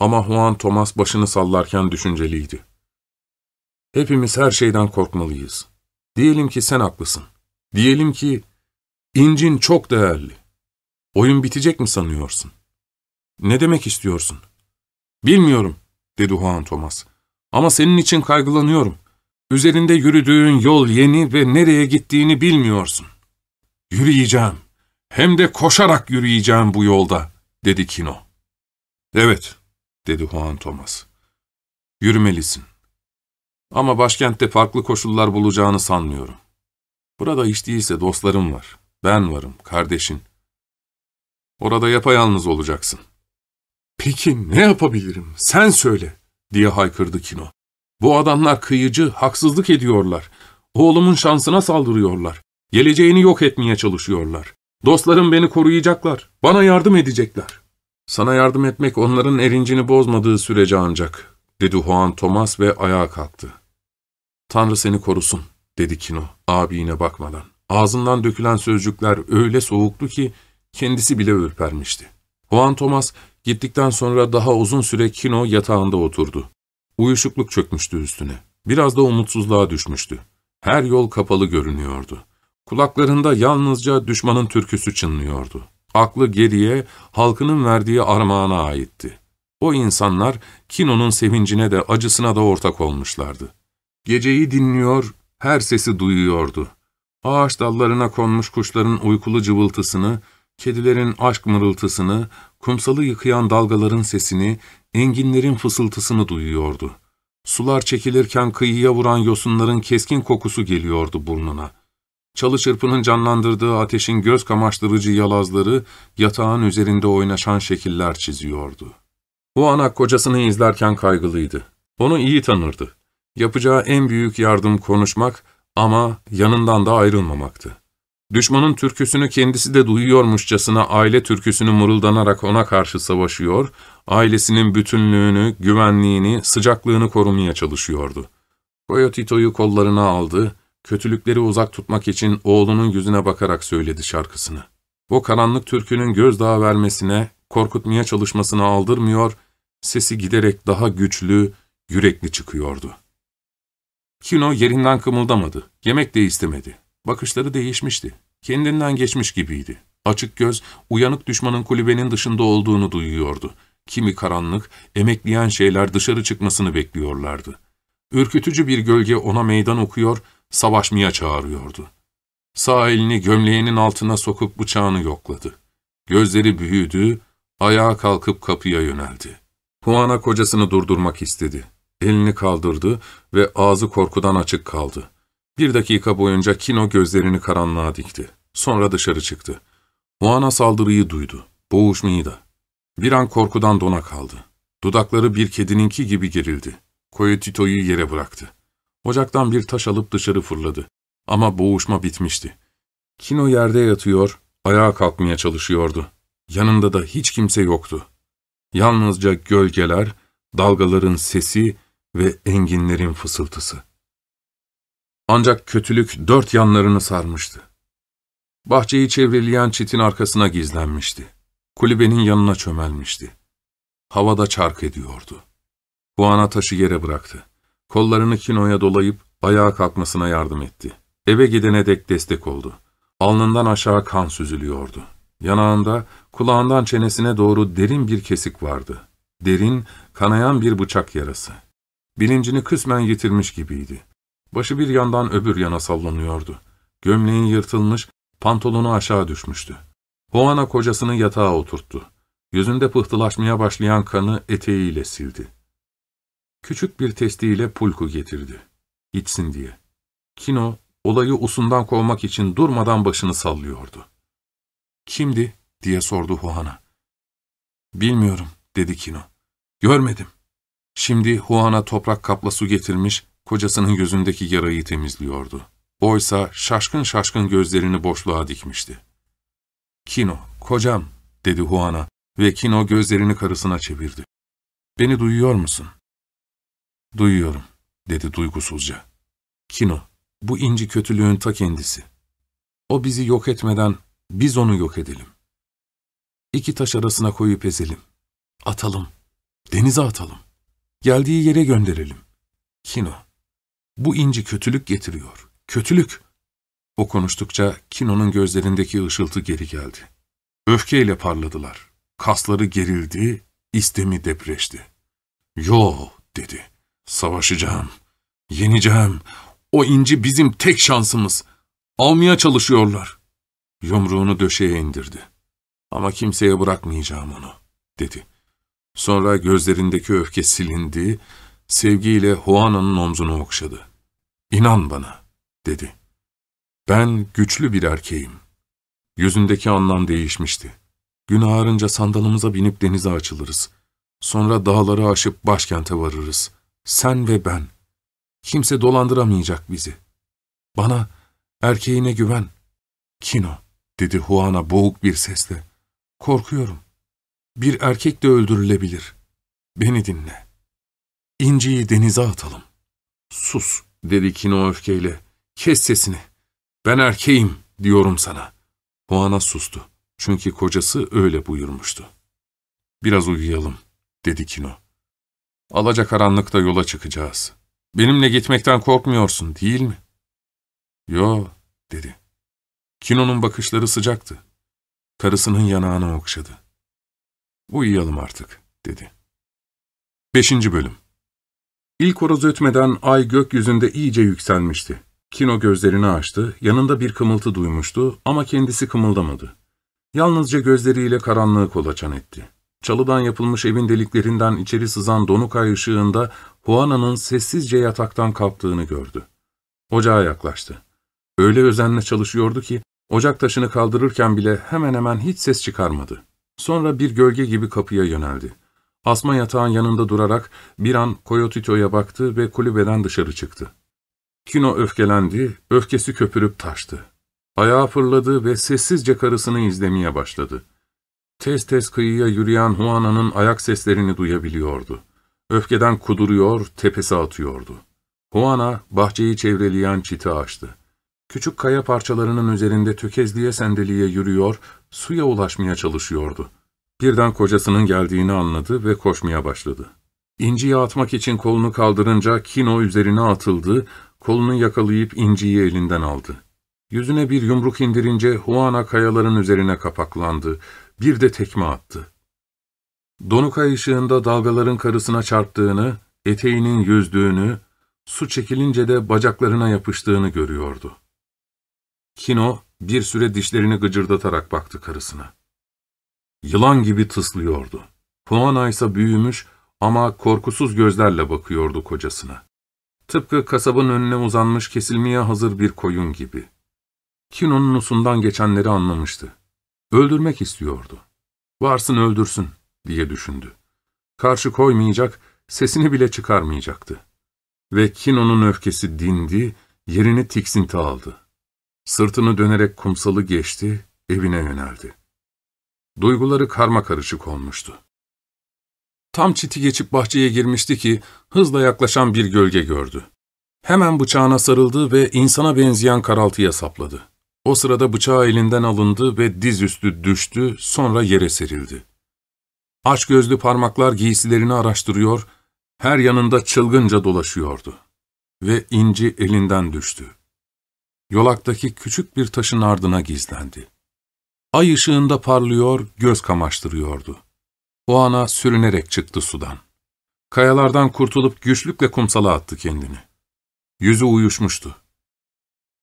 Ama Juan Thomas başını sallarken düşünceliydi. Hepimiz her şeyden korkmalıyız. Diyelim ki sen haklısın. Diyelim ki incin çok değerli. Oyun bitecek mi sanıyorsun? Ne demek istiyorsun? Bilmiyorum, dedi Juan Thomas. Ama senin için kaygılanıyorum. Üzerinde yürüdüğün yol yeni ve nereye gittiğini bilmiyorsun. Yürüyeceğim. Hem de koşarak yürüyeceğim bu yolda, dedi Kino. Evet, dedi Juan Thomas. Yürümelisin. Ama başkentte farklı koşullar bulacağını sanmıyorum. Burada hiç değilse dostlarım var. Ben varım, kardeşin. Orada yapayalnız olacaksın. Peki ne yapabilirim? Sen söyle, diye haykırdı Kino. Bu adamlar kıyıcı, haksızlık ediyorlar. Oğlumun şansına saldırıyorlar. Geleceğini yok etmeye çalışıyorlar. Dostlarım beni koruyacaklar. Bana yardım edecekler. Sana yardım etmek onların erincini bozmadığı sürece ancak, dedi Juan Thomas ve ayağa kalktı. Tanrı seni korusun, dedi Kino, abine bakmadan. Ağzından dökülen sözcükler öyle soğuktu ki kendisi bile ürpermişti. Juan Thomas gittikten sonra daha uzun süre Kino yatağında oturdu. Uyuşukluk çökmüştü üstüne. Biraz da umutsuzluğa düşmüştü. Her yol kapalı görünüyordu. Kulaklarında yalnızca düşmanın türküsü çınlıyordu. Aklı geriye, halkının verdiği armağana aitti. O insanlar Kino'nun sevincine de acısına da ortak olmuşlardı. Geceyi dinliyor, her sesi duyuyordu. Ağaç dallarına konmuş kuşların uykulu cıvıltısını, kedilerin aşk mırıltısını, kumsalı yıkayan dalgaların sesini, enginlerin fısıltısını duyuyordu. Sular çekilirken kıyıya vuran yosunların keskin kokusu geliyordu burnuna. Çalı çırpının canlandırdığı ateşin göz kamaştırıcı yalazları yatağın üzerinde oynaşan şekiller çiziyordu. O ana kocasını izlerken kaygılıydı. Onu iyi tanırdı. Yapacağı en büyük yardım konuşmak ama yanından da ayrılmamaktı. Düşmanın türküsünü kendisi de duyuyormuşçasına aile türküsünü mırıldanarak ona karşı savaşıyor, ailesinin bütünlüğünü, güvenliğini, sıcaklığını korumaya çalışıyordu. Coyotito'yu kollarına aldı, kötülükleri uzak tutmak için oğlunun yüzüne bakarak söyledi şarkısını. O karanlık türkünün gözdağı vermesine, korkutmaya çalışmasına aldırmıyor, sesi giderek daha güçlü, yürekli çıkıyordu. Kino yerinden kımıldamadı, yemek de istemedi. Bakışları değişmişti, kendinden geçmiş gibiydi. Açık göz, uyanık düşmanın kulübenin dışında olduğunu duyuyordu. Kimi karanlık, emekleyen şeyler dışarı çıkmasını bekliyorlardı. Ürkütücü bir gölge ona meydan okuyor, savaşmaya çağırıyordu. Sağ elini gömleğinin altına sokup bıçağını yokladı. Gözleri büyüdü, ayağa kalkıp kapıya yöneldi. Juana kocasını durdurmak istedi. Elini kaldırdı ve ağzı korkudan açık kaldı. Bir dakika boyunca Kino gözlerini karanlığa dikti. Sonra dışarı çıktı. Juana saldırıyı duydu. Boğuşmayı da. Bir an korkudan dona kaldı. Dudakları bir kedininki gibi gerildi. Coyotito'yu yere bıraktı. Ocaktan bir taş alıp dışarı fırladı. Ama boğuşma bitmişti. Kino yerde yatıyor, ayağa kalkmaya çalışıyordu. Yanında da hiç kimse yoktu. Yalnızca gölgeler, dalgaların sesi ve enginlerin fısıltısı. Ancak kötülük dört yanlarını sarmıştı. Bahçeyi çevreleyen çitin arkasına gizlenmişti. Kulübenin yanına çömelmişti. Havada çark ediyordu. Huana taşı yere bıraktı. Kollarını Kino'ya dolayıp ayağa kalkmasına yardım etti. Eve gidene dek destek oldu. Alnından aşağı kan süzülüyordu. Yanağında, kulağından çenesine doğru derin bir kesik vardı. Derin, kanayan bir bıçak yarası. Bilincini kısmen yitirmiş gibiydi. Başı bir yandan öbür yana sallanıyordu. Gömleğin yırtılmış, pantolonu aşağı düşmüştü. Hoana kocasını yatağa oturttu. Yüzünde pıhtılaşmaya başlayan kanı eteğiyle sildi. Küçük bir testiyle pulku getirdi. İçsin diye. Kino, olayı usundan kovmak için durmadan başını sallıyordu. ''Kimdi?'' diye sordu Huana. ''Bilmiyorum.'' dedi Kino. ''Görmedim.'' Şimdi Huana toprak kapla su getirmiş, kocasının gözündeki yarayı temizliyordu. Oysa şaşkın şaşkın gözlerini boşluğa dikmişti. ''Kino, kocam.'' dedi Huana ve Kino gözlerini karısına çevirdi. ''Beni duyuyor musun?'' ''Duyuyorum.'' dedi duygusuzca. ''Kino, bu inci kötülüğün ta kendisi. O bizi yok etmeden biz onu yok edelim. İki taş arasına koyup ezelim. Atalım. Denize atalım. Geldiği yere gönderelim. Kino. Bu inci kötülük getiriyor. Kötülük. O konuştukça Kino'nun gözlerindeki ışıltı geri geldi. Öfkeyle parladılar. Kasları gerildi, istemi depreşti. Yo, dedi. Savaşacağım. Yeneceğim. O inci bizim tek şansımız. Almaya çalışıyorlar. Yumruğunu döşeye indirdi. Ama kimseye bırakmayacağım onu, dedi. Sonra gözlerindeki öfke silindi, sevgiyle Juana'nın omzunu okşadı. İnan bana, dedi. Ben güçlü bir erkeğim. Yüzündeki anlam değişmişti. Gün ağarınca sandalımıza binip denize açılırız. Sonra dağları aşıp başkente varırız. Sen ve ben. Kimse dolandıramayacak bizi. Bana, erkeğine güven. Kino, dedi Juana boğuk bir sesle. Korkuyorum. Bir erkek de öldürülebilir. Beni dinle. İnciyi denize atalım. Sus, dedi Kino öfkeyle. Kes sesini. Ben erkeğim, diyorum sana. Juana sustu. Çünkü kocası öyle buyurmuştu. Biraz uyuyalım, dedi Kino. Alacakaranlıkta yola çıkacağız. Benimle gitmekten korkmuyorsun, değil mi? Yo, dedi. Kino'nun bakışları sıcaktı. Karısının yanağını okşadı. Uyuyalım artık, dedi. Beşinci Bölüm İlk horoz ötmeden ay gökyüzünde iyice yükselmişti. Kino gözlerini açtı, yanında bir kımıltı duymuştu ama kendisi kımıldamadı. Yalnızca gözleriyle karanlığı kolaçan etti. Çalıdan yapılmış evin deliklerinden içeri sızan donuk ay ışığında Juana'nın sessizce yataktan kalktığını gördü. Ocağa yaklaştı. Öyle özenle çalışıyordu ki, ocak taşını kaldırırken bile hemen hemen hiç ses çıkarmadı. Sonra bir gölge gibi kapıya yöneldi. Asma yatağın yanında durarak bir an Coyotito'ya baktı ve kulübeden dışarı çıktı. Kino öfkelendi, öfkesi köpürüp taştı. Ayağa fırladı ve sessizce karısını izlemeye başladı. Tez tez kıyıya yürüyen Juana'nın ayak seslerini duyabiliyordu. Öfkeden kuduruyor, tepesi atıyordu. Juana, bahçeyi çevreleyen çiti açtı. Küçük kaya parçalarının üzerinde tökezliye sendeliye yürüyor, suya ulaşmaya çalışıyordu. Birden kocasının geldiğini anladı ve koşmaya başladı. İnciyi atmak için kolunu kaldırınca Kino üzerine atıldı, kolunu yakalayıp inciyi elinden aldı. Yüzüne bir yumruk indirince Juana kayaların üzerine kapaklandı, bir de tekme attı. Donuk ay ışığında dalgaların karısına çarptığını, eteğinin yüzdüğünü, su çekilince de bacaklarına yapıştığını görüyordu. Kino bir süre dişlerini gıcırdatarak baktı karısına. Yılan gibi tıslıyordu. Puana ise büyümüş ama korkusuz gözlerle bakıyordu kocasına. Tıpkı kasabın önüne uzanmış kesilmeye hazır bir koyun gibi. Kino'nun usundan geçenleri anlamıştı. Öldürmek istiyordu. Varsın öldürsün diye düşündü. Karşı koymayacak, sesini bile çıkarmayacaktı. Ve Kino'nun öfkesi dindi, yerini tiksinti aldı. Sırtını dönerek kumsalı geçti, evine yöneldi. Duyguları karma karışık olmuştu. Tam çiti geçip bahçeye girmişti ki hızla yaklaşan bir gölge gördü. Hemen bıçağına sarıldı ve insana benzeyen karaltıya sapladı. O sırada bıçağı elinden alındı ve dizüstü düştü, sonra yere serildi. Aç gözlü parmaklar giysilerini araştırıyor, Her yanında çılgınca dolaşıyordu. Ve inci elinden düştü. Yolaktaki küçük bir taşın ardına gizlendi. Ay ışığında parlıyor, göz kamaştırıyordu. O ana sürünerek çıktı sudan. Kayalardan kurtulup güçlükle kumsala attı kendini. Yüzü uyuşmuştu.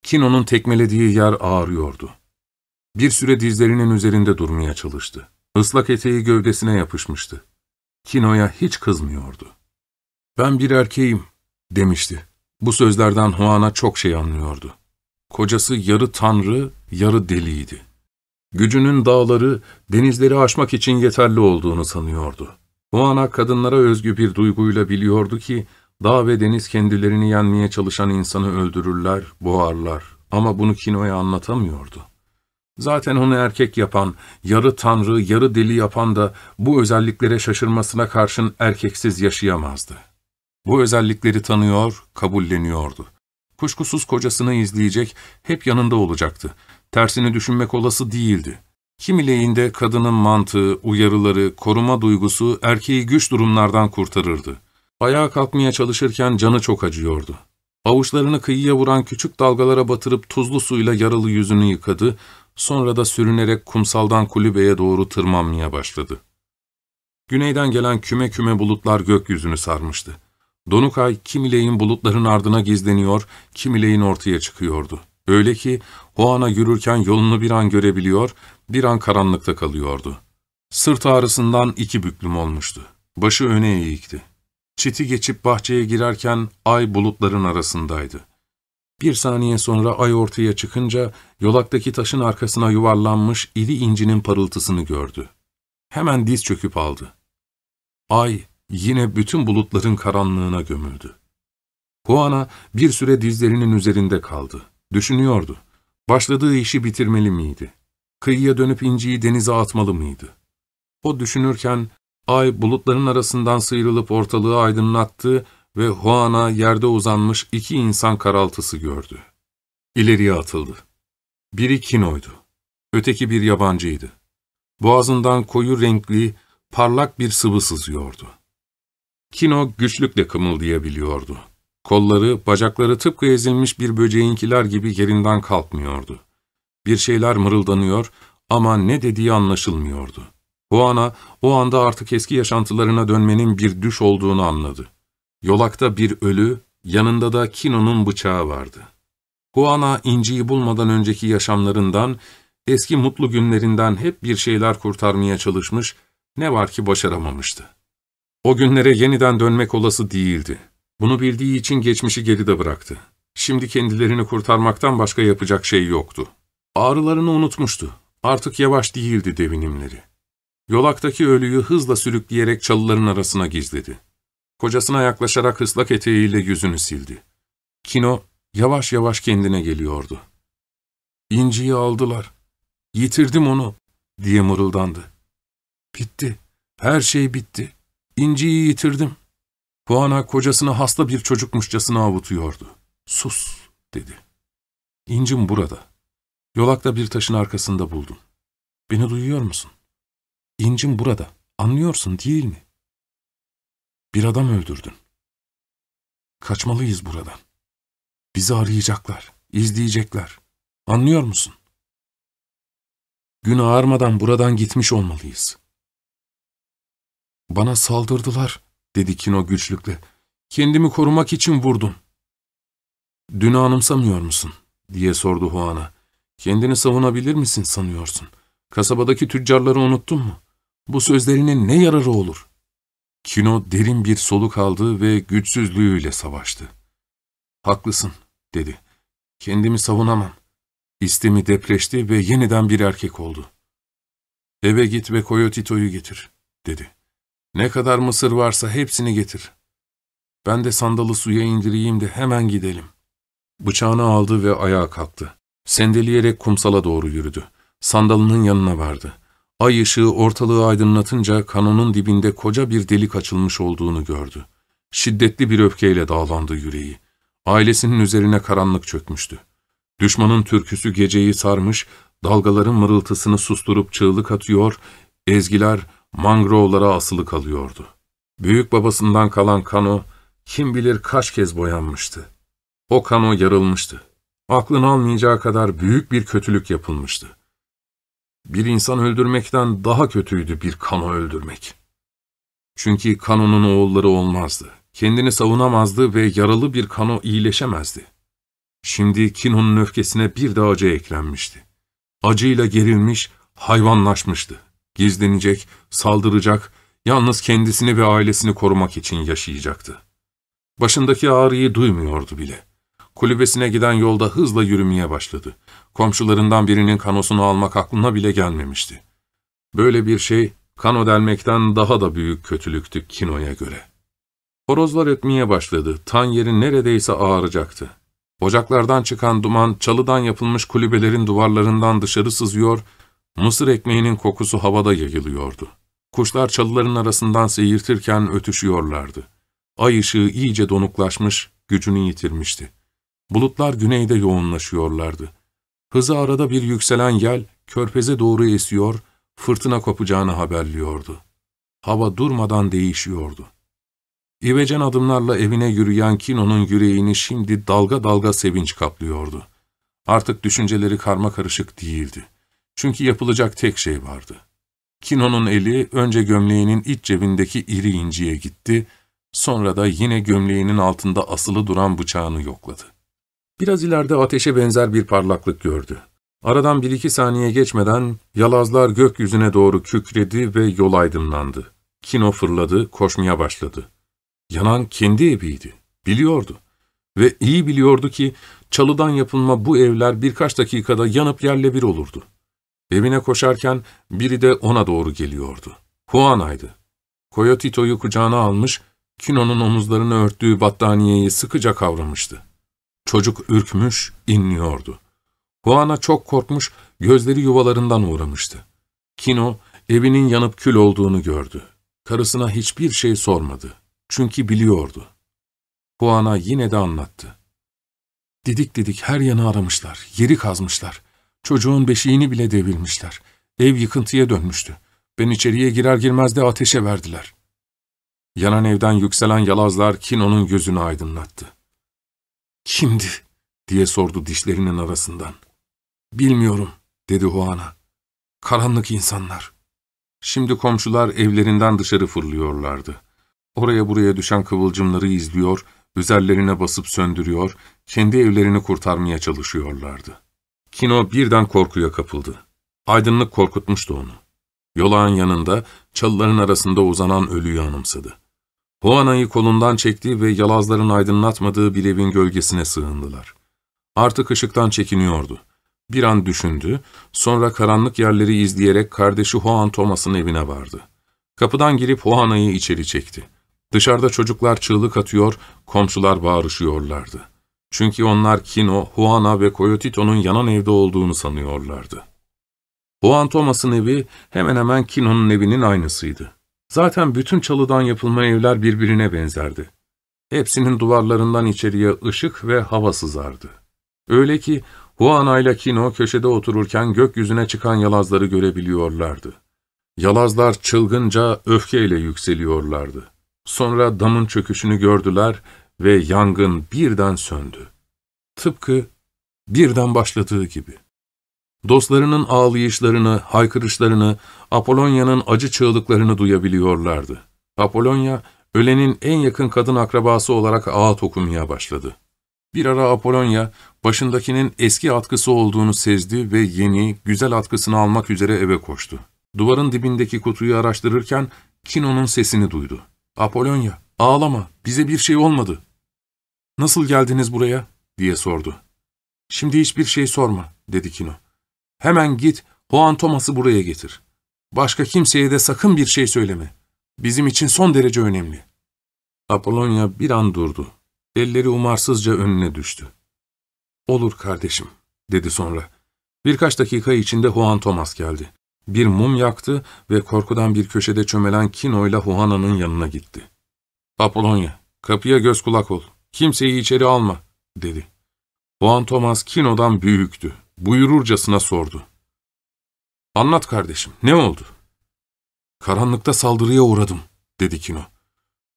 Kino'nun tekmelediği yer ağrıyordu. Bir süre dizlerinin üzerinde durmaya çalıştı. Islak eteği gövdesine yapışmıştı. Kino'ya hiç kızmıyordu. ''Ben bir erkeğim.'' demişti. Bu sözlerden Huan'a çok şey anlıyordu. Kocası yarı tanrı, yarı deliydi. Gücünün dağları, denizleri aşmak için yeterli olduğunu sanıyordu. Huan'a kadınlara özgü bir duyguyla biliyordu ki, dağ ve deniz kendilerini yenmeye çalışan insanı öldürürler, boğarlar. Ama bunu Kino'ya anlatamıyordu. Zaten onu erkek yapan, yarı tanrı, yarı deli yapan da bu özelliklere şaşırmasına karşın erkeksiz yaşayamazdı. Bu özellikleri tanıyor, kabulleniyordu. Kuşkusuz kocasını izleyecek, hep yanında olacaktı. Tersini düşünmek olası değildi. Kimileyinde kadının mantığı, uyarıları, koruma duygusu erkeği güç durumlardan kurtarırdı. Ayağa kalkmaya çalışırken canı çok acıyordu. Avuçlarını kıyıya vuran küçük dalgalara batırıp tuzlu suyla yaralı yüzünü yıkadı, sonra da sürünerek kumsaldan kulübeye doğru tırmanmaya başladı. Güneyden gelen küme küme bulutlar gökyüzünü sarmıştı. Donuk ay kimileyin bulutların ardına gizleniyor, kimileyin ortaya çıkıyordu. Öyle ki o ana yürürken yolunu bir an görebiliyor, bir an karanlıkta kalıyordu. Sırt ağrısından iki büklüm olmuştu. Başı öne eğikti. Çiti geçip bahçeye girerken ay bulutların arasındaydı. Bir saniye sonra ay ortaya çıkınca yolaktaki taşın arkasına yuvarlanmış iri incinin parıltısını gördü. Hemen diz çöküp aldı. Ay yine bütün bulutların karanlığına gömüldü. Huana bir süre dizlerinin üzerinde kaldı. Düşünüyordu. Başladığı işi bitirmeli miydi? Kıyıya dönüp inciyi denize atmalı mıydı? O düşünürken ay bulutların arasından sıyrılıp ortalığı aydınlattı ve Huana yerde uzanmış iki insan karaltısı gördü. İleriye atıldı. Biri Kino'ydu. Öteki bir yabancıydı. Boğazından koyu renkli, parlak bir sıvı sızıyordu. Kino güçlükle kımıldayabiliyordu. Kolları, bacakları tıpkı ezilmiş bir böceğinkiler gibi yerinden kalkmıyordu. Bir şeyler mırıldanıyor ama ne dediği anlaşılmıyordu. Huana o anda artık eski yaşantılarına dönmenin bir düş olduğunu anladı. Yolakta bir ölü, yanında da Kino'nun bıçağı vardı. Huana inciyi bulmadan önceki yaşamlarından, eski mutlu günlerinden hep bir şeyler kurtarmaya çalışmış, ne var ki başaramamıştı. O günlere yeniden dönmek olası değildi. Bunu bildiği için geçmişi geride bıraktı. Şimdi kendilerini kurtarmaktan başka yapacak şey yoktu. Ağrılarını unutmuştu. Artık yavaş değildi devinimleri. Yolaktaki ölüyü hızla sürükleyerek çalıların arasına gizledi. Kocasına yaklaşarak ıslak eteğiyle yüzünü sildi. Kino yavaş yavaş kendine geliyordu. İnciyi aldılar. Yitirdim onu, diye mırıldandı. Bitti. Her şey bitti. İnciyi yitirdim. Puana kocasını hasta bir çocukmuşçasına avutuyordu. Sus, dedi. İncim burada. Yolakta bir taşın arkasında buldum. Beni duyuyor musun? İncim burada. Anlıyorsun değil mi? Bir adam öldürdün. Kaçmalıyız buradan. Bizi arayacaklar, izleyecekler. Anlıyor musun? Gün ağarmadan buradan gitmiş olmalıyız. Bana saldırdılar, dedi Kino güçlükle. Kendimi korumak için vurdum. Dünü anımsamıyor musun? diye sordu Huan'a. Kendini savunabilir misin sanıyorsun? Kasabadaki tüccarları unuttun mu? Bu sözlerinin ne yararı olur? Kino derin bir soluk aldı ve güçsüzlüğüyle savaştı. Haklısın, dedi. Kendimi savunamam. İstemi depreşti ve yeniden bir erkek oldu. Eve git ve Koyotito'yu getir, dedi. Ne kadar mısır varsa hepsini getir. Ben de sandalı suya indireyim de hemen gidelim. Bıçağını aldı ve ayağa kalktı. Sendeleyerek kumsala doğru yürüdü. Sandalının yanına vardı. Ay ışığı ortalığı aydınlatınca kanonun dibinde koca bir delik açılmış olduğunu gördü. Şiddetli bir öfkeyle dağlandı yüreği. Ailesinin üzerine karanlık çökmüştü. Düşmanın türküsü geceyi sarmış, dalgaların mırıltısını susturup çığlık atıyor, ezgiler mangrovlara asılı kalıyordu. Büyük babasından kalan kano, kim bilir kaç kez boyanmıştı. O kano yarılmıştı. Aklın almayacağı kadar büyük bir kötülük yapılmıştı. Bir insan öldürmekten daha kötüydü bir kano öldürmek. Çünkü kanonun oğulları olmazdı. Kendini savunamazdı ve yaralı bir kano iyileşemezdi. Şimdi Kino'nun öfkesine bir de acı eklenmişti. Acıyla gerilmiş, hayvanlaşmıştı. Gizlenecek, saldıracak, yalnız kendisini ve ailesini korumak için yaşayacaktı. Başındaki ağrıyı duymuyordu bile. Kulübesine giden yolda hızla yürümeye başladı. Komşularından birinin kanosunu almak aklına bile gelmemişti. Böyle bir şey, kano delmekten daha da büyük kötülüktü Kino'ya göre. Horozlar ötmeye başladı, tan yeri neredeyse ağıracaktı. Ocaklardan çıkan duman, çalıdan yapılmış kulübelerin duvarlarından dışarı sızıyor, mısır ekmeğinin kokusu havada yayılıyordu. Kuşlar çalıların arasından seyirtirken ötüşüyorlardı. Ay ışığı iyice donuklaşmış, gücünü yitirmişti. Bulutlar güneyde yoğunlaşıyorlardı. Hızı arada bir yükselen yel, körfeze doğru esiyor, fırtına kopacağını haberliyordu. Hava durmadan değişiyordu. İvecen adımlarla evine yürüyen Kino'nun yüreğini şimdi dalga dalga sevinç kaplıyordu. Artık düşünceleri karma karışık değildi. Çünkü yapılacak tek şey vardı. Kino'nun eli önce gömleğinin iç cebindeki iri inciye gitti, sonra da yine gömleğinin altında asılı duran bıçağını yokladı. Biraz ileride ateşe benzer bir parlaklık gördü. Aradan bir iki saniye geçmeden yalazlar gökyüzüne doğru kükredi ve yol aydınlandı. Kino fırladı, koşmaya başladı. Yanan kendi eviydi. Biliyordu. Ve iyi biliyordu ki çalıdan yapılma bu evler birkaç dakikada yanıp yerle bir olurdu. Evine koşarken biri de ona doğru geliyordu. Juana'ydı. Coyotito'yu kucağına almış, Kino'nun omuzlarını örttüğü battaniyeyi sıkıca kavramıştı. Çocuk ürkmüş, inliyordu. Juana çok korkmuş, gözleri yuvalarından uğramıştı. Kino, evinin yanıp kül olduğunu gördü. Karısına hiçbir şey sormadı. Çünkü biliyordu. Juana yine de anlattı. Didik didik her yanı aramışlar, yeri kazmışlar. Çocuğun beşiğini bile devirmişler. Ev yıkıntıya dönmüştü. Ben içeriye girer girmez de ateşe verdiler. Yanan evden yükselen yalazlar Kino'nun gözünü aydınlattı. ''Kimdi?'' diye sordu dişlerinin arasından. ''Bilmiyorum.'' dedi Juana. ''Karanlık insanlar.'' Şimdi komşular evlerinden dışarı fırlıyorlardı. Oraya buraya düşen kıvılcımları izliyor, üzerlerine basıp söndürüyor, kendi evlerini kurtarmaya çalışıyorlardı. Kino birden korkuya kapıldı. Aydınlık korkutmuştu onu. Yolağın yanında, çalıların arasında uzanan ölüyü anımsadı. Juana'yı kolundan çekti ve yalazların aydınlatmadığı bir evin gölgesine sığındılar. Artık ışıktan çekiniyordu. Bir an düşündü, sonra karanlık yerleri izleyerek kardeşi Juan Thomas'ın evine vardı. Kapıdan girip Juana'yı içeri çekti. Dışarıda çocuklar çığlık atıyor, komşular bağırışıyorlardı. Çünkü onlar Kino, Juana ve Coyotito'nun yanan evde olduğunu sanıyorlardı. Juan Thomas'ın evi hemen hemen Kino'nun evinin aynısıydı. Zaten bütün çalıdan yapılma evler birbirine benzerdi. Hepsinin duvarlarından içeriye ışık ve hava sızardı. Öyle ki Juana ile Kino köşede otururken gökyüzüne çıkan yalazları görebiliyorlardı. Yalazlar çılgınca öfkeyle yükseliyorlardı. Sonra damın çöküşünü gördüler ve yangın birden söndü. Tıpkı birden başladığı gibi. Dostlarının ağlayışlarını, haykırışlarını, Apolonya'nın acı çığlıklarını duyabiliyorlardı. Apolonya, ölenin en yakın kadın akrabası olarak ağıt okumaya başladı. Bir ara Apolonya, başındakinin eski atkısı olduğunu sezdi ve yeni, güzel atkısını almak üzere eve koştu. Duvarın dibindeki kutuyu araştırırken Kino'nun sesini duydu. ''Apolonya, ağlama, bize bir şey olmadı.'' ''Nasıl geldiniz buraya?'' diye sordu. ''Şimdi hiçbir şey sorma.'' dedi Kino. ''Hemen git, Juan Thomas'ı buraya getir. Başka kimseye de sakın bir şey söyleme. Bizim için son derece önemli.'' Apolonya bir an durdu. Elleri umarsızca önüne düştü. ''Olur kardeşim.'' dedi sonra. Birkaç dakika içinde Juan Thomas geldi. Bir mum yaktı ve korkudan bir köşede çömelen Kino ile Juana'nın yanına gitti. ''Apolonya, kapıya göz kulak ol. Kimseyi içeri alma.'' dedi. Juan Thomas Kino'dan büyüktü. Buyururcasına sordu. ''Anlat kardeşim, ne oldu?'' ''Karanlıkta saldırıya uğradım.'' dedi Kino.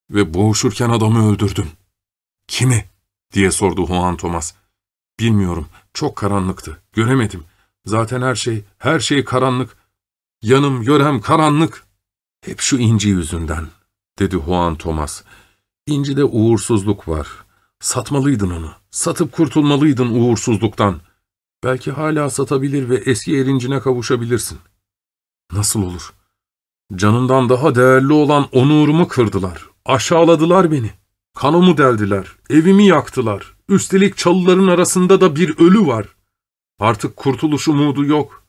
ve boğuşurken adamı öldürdüm. Kimi? diye sordu Juan Thomas. Bilmiyorum, çok karanlıktı, göremedim. Zaten her şey, her şey karanlık. Yanım, yörem karanlık. Hep şu inci yüzünden, dedi Juan Thomas. İncide uğursuzluk var. Satmalıydın onu. Satıp kurtulmalıydın uğursuzluktan. Belki hala satabilir ve eski erincine kavuşabilirsin. Nasıl olur? Canından daha değerli olan onurumu kırdılar. Aşağıladılar beni. Kanımı deldiler. Evimi yaktılar. Üstelik çalıların arasında da bir ölü var. Artık kurtuluş umudu yok.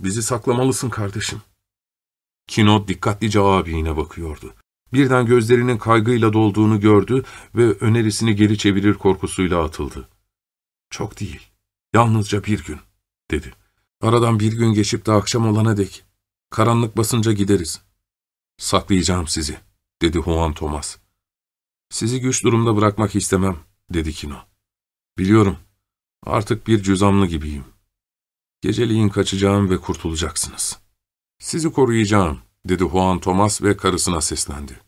Bizi saklamalısın kardeşim. Kino dikkatlice abine bakıyordu. Birden gözlerinin kaygıyla dolduğunu gördü ve önerisini geri çevirir korkusuyla atıldı. Çok değil, yalnızca bir gün, dedi. Aradan bir gün geçip de akşam olana dek, karanlık basınca gideriz. Saklayacağım sizi, dedi Juan Thomas. Sizi güç durumda bırakmak istemem, dedi Kino. Biliyorum, artık bir cüzamlı gibiyim. Geceliğin kaçacağım ve kurtulacaksınız. Sizi koruyacağım, dedi Juan Thomas ve karısına seslendi.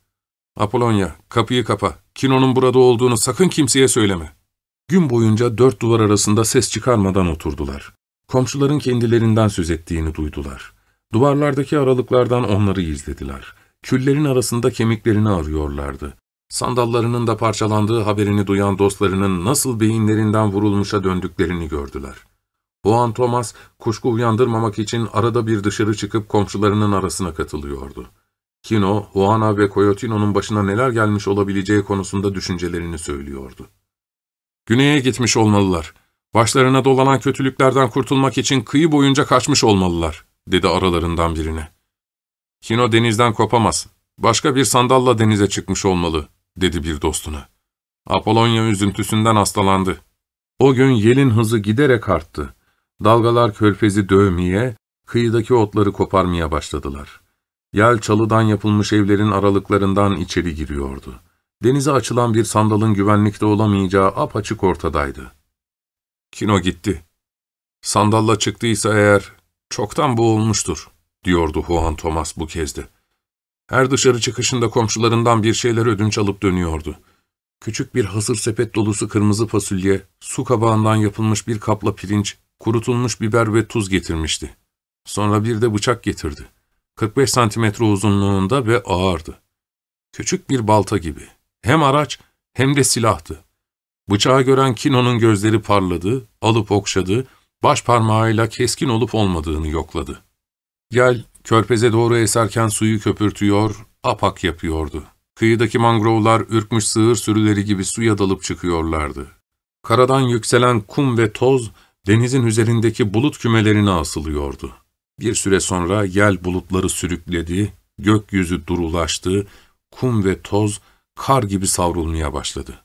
Apolonya, kapıyı kapa. Kino'nun burada olduğunu sakın kimseye söyleme. Gün boyunca dört duvar arasında ses çıkarmadan oturdular. Komşuların kendilerinden söz ettiğini duydular. Duvarlardaki aralıklardan onları izlediler. Küllerin arasında kemiklerini arıyorlardı. Sandallarının da parçalandığı haberini duyan dostlarının nasıl beyinlerinden vurulmuşa döndüklerini gördüler. Juan Thomas, kuşku uyandırmamak için arada bir dışarı çıkıp komşularının arasına katılıyordu. Kino, Juana ve Coyotino'nun başına neler gelmiş olabileceği konusunda düşüncelerini söylüyordu. Güney'e gitmiş olmalılar. Başlarına dolanan kötülüklerden kurtulmak için kıyı boyunca kaçmış olmalılar, dedi aralarından birine. Kino denizden kopamaz. Başka bir sandalla denize çıkmış olmalı, dedi bir dostuna. Apolonya üzüntüsünden hastalandı. O gün yelin hızı giderek arttı. Dalgalar körfezi dövmeye, kıyıdaki otları koparmaya başladılar. Yel çalıdan yapılmış evlerin aralıklarından içeri giriyordu. Denize açılan bir sandalın güvenlikte olamayacağı apaçık ortadaydı. Kino gitti. Sandalla çıktıysa eğer çoktan boğulmuştur, diyordu Juan Thomas bu kez de. Her dışarı çıkışında komşularından bir şeyler ödünç alıp dönüyordu. Küçük bir hasır sepet dolusu kırmızı fasulye, su kabağından yapılmış bir kapla pirinç, kurutulmuş biber ve tuz getirmişti. Sonra bir de bıçak getirdi. 45 santimetre uzunluğunda ve ağırdı. Küçük bir balta gibi. Hem araç hem de silahtı. Bıçağı gören Kino'nun gözleri parladı, alıp okşadı, baş parmağıyla keskin olup olmadığını yokladı. Gel, körpeze doğru eserken suyu köpürtüyor, apak yapıyordu. Kıyıdaki mangrovlar ürkmüş sığır sürüleri gibi suya dalıp çıkıyorlardı. Karadan yükselen kum ve toz, denizin üzerindeki bulut kümelerine asılıyordu. Bir süre sonra yel bulutları sürükledi, gökyüzü durulaştı, kum ve toz kar gibi savrulmaya başladı.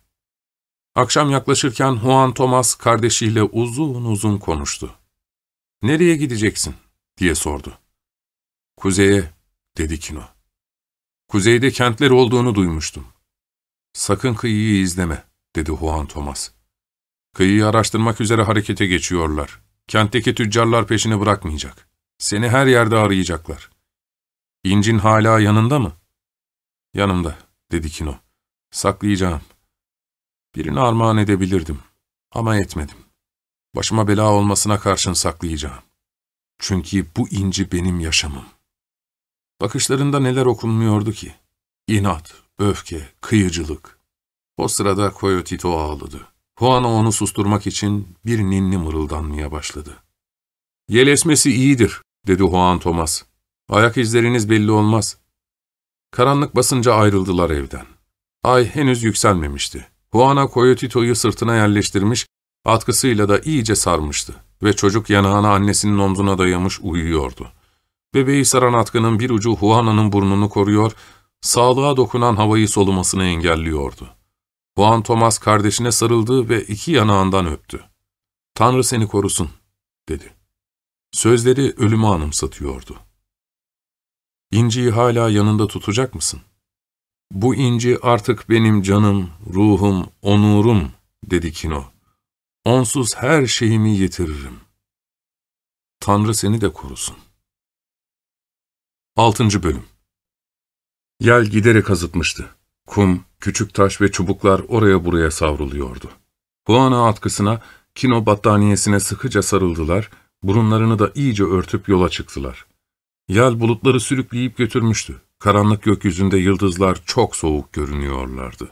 Akşam yaklaşırken Juan Thomas kardeşiyle uzun uzun konuştu. ''Nereye gideceksin?'' diye sordu. ''Kuzeye'' dedi Kino. ''Kuzeyde kentler olduğunu duymuştum.'' ''Sakın kıyıyı izleme'' dedi Juan Thomas. ''Kıyıyı araştırmak üzere harekete geçiyorlar. Kentteki tüccarlar peşini bırakmayacak. Seni her yerde arayacaklar. İncin hala yanında mı? Yanımda, dedi Kino. Saklayacağım. Birini armağan edebilirdim. Ama etmedim. Başıma bela olmasına karşın saklayacağım. Çünkü bu inci benim yaşamım. Bakışlarında neler okunmuyordu ki? İnat, öfke, kıyıcılık. O sırada Coyotito ağladı. Juana onu susturmak için bir ninni mırıldanmaya başladı. Yel esmesi iyidir, dedi Juan Thomas. Ayak izleriniz belli olmaz. Karanlık basınca ayrıldılar evden. Ay henüz yükselmemişti. Juana Coyotito'yu sırtına yerleştirmiş, atkısıyla da iyice sarmıştı ve çocuk yanağını annesinin omzuna dayamış uyuyordu. Bebeği saran atkının bir ucu Juana'nın burnunu koruyor, sağlığa dokunan havayı solumasını engelliyordu. Juan Thomas kardeşine sarıldı ve iki yanağından öptü. ''Tanrı seni korusun.'' dedi. Sözleri ölümü anımsatıyordu. İnciyi hala yanında tutacak mısın? Bu inci artık benim canım, ruhum, onurum, dedi Kino. Onsuz her şeyimi yitiririm. Tanrı seni de korusun. 6. Bölüm Yel giderek azıtmıştı. Kum, küçük taş ve çubuklar oraya buraya savruluyordu. Huana atkısına, kino battaniyesine sıkıca sarıldılar, burunlarını da iyice örtüp yola çıktılar. Yel bulutları sürükleyip götürmüştü. Karanlık gökyüzünde yıldızlar çok soğuk görünüyorlardı.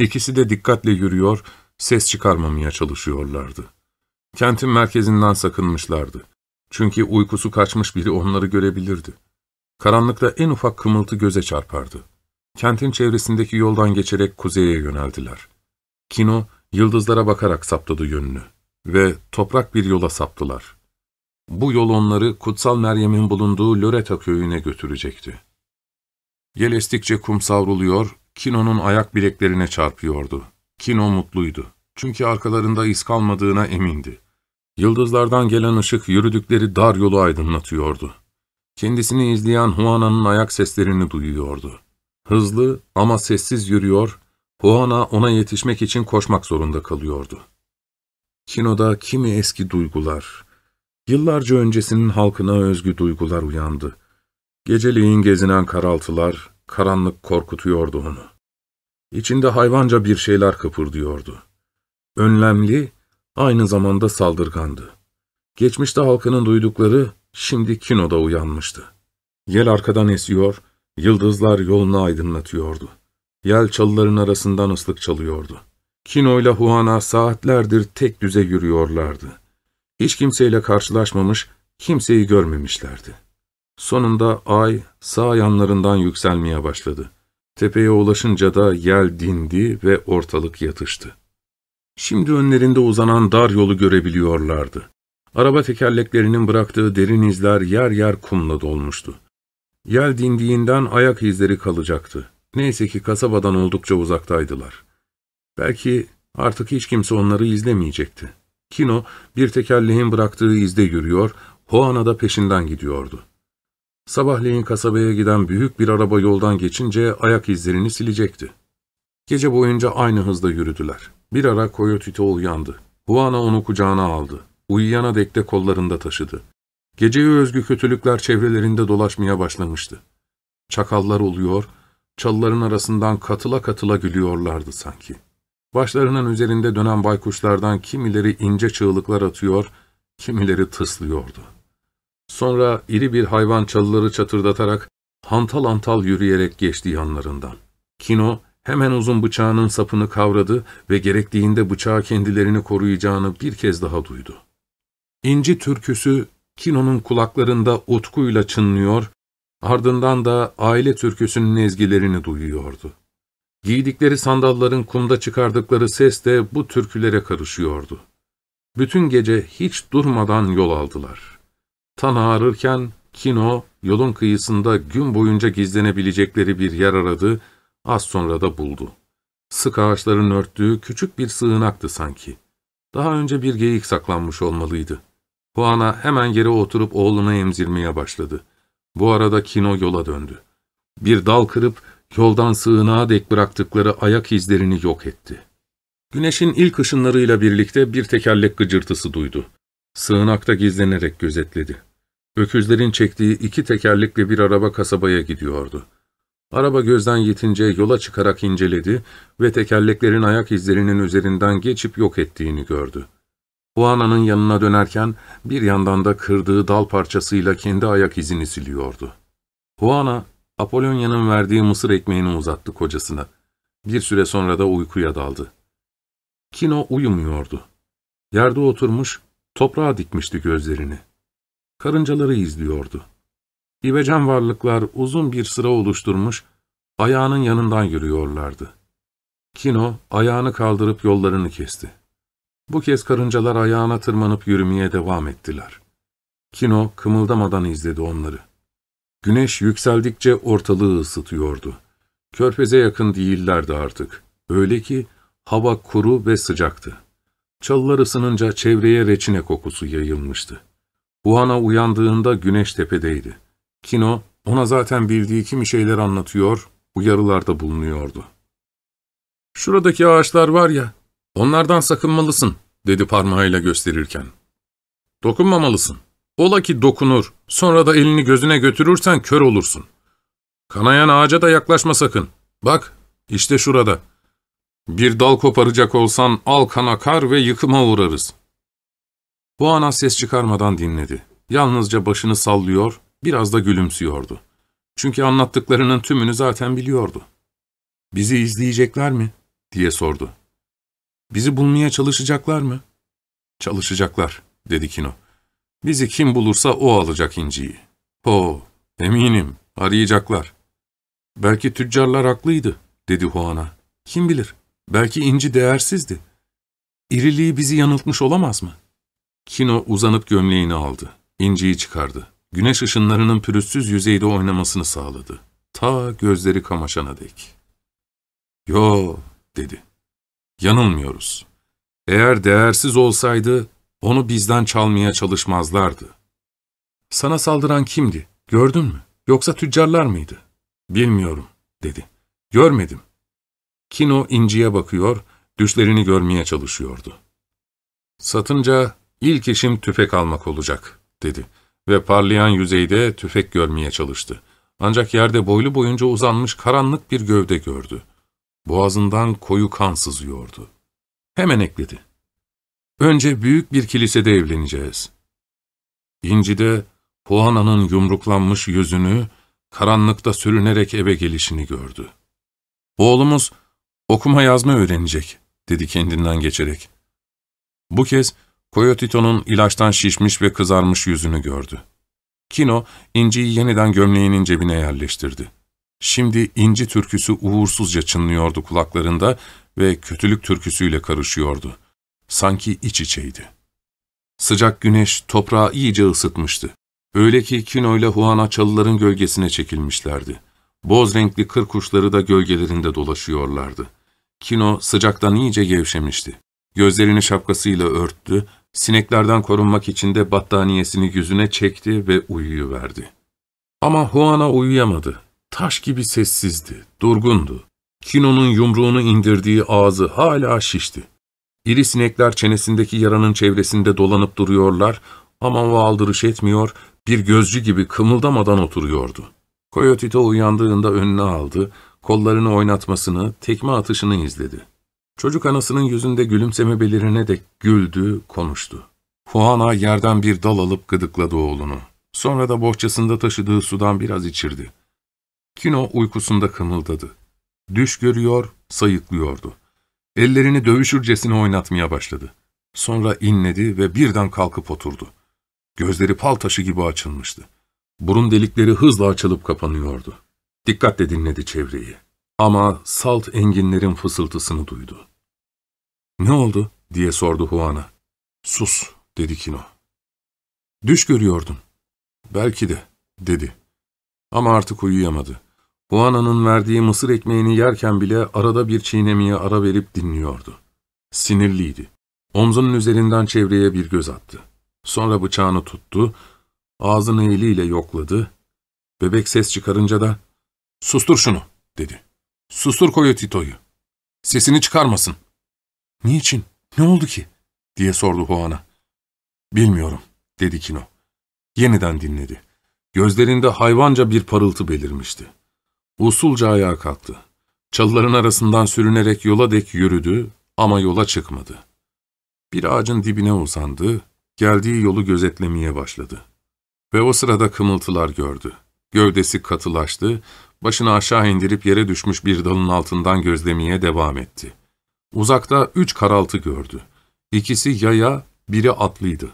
İkisi de dikkatle yürüyor, ses çıkarmamaya çalışıyorlardı. Kentin merkezinden sakınmışlardı. Çünkü uykusu kaçmış biri onları görebilirdi. Karanlıkta en ufak kımıltı göze çarpardı. Kentin çevresindeki yoldan geçerek kuzeye yöneldiler. Kino, yıldızlara bakarak saptadı yönünü ve toprak bir yola saptılar. Bu yol onları Kutsal Meryem'in bulunduğu Loreta köyüne götürecekti. Yel estikçe kum savruluyor, Kino'nun ayak bileklerine çarpıyordu. Kino mutluydu. Çünkü arkalarında iz kalmadığına emindi. Yıldızlardan gelen ışık yürüdükleri dar yolu aydınlatıyordu. Kendisini izleyen Huana'nın ayak seslerini duyuyordu. Hızlı ama sessiz yürüyor, Huana ona yetişmek için koşmak zorunda kalıyordu. Kino'da kimi eski duygular, yıllarca öncesinin halkına özgü duygular uyandı. Geceliğin gezinen karaltılar, karanlık korkutuyordu onu. İçinde hayvanca bir şeyler kıpırdıyordu. Önlemli, aynı zamanda saldırgandı. Geçmişte halkının duydukları, şimdi kinoda uyanmıştı. Yel arkadan esiyor, yıldızlar yolunu aydınlatıyordu. Yel çalıların arasından ıslık çalıyordu. Kino ile Huana saatlerdir tek düze yürüyorlardı. Hiç kimseyle karşılaşmamış, kimseyi görmemişlerdi. Sonunda ay sağ yanlarından yükselmeye başladı. Tepeye ulaşınca da yel dindi ve ortalık yatıştı. Şimdi önlerinde uzanan dar yolu görebiliyorlardı. Araba tekerleklerinin bıraktığı derin izler yer yer kumla dolmuştu. Yel dindiğinden ayak izleri kalacaktı. Neyse ki kasabadan oldukça uzaktaydılar. Belki artık hiç kimse onları izlemeyecekti. Kino bir tekerleğin bıraktığı izde yürüyor, Hoana da peşinden gidiyordu. Sabahleyin kasabaya giden büyük bir araba yoldan geçince ayak izlerini silecekti. Gece boyunca aynı hızda yürüdüler. Bir ara Coyotito uyandı. Huana onu kucağına aldı. Uyuyana dek de kollarında taşıdı. Geceye özgü kötülükler çevrelerinde dolaşmaya başlamıştı. Çakallar oluyor, çalıların arasından katıla katıla gülüyorlardı sanki. Başlarının üzerinde dönen baykuşlardan kimileri ince çığlıklar atıyor, kimileri tıslıyordu. Sonra iri bir hayvan çalıları çatırdatarak hantal hantal yürüyerek geçti yanlarından. Kino hemen uzun bıçağının sapını kavradı ve gerektiğinde bıçağı kendilerini koruyacağını bir kez daha duydu. İnci türküsü Kino'nun kulaklarında utkuyla çınlıyor, ardından da aile türküsünün ezgilerini duyuyordu. Giydikleri sandalların kumda çıkardıkları ses de bu türkülere karışıyordu. Bütün gece hiç durmadan yol aldılar. Tan ağrırken Kino yolun kıyısında gün boyunca gizlenebilecekleri bir yer aradı, az sonra da buldu. Sık ağaçların örttüğü küçük bir sığınaktı sanki. Daha önce bir geyik saklanmış olmalıydı. Juana hemen yere oturup oğluna emzirmeye başladı. Bu arada Kino yola döndü. Bir dal kırıp yoldan sığınağa dek bıraktıkları ayak izlerini yok etti. Güneşin ilk ışınlarıyla birlikte bir tekerlek gıcırtısı duydu. Sığınakta gizlenerek gözetledi. Öküzlerin çektiği iki tekerlekli bir araba kasabaya gidiyordu. Araba gözden yetince yola çıkarak inceledi ve tekerleklerin ayak izlerinin üzerinden geçip yok ettiğini gördü. Juana'nın yanına dönerken bir yandan da kırdığı dal parçasıyla kendi ayak izini siliyordu. Juana, Apollonya'nın verdiği mısır ekmeğini uzattı kocasına. Bir süre sonra da uykuya daldı. Kino uyumuyordu. Yerde oturmuş, toprağa dikmişti gözlerini. Karıncaları izliyordu. İvecen varlıklar uzun bir sıra oluşturmuş, ayağının yanından yürüyorlardı. Kino ayağını kaldırıp yollarını kesti. Bu kez karıncalar ayağına tırmanıp yürümeye devam ettiler. Kino kımıldamadan izledi onları. Güneş yükseldikçe ortalığı ısıtıyordu. Körfeze yakın değillerdi artık. Öyle ki hava kuru ve sıcaktı. Çalılar ısınınca çevreye reçine kokusu yayılmıştı. Huana uyandığında güneş tepedeydi. Kino, ona zaten bildiği kimi şeyler anlatıyor, uyarılarda bulunuyordu. ''Şuradaki ağaçlar var ya, onlardan sakınmalısın.'' dedi parmağıyla gösterirken. ''Dokunmamalısın. Ola ki dokunur, sonra da elini gözüne götürürsen kör olursun. Kanayan ağaca da yaklaşma sakın. Bak, İşte şurada. Bir dal koparacak olsan alkan akar ve yıkıma uğrarız. Bu ana ses çıkarmadan dinledi. Yalnızca başını sallıyor, biraz da gülümsüyordu. Çünkü anlattıklarının tümünü zaten biliyordu. ''Bizi izleyecekler mi?'' diye sordu. ''Bizi bulmaya çalışacaklar mı?'' ''Çalışacaklar.'' dedi Kino. ''Bizi kim bulursa o alacak inciyi.'' ''Ho, eminim, arayacaklar.'' ''Belki tüccarlar haklıydı.'' dedi Huan'a. ''Kim bilir, belki inci değersizdi. İriliği bizi yanıltmış olamaz mı?'' Kino uzanıp gömleğini aldı. İnciyi çıkardı. Güneş ışınlarının pürüzsüz yüzeyde oynamasını sağladı. Ta gözleri kamaşana dek. ''Yo'' dedi. ''Yanılmıyoruz. Eğer değersiz olsaydı onu bizden çalmaya çalışmazlardı. Sana saldıran kimdi? Gördün mü? Yoksa tüccarlar mıydı? Bilmiyorum, dedi. Görmedim. Kino inciye bakıyor, düşlerini görmeye çalışıyordu. Satınca ilk işim tüfek almak olacak, dedi ve parlayan yüzeyde tüfek görmeye çalıştı. Ancak yerde boylu boyunca uzanmış karanlık bir gövde gördü. Boğazından koyu kan sızıyordu. Hemen ekledi. Önce büyük bir kilisede evleneceğiz. İnci de Juana'nın yumruklanmış yüzünü, karanlıkta sürünerek eve gelişini gördü. Oğlumuz okuma yazma öğrenecek, dedi kendinden geçerek. Bu kez Coyotito'nun ilaçtan şişmiş ve kızarmış yüzünü gördü. Kino, inciyi yeniden gömleğinin cebine yerleştirdi. Şimdi inci türküsü uğursuzca çınlıyordu kulaklarında ve kötülük türküsüyle karışıyordu. Sanki iç içeydi. Sıcak güneş toprağı iyice ısıtmıştı. Öyle ki Kino ile Huana çalıların gölgesine çekilmişlerdi. Boz renkli kır kuşları da gölgelerinde dolaşıyorlardı. Kino sıcaktan iyice gevşemişti. Gözlerini şapkasıyla örttü, sineklerden korunmak için de battaniyesini yüzüne çekti ve uyuyuverdi. Ama Huana uyuyamadı. Taş gibi sessizdi, durgundu. Kino'nun yumruğunu indirdiği ağzı hala şişti. İri sinekler çenesindeki yaranın çevresinde dolanıp duruyorlar ama o aldırış etmiyor, bir gözcü gibi kımıldamadan oturuyordu. Coyotito uyandığında önüne aldı, kollarını oynatmasını, tekme atışını izledi. Çocuk anasının yüzünde gülümseme belirine de güldü, konuştu. Juana yerden bir dal alıp gıdıkladı oğlunu. Sonra da bohçasında taşıdığı sudan biraz içirdi. Kino uykusunda kımıldadı. Düş görüyor, sayıklıyordu. Ellerini dövüşürcesine oynatmaya başladı. Sonra inledi ve birden kalkıp oturdu. Gözleri pal taşı gibi açılmıştı. Burun delikleri hızla açılıp kapanıyordu. Dikkatle dinledi çevreyi. Ama salt enginlerin fısıltısını duydu. ''Ne oldu?'' diye sordu Huana. ''Sus'' dedi Kino. ''Düş görüyordun.'' ''Belki de'' dedi. Ama artık uyuyamadı. Juana'nın verdiği mısır ekmeğini yerken bile arada bir çiğnemeye ara verip dinliyordu. Sinirliydi. Omzunun üzerinden çevreye bir göz attı. Sonra bıçağını tuttu, ağzını eliyle yokladı. Bebek ses çıkarınca da ''Sustur şunu'' dedi. ''Sustur Coyotito'yu. Sesini çıkarmasın.'' ''Niçin? Ne oldu ki?'' diye sordu Juana. ''Bilmiyorum.'' dedi Kino. Yeniden dinledi. Gözlerinde hayvanca bir parıltı belirmişti. Usulca ayağa kalktı. Çalıların arasından sürünerek yola dek yürüdü ama yola çıkmadı. Bir ağacın dibine uzandı, geldiği yolu gözetlemeye başladı. Ve o sırada kımıltılar gördü. Gövdesi katılaştı, başını aşağı indirip yere düşmüş bir dalın altından gözlemeye devam etti. Uzakta üç karaltı gördü. İkisi yaya, biri atlıydı.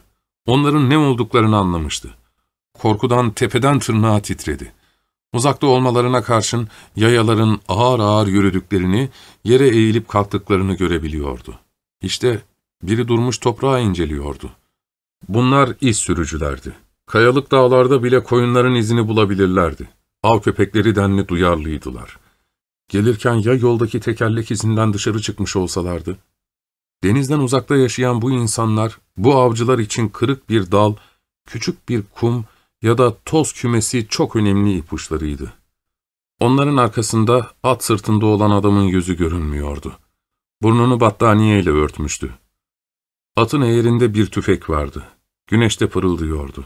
Onların ne olduklarını anlamıştı. Korkudan tepeden tırnağa titredi. Uzakta olmalarına karşın yayaların ağır ağır yürüdüklerini, yere eğilip kalktıklarını görebiliyordu. İşte biri durmuş toprağı inceliyordu. Bunlar iz sürücülerdi. Kayalık dağlarda bile koyunların izini bulabilirlerdi. Av köpekleri denli duyarlıydılar. Gelirken ya yoldaki tekerlek izinden dışarı çıkmış olsalardı? Denizden uzakta yaşayan bu insanlar, bu avcılar için kırık bir dal, küçük bir kum ya da toz kümesi çok önemli ipuçlarıydı. Onların arkasında at sırtında olan adamın yüzü görünmüyordu. Burnunu battaniyeyle örtmüştü. Atın eğerinde bir tüfek vardı. Güneşte pırıldıyordu.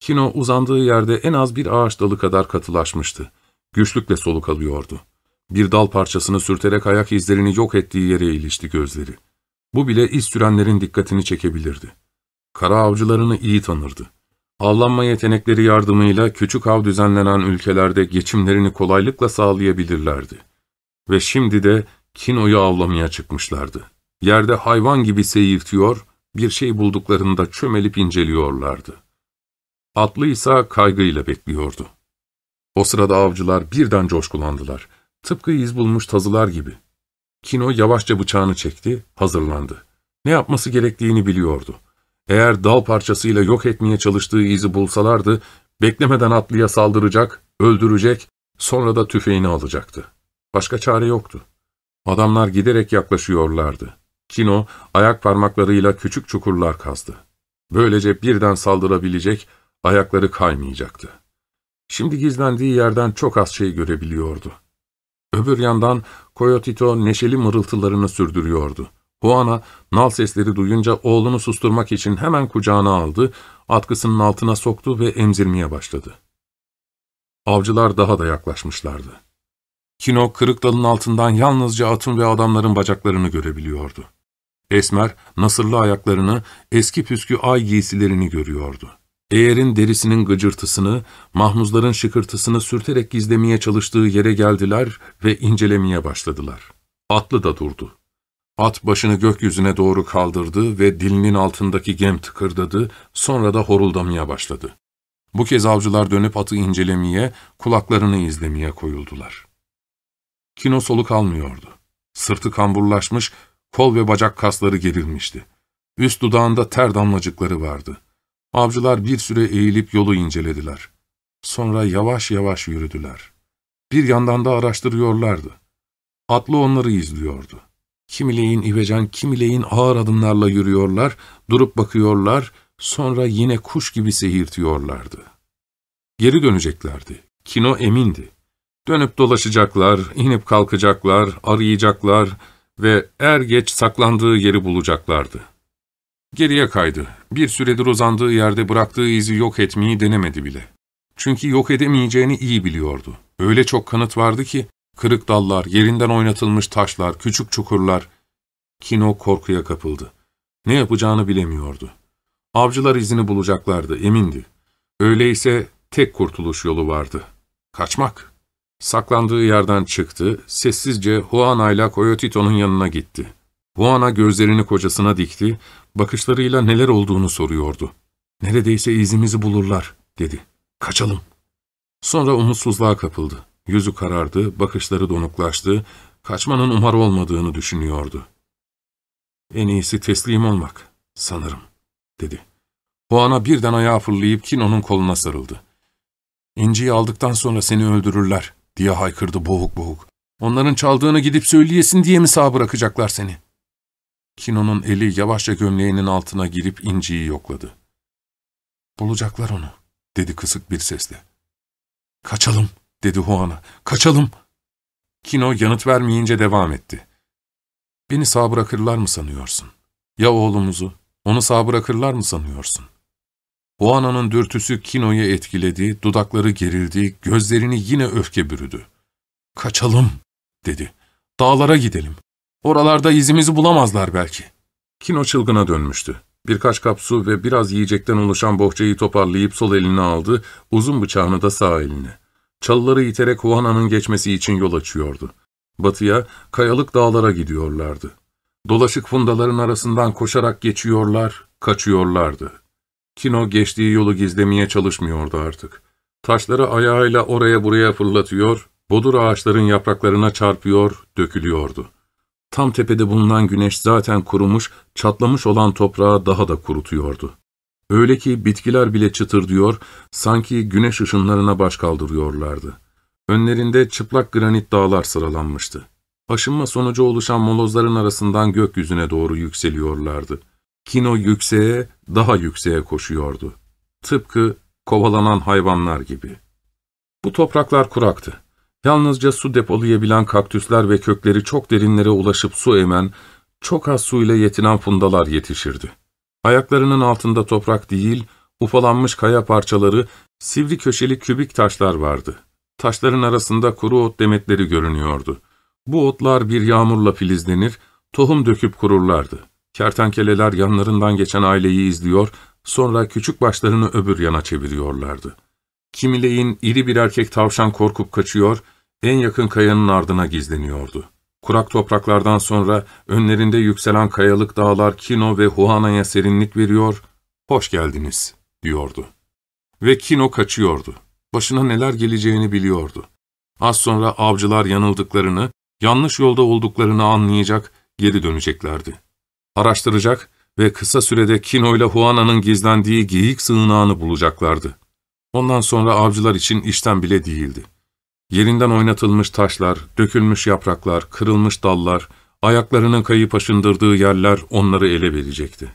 Kino uzandığı yerde en az bir ağaç dalı kadar katılaşmıştı. Güçlükle soluk alıyordu. Bir dal parçasını sürterek ayak izlerini yok ettiği yere ilişti gözleri. Bu bile iz sürenlerin dikkatini çekebilirdi. Kara avcılarını iyi tanırdı. Avlanma yetenekleri yardımıyla küçük av düzenlenen ülkelerde geçimlerini kolaylıkla sağlayabilirlerdi. Ve şimdi de Kino'yu avlamaya çıkmışlardı. Yerde hayvan gibi seyirtiyor, bir şey bulduklarında çömelip inceliyorlardı. Atlı ise kaygıyla bekliyordu. O sırada avcılar birden coşkulandılar. Tıpkı iz bulmuş tazılar gibi. Kino yavaşça bıçağını çekti, hazırlandı. Ne yapması gerektiğini biliyordu. Eğer dal parçasıyla yok etmeye çalıştığı izi bulsalardı, beklemeden atlıya saldıracak, öldürecek, sonra da tüfeğini alacaktı. Başka çare yoktu. Adamlar giderek yaklaşıyorlardı. Kino ayak parmaklarıyla küçük çukurlar kazdı. Böylece birden saldırabilecek, ayakları kaymayacaktı. Şimdi gizlendiği yerden çok az şey görebiliyordu. Öbür yandan Coyotito neşeli mırıltılarını sürdürüyordu. Juana, nal sesleri duyunca oğlunu susturmak için hemen kucağına aldı, atkısının altına soktu ve emzirmeye başladı. Avcılar daha da yaklaşmışlardı. Kino, kırık dalın altından yalnızca atın ve adamların bacaklarını görebiliyordu. Esmer, nasırlı ayaklarını, eski püskü ay giysilerini görüyordu. Eğer'in derisinin gıcırtısını, mahmuzların şıkırtısını sürterek gizlemeye çalıştığı yere geldiler ve incelemeye başladılar. Atlı da durdu. At başını gökyüzüne doğru kaldırdı ve dilinin altındaki gem tıkırdadı, sonra da horuldamaya başladı. Bu kez avcılar dönüp atı incelemeye, kulaklarını izlemeye koyuldular. Kino soluk almıyordu. Sırtı kamburlaşmış, kol ve bacak kasları gerilmişti. Üst dudağında ter damlacıkları vardı. Avcılar bir süre eğilip yolu incelediler. Sonra yavaş yavaş yürüdüler. Bir yandan da araştırıyorlardı. Atlı onları izliyordu. Kimileyin ivecen, kimileyin ağır adımlarla yürüyorlar, durup bakıyorlar, sonra yine kuş gibi seyirtiyorlardı. Geri döneceklerdi. Kino emindi. Dönüp dolaşacaklar, inip kalkacaklar, arayacaklar ve er geç saklandığı yeri bulacaklardı. Geriye kaydı. Bir süredir uzandığı yerde bıraktığı izi yok etmeyi denemedi bile. Çünkü yok edemeyeceğini iyi biliyordu. Öyle çok kanıt vardı ki, kırık dallar, yerinden oynatılmış taşlar, küçük çukurlar. Kino korkuya kapıldı. Ne yapacağını bilemiyordu. Avcılar izini bulacaklardı, emindi. Öyleyse tek kurtuluş yolu vardı. Kaçmak. Saklandığı yerden çıktı, sessizce Juana ile Coyotito'nun yanına gitti. Juana gözlerini kocasına dikti, bakışlarıyla neler olduğunu soruyordu. ''Neredeyse izimizi bulurlar.'' dedi. ''Kaçalım.'' Sonra umutsuzluğa kapıldı. Yüzü karardı, bakışları donuklaştı, kaçmanın umar olmadığını düşünüyordu. ''En iyisi teslim olmak, sanırım.'' dedi. Juana birden ayağa fırlayıp Kino'nun koluna sarıldı. ''İnciyi aldıktan sonra seni öldürürler.'' diye haykırdı boğuk boğuk. ''Onların çaldığını gidip söyleyesin diye mi sağ bırakacaklar seni?'' Kino'nun eli yavaşça gömleğinin altına girip inciyi yokladı. ''Bulacaklar onu.'' dedi kısık bir sesle. ''Kaçalım.'' Dedi Juana. ''Kaçalım.'' Kino yanıt vermeyince devam etti. ''Beni sağ bırakırlar mı sanıyorsun? Ya oğlumuzu? Onu sağ bırakırlar mı sanıyorsun?'' Juana'nın dürtüsü Kino'yu etkiledi, dudakları gerildi, gözlerini yine öfke bürüdü. ''Kaçalım.'' dedi. ''Dağlara gidelim. Oralarda izimizi bulamazlar belki. Kino çılgına dönmüştü. Birkaç kap su ve biraz yiyecekten oluşan bohçayı toparlayıp sol eline aldı, uzun bıçağını da sağ eline. Çalıları iterek Huana'nın geçmesi için yol açıyordu. Batıya, kayalık dağlara gidiyorlardı. Dolaşık fundaların arasından koşarak geçiyorlar, kaçıyorlardı. Kino geçtiği yolu gizlemeye çalışmıyordu artık. Taşları ayağıyla oraya buraya fırlatıyor, bodur ağaçların yapraklarına çarpıyor, dökülüyordu. Tam tepede bulunan güneş zaten kurumuş, çatlamış olan toprağı daha da kurutuyordu. Öyle ki bitkiler bile çıtırdıyor, sanki güneş ışınlarına baş kaldırıyorlardı. Önlerinde çıplak granit dağlar sıralanmıştı. Aşınma sonucu oluşan molozların arasından gökyüzüne doğru yükseliyorlardı. Kino yükseğe, daha yükseğe koşuyordu. Tıpkı kovalanan hayvanlar gibi. Bu topraklar kuraktı. Yalnızca su depolayabilen kaktüsler ve kökleri çok derinlere ulaşıp su emen, çok az suyla yetinen fundalar yetişirdi. Ayaklarının altında toprak değil, ufalanmış kaya parçaları, sivri köşeli kübik taşlar vardı. Taşların arasında kuru ot demetleri görünüyordu. Bu otlar bir yağmurla filizlenir, tohum döküp kururlardı. Kertenkeleler yanlarından geçen aileyi izliyor, sonra küçük başlarını öbür yana çeviriyorlardı. Kimileyin iri bir erkek tavşan korkup kaçıyor, en yakın kayanın ardına gizleniyordu. Kurak topraklardan sonra önlerinde yükselen kayalık dağlar Kino ve Huana'ya serinlik veriyor, hoş geldiniz, diyordu. Ve Kino kaçıyordu. Başına neler geleceğini biliyordu. Az sonra avcılar yanıldıklarını, yanlış yolda olduklarını anlayacak, geri döneceklerdi. Araştıracak ve kısa sürede Kino ile Huana'nın gizlendiği geyik sığınağını bulacaklardı. Ondan sonra avcılar için işten bile değildi. Yerinden oynatılmış taşlar, dökülmüş yapraklar, kırılmış dallar, ayaklarının kayıp aşındırdığı yerler onları ele verecekti.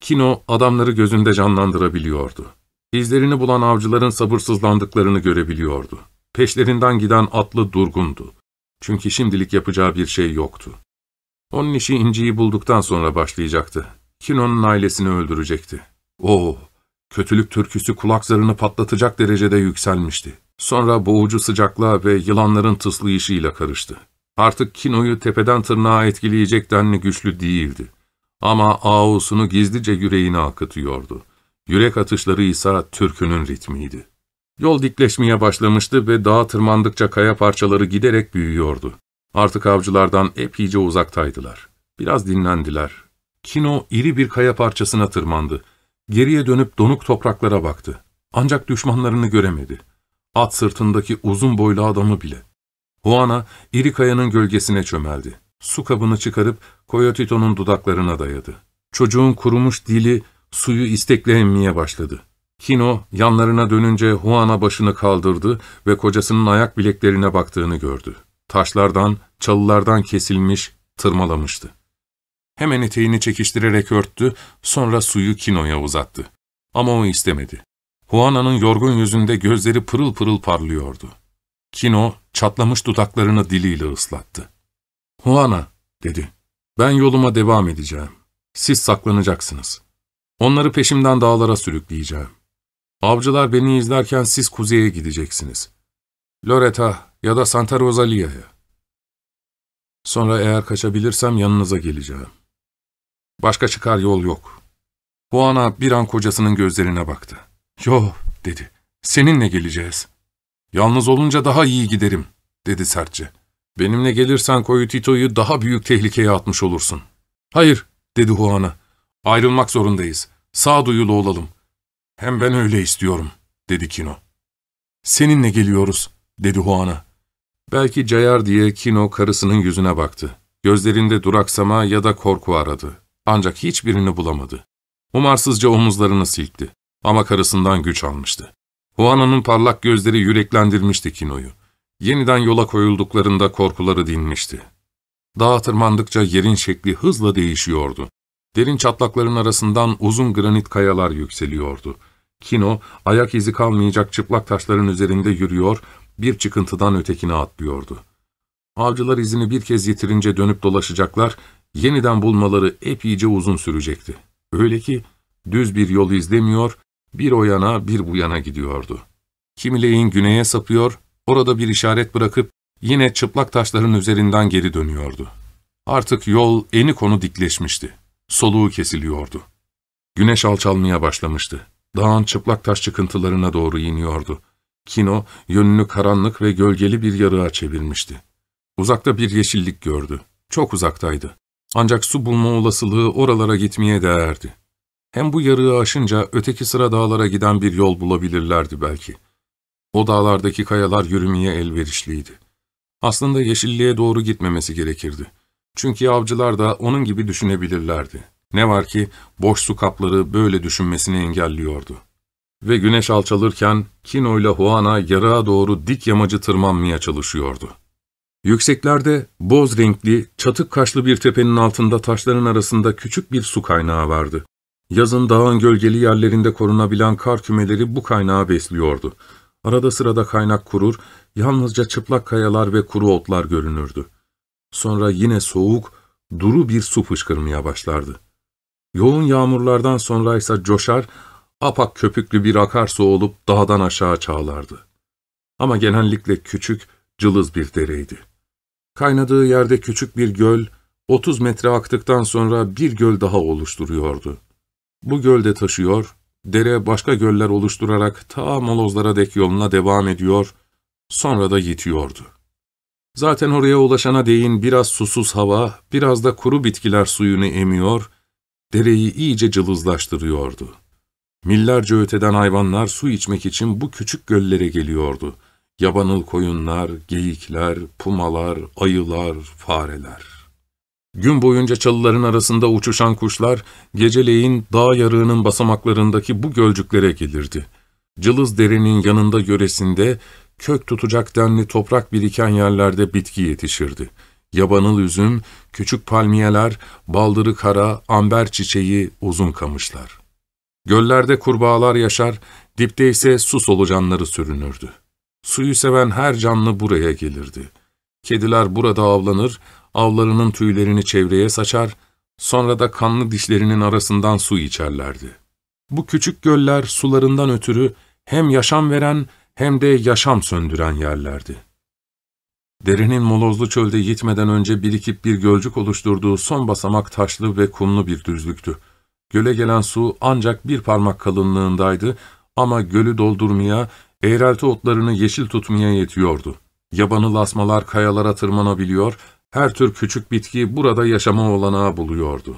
Kino adamları gözünde canlandırabiliyordu. İzlerini bulan avcıların sabırsızlandıklarını görebiliyordu. Peşlerinden giden atlı durgundu. Çünkü şimdilik yapacağı bir şey yoktu. Onun işi inciyi bulduktan sonra başlayacaktı. Kino'nun ailesini öldürecekti. Oo, kötülük türküsü kulak zarını patlatacak derecede yükselmişti. Sonra boğucu sıcaklığa ve yılanların tıslayışıyla karıştı. Artık Kino'yu tepeden tırnağa etkileyecek denli güçlü değildi. Ama ağusunu gizlice yüreğine akıtıyordu. Yürek atışları ise türkünün ritmiydi. Yol dikleşmeye başlamıştı ve dağa tırmandıkça kaya parçaları giderek büyüyordu. Artık avcılardan epeyce uzaktaydılar. Biraz dinlendiler. Kino iri bir kaya parçasına tırmandı. Geriye dönüp donuk topraklara baktı. Ancak düşmanlarını göremedi. At sırtındaki uzun boylu adamı bile. Juana iri kayanın gölgesine çömeldi. Su kabını çıkarıp Coyotito'nun dudaklarına dayadı. Çocuğun kurumuş dili suyu istekle emmeye başladı. Kino yanlarına dönünce Juana başını kaldırdı ve kocasının ayak bileklerine baktığını gördü. Taşlardan, çalılardan kesilmiş, tırmalamıştı. Hemen eteğini çekiştirerek örttü, sonra suyu Kino'ya uzattı. Ama o istemedi. Juana'nın yorgun yüzünde gözleri pırıl pırıl parlıyordu. Kino, çatlamış dudaklarını diliyle ıslattı. ''Juana'' dedi. ''Ben yoluma devam edeceğim. Siz saklanacaksınız. Onları peşimden dağlara sürükleyeceğim. Avcılar beni izlerken siz kuzeye gideceksiniz. Loreta ya da Santa Rosalia'ya. Sonra eğer kaçabilirsem yanınıza geleceğim. Başka çıkar yol yok. Juana bir an kocasının gözlerine baktı. ''Yo'' dedi. ''Seninle geleceğiz.'' ''Yalnız olunca daha iyi giderim.'' dedi sertçe. ''Benimle gelirsen koyu Tito'yu daha büyük tehlikeye atmış olursun.'' ''Hayır'' dedi Juana. ''Ayrılmak zorundayız. Sağduyulu olalım. Hem ben öyle istiyorum.'' dedi Kino. ''Seninle geliyoruz.'' dedi Juana. Belki cayar diye Kino karısının yüzüne baktı. Gözlerinde duraksama ya da korku aradı. Ancak hiçbirini bulamadı. Umarsızca omuzlarını silkti. Ama karısından güç almıştı. Juana'nın parlak gözleri yüreklendirmişti Kino'yu. Yeniden yola koyulduklarında korkuları dinmişti. Dağa tırmandıkça yerin şekli hızla değişiyordu. Derin çatlakların arasından uzun granit kayalar yükseliyordu. Kino, ayak izi kalmayacak çıplak taşların üzerinde yürüyor, bir çıkıntıdan ötekine atlıyordu. Avcılar izini bir kez yitirince dönüp dolaşacaklar, yeniden bulmaları epeyce uzun sürecekti. Öyle ki düz bir yol izlemiyor, bir o yana bir bu yana gidiyordu. Kimileyin güneye sapıyor, orada bir işaret bırakıp yine çıplak taşların üzerinden geri dönüyordu. Artık yol eni konu dikleşmişti. Soluğu kesiliyordu. Güneş alçalmaya başlamıştı. Dağın çıplak taş çıkıntılarına doğru iniyordu. Kino, yönünü karanlık ve gölgeli bir yarığa çevirmişti. Uzakta bir yeşillik gördü. Çok uzaktaydı. Ancak su bulma olasılığı oralara gitmeye değerdi. Hem bu yarığı aşınca öteki sıra dağlara giden bir yol bulabilirlerdi belki. O dağlardaki kayalar yürümeye elverişliydi. Aslında yeşilliğe doğru gitmemesi gerekirdi. Çünkü avcılar da onun gibi düşünebilirlerdi. Ne var ki boş su kapları böyle düşünmesini engelliyordu. Ve güneş alçalırken Kino ile Juana yarığa doğru dik yamacı tırmanmaya çalışıyordu. Yükseklerde boz renkli, çatık kaşlı bir tepenin altında taşların arasında küçük bir su kaynağı vardı. Yazın dağın gölgeli yerlerinde korunabilen kar kümeleri bu kaynağı besliyordu. Arada sırada kaynak kurur, yalnızca çıplak kayalar ve kuru otlar görünürdü. Sonra yine soğuk, duru bir su fışkırmaya başlardı. Yoğun yağmurlardan sonra ise coşar, apak köpüklü bir akarsu olup dağdan aşağı çağlardı. Ama genellikle küçük, cılız bir dereydi. Kaynadığı yerde küçük bir göl, 30 metre aktıktan sonra bir göl daha oluşturuyordu. Bu gölde taşıyor, dere başka göller oluşturarak ta molozlara dek yoluna devam ediyor, sonra da yitiyordu. Zaten oraya ulaşana değin biraz susuz hava, biraz da kuru bitkiler suyunu emiyor, dereyi iyice cılızlaştırıyordu. Millerce öteden hayvanlar su içmek için bu küçük göllere geliyordu. Yabanıl koyunlar, geyikler, pumalar, ayılar, fareler. Gün boyunca çalıların arasında uçuşan kuşlar, geceleyin dağ yarığının basamaklarındaki bu gölcüklere gelirdi. Cılız derenin yanında yöresinde, kök tutacak denli toprak biriken yerlerde bitki yetişirdi. Yabanıl üzüm, küçük palmiyeler, baldırı kara, amber çiçeği, uzun kamışlar. Göllerde kurbağalar yaşar, dipte ise su solucanları sürünürdü. Suyu seven her canlı buraya gelirdi. Kediler burada avlanır, avlarının tüylerini çevreye saçar, sonra da kanlı dişlerinin arasından su içerlerdi. Bu küçük göller sularından ötürü hem yaşam veren hem de yaşam söndüren yerlerdi. Derinin molozlu çölde yitmeden önce birikip bir gölcük oluşturduğu son basamak taşlı ve kumlu bir düzlüktü. Göle gelen su ancak bir parmak kalınlığındaydı ama gölü doldurmaya, eğrelti otlarını yeşil tutmaya yetiyordu. Yabanıl asmalar kayalara tırmanabiliyor, her tür küçük bitki burada yaşama olanağı buluyordu.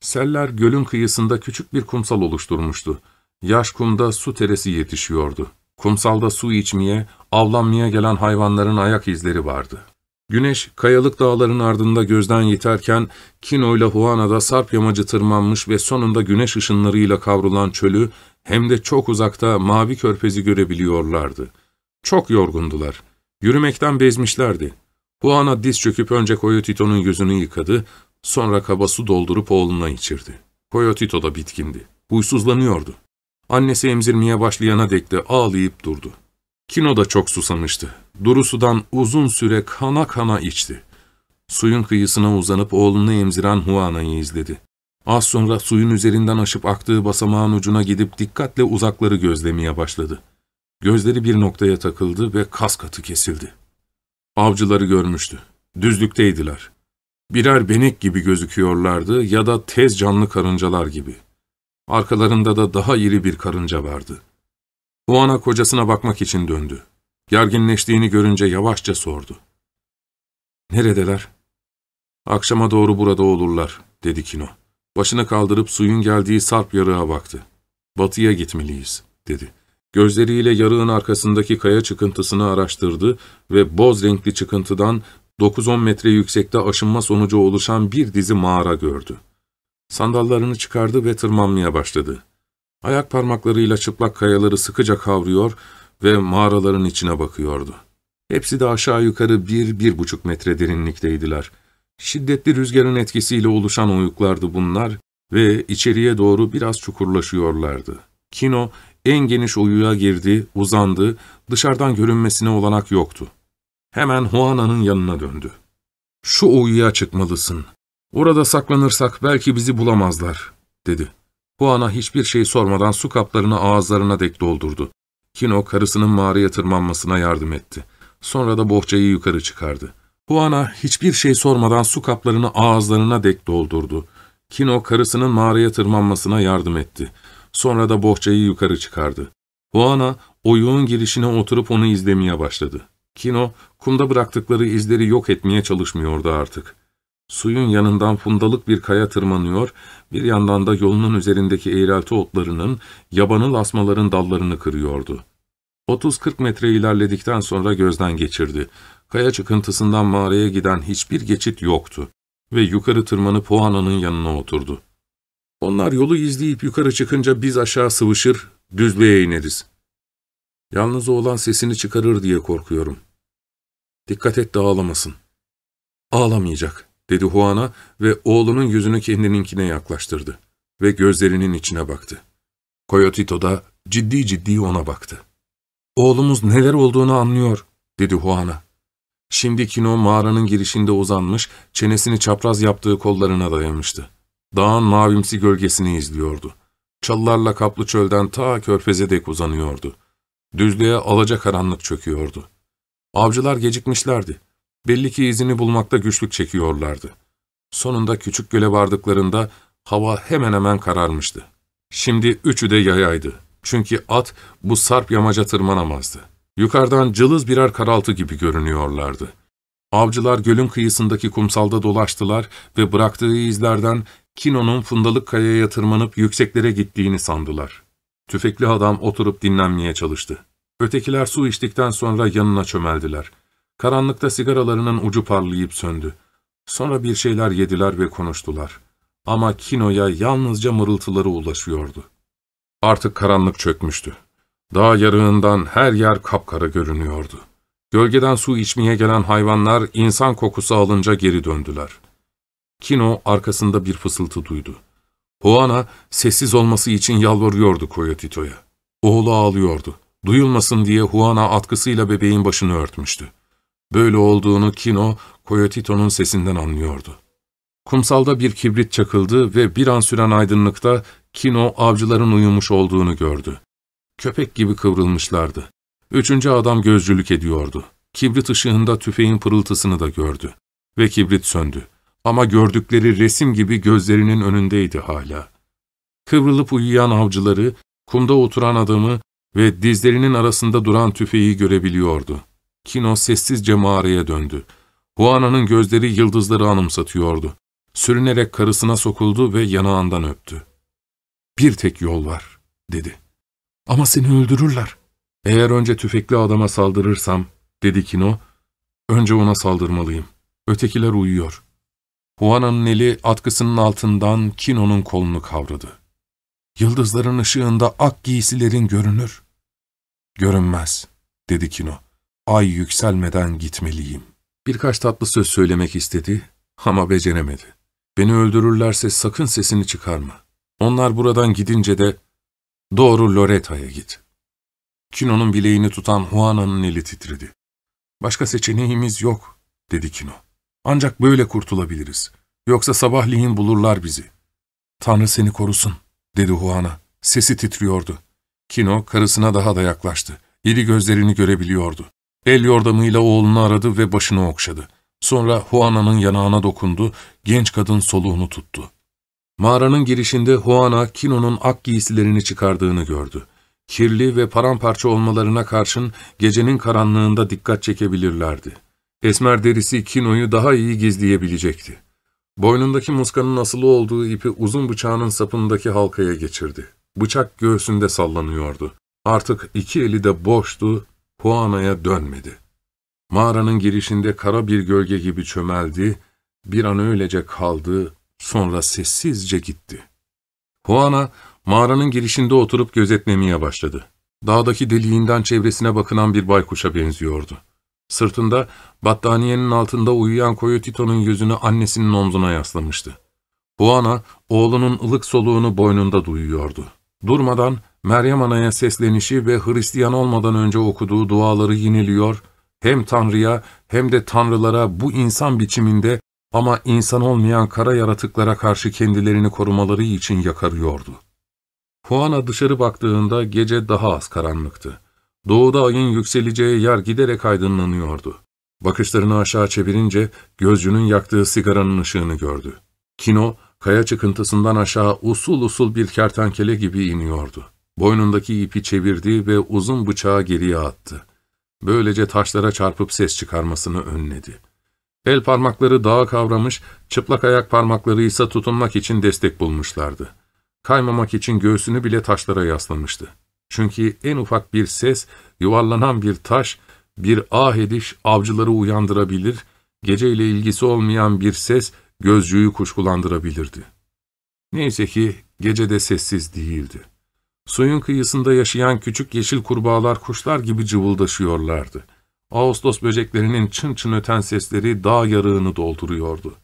Seller gölün kıyısında küçük bir kumsal oluşturmuştu. Yaş kumda su teresi yetişiyordu. Kumsalda su içmeye, avlanmaya gelen hayvanların ayak izleri vardı. Güneş, kayalık dağların ardında gözden yiterken, Kino ile Huana'da sarp yamacı tırmanmış ve sonunda güneş ışınlarıyla kavrulan çölü, hem de çok uzakta mavi körfezi görebiliyorlardı. Çok yorgundular. Yürümekten bezmişlerdi. Huana diz çöküp önce Coyotito'nun yüzünü yıkadı, sonra kaba su doldurup oğluna içirdi. Coyotito da bitkindi. Huysuzlanıyordu. Annesi emzirmeye başlayana dek de ağlayıp durdu. Kino da çok susamıştı. Duru sudan uzun süre kana kana içti. Suyun kıyısına uzanıp oğlunu emziren Huana'yı izledi. Az sonra suyun üzerinden aşıp aktığı basamağın ucuna gidip dikkatle uzakları gözlemeye başladı. Gözleri bir noktaya takıldı ve kas katı kesildi. Avcıları görmüştü. Düzlükteydiler. Birer benek gibi gözüküyorlardı ya da tez canlı karıncalar gibi. Arkalarında da daha iri bir karınca vardı. Huana kocasına bakmak için döndü. Gerginleştiğini görünce yavaşça sordu. ''Neredeler?'' ''Akşama doğru burada olurlar.'' dedi Kino. Başını kaldırıp suyun geldiği sarp yarığa baktı. ''Batıya gitmeliyiz.'' dedi. Gözleriyle yarığın arkasındaki kaya çıkıntısını araştırdı ve boz renkli çıkıntıdan 9-10 metre yüksekte aşınma sonucu oluşan bir dizi mağara gördü. Sandallarını çıkardı ve tırmanmaya başladı. Ayak parmaklarıyla çıplak kayaları sıkıca kavruyor ve mağaraların içine bakıyordu. Hepsi de aşağı yukarı bir, bir buçuk metre derinlikteydiler. Şiddetli rüzgarın etkisiyle oluşan oyuklardı bunlar ve içeriye doğru biraz çukurlaşıyorlardı. Kino en geniş oyuğa girdi, uzandı, dışarıdan görünmesine olanak yoktu. Hemen Huana'nın yanına döndü. ''Şu oyuğa çıkmalısın. Orada saklanırsak belki bizi bulamazlar.'' dedi. Huana hiçbir şey sormadan su kaplarını ağızlarına dek doldurdu. Kino karısının mağaraya tırmanmasına yardım etti. Sonra da bohçayı yukarı çıkardı. Huana hiçbir şey sormadan su kaplarını ağızlarına dek doldurdu. Kino karısının mağaraya tırmanmasına yardım etti. Sonra da bohçayı yukarı çıkardı. Huana oyuğun girişine oturup onu izlemeye başladı. Kino kumda bıraktıkları izleri yok etmeye çalışmıyordu artık. Suyun yanından fundalık bir kaya tırmanıyor, bir yandan da yolunun üzerindeki eğrelti otlarının, yabanıl asmaların dallarını kırıyordu. 30-40 metre ilerledikten sonra gözden geçirdi. Kaya çıkıntısından mağaraya giden hiçbir geçit yoktu ve yukarı tırmanıp Hoana'nın yanına oturdu. Onlar yolu izleyip yukarı çıkınca biz aşağı sıvışır, düzlüğe ineriz. Yalnız oğlan sesini çıkarır diye korkuyorum. Dikkat et de ağlamasın. Ağlamayacak, dedi Huana ve oğlunun yüzünü kendininkine yaklaştırdı ve gözlerinin içine baktı. Coyotito da ciddi ciddi ona baktı. Oğlumuz neler olduğunu anlıyor, dedi Huana. Şimdi Kino mağaranın girişinde uzanmış, çenesini çapraz yaptığı kollarına dayamıştı. Dağın mavimsi gölgesini izliyordu. Çalılarla kaplı çölden ta körfeze dek uzanıyordu. Düzlüğe alacakaranlık çöküyordu. Avcılar gecikmişlerdi. Belli ki izini bulmakta güçlük çekiyorlardı. Sonunda küçük göle vardıklarında hava hemen hemen kararmıştı. Şimdi üçü de yayaydı. Çünkü at bu sarp yamaca tırmanamazdı. Yukarıdan cılız birer karaltı gibi görünüyorlardı. Avcılar gölün kıyısındaki kumsalda dolaştılar ve bıraktığı izlerden Kino'nun fundalık kayaya tırmanıp yükseklere gittiğini sandılar. Tüfekli adam oturup dinlenmeye çalıştı. Ötekiler su içtikten sonra yanına çömeldiler. Karanlıkta sigaralarının ucu parlayıp söndü. Sonra bir şeyler yediler ve konuştular. Ama Kino'ya yalnızca mırıltıları ulaşıyordu. Artık karanlık çökmüştü. Dağ yarığından her yer kapkara görünüyordu. Gölgeden su içmeye gelen hayvanlar insan kokusu alınca geri döndüler. Kino arkasında bir fısıltı duydu. Juana sessiz olması için yalvarıyordu Coyotito'ya. Oğlu ağlıyordu. Duyulmasın diye Juana atkısıyla bebeğin başını örtmüştü. Böyle olduğunu Kino, Coyotito'nun sesinden anlıyordu. Kumsalda bir kibrit çakıldı ve bir an süren aydınlıkta Kino avcıların uyumuş olduğunu gördü. Köpek gibi kıvrılmışlardı. Üçüncü adam gözcülük ediyordu. Kibrit ışığında tüfeğin pırıltısını da gördü. Ve kibrit söndü. Ama gördükleri resim gibi gözlerinin önündeydi hala. Kıvrılıp uyuyan avcıları, kumda oturan adamı ve dizlerinin arasında duran tüfeği görebiliyordu. Kino sessizce mağaraya döndü. Juana'nın gözleri yıldızları anımsatıyordu. Sürünerek karısına sokuldu ve yanağından öptü. ''Bir tek yol var.'' dedi. ''Ama seni öldürürler.'' ''Eğer önce tüfekli adama saldırırsam'' dedi Kino, ''önce ona saldırmalıyım. Ötekiler uyuyor.'' Juana'nın eli atkısının altından Kino'nun kolunu kavradı. ''Yıldızların ışığında ak giysilerin görünür.'' ''Görünmez.'' dedi Kino. ''Ay yükselmeden gitmeliyim.'' Birkaç tatlı söz söylemek istedi ama beceremedi. ''Beni öldürürlerse sakın sesini çıkarma. Onlar buradan gidince de doğru Loreta'ya git.'' Kino'nun bileğini tutan Juana'nın eli titredi. ''Başka seçeneğimiz yok.'' dedi Kino. ''Ancak böyle kurtulabiliriz. Yoksa sabahleyin bulurlar bizi.'' ''Tanrı seni korusun.'' dedi Juana. Sesi titriyordu. Kino karısına daha da yaklaştı. İri gözlerini görebiliyordu. El yordamıyla oğlunu aradı ve başını okşadı. Sonra Juana'nın yanağına dokundu, genç kadın soluğunu tuttu. Mağaranın girişinde Juana, Kino'nun ak giysilerini çıkardığını gördü. Kirli ve paramparça olmalarına karşın gecenin karanlığında dikkat çekebilirlerdi. Esmer derisi Kino'yu daha iyi gizleyebilecekti. Boynundaki muskanın asılı olduğu ipi uzun bıçağının sapındaki halkaya geçirdi. Bıçak göğsünde sallanıyordu. Artık iki eli de boştu, Juana'ya dönmedi. Mağaranın girişinde kara bir gölge gibi çömeldi, bir an öylece kaldı, sonra sessizce gitti. Juana, mağaranın girişinde oturup gözetlemeye başladı. Dağdaki deliğinden çevresine bakınan bir baykuşa benziyordu. Sırtında, battaniyenin altında uyuyan Coyotito'nun yüzünü annesinin omzuna yaslamıştı. Juana, oğlunun ılık soluğunu boynunda duyuyordu. Durmadan Meryem Ana'ya seslenişi ve Hristiyan olmadan önce okuduğu duaları yineliyor, hem Tanrı'ya hem de Tanrılara bu insan biçiminde ama insan olmayan kara yaratıklara karşı kendilerini korumaları için yakarıyordu. Juana dışarı baktığında gece daha az karanlıktı. Doğuda ayın yükseleceği yer giderek aydınlanıyordu. Bakışlarını aşağı çevirince gözcünün yaktığı sigaranın ışığını gördü. Kino, kaya çıkıntısından aşağı usul usul bir kertenkele gibi iniyordu. Boynundaki ipi çevirdi ve uzun bıçağı geriye attı. Böylece taşlara çarpıp ses çıkarmasını önledi. El parmakları dağa kavramış, çıplak ayak parmakları ise tutunmak için destek bulmuşlardı. Kaymamak için göğsünü bile taşlara yaslamıştı. Çünkü en ufak bir ses, yuvarlanan bir taş, bir ah ediş avcıları uyandırabilir, geceyle ilgisi olmayan bir ses gözcüyü kuşkulandırabilirdi. Neyse ki gecede sessiz değildi. Suyun kıyısında yaşayan küçük yeşil kurbağalar kuşlar gibi cıvıldaşıyorlardı. Ağustos böceklerinin çın çın öten sesleri dağ yarığını dolduruyordu.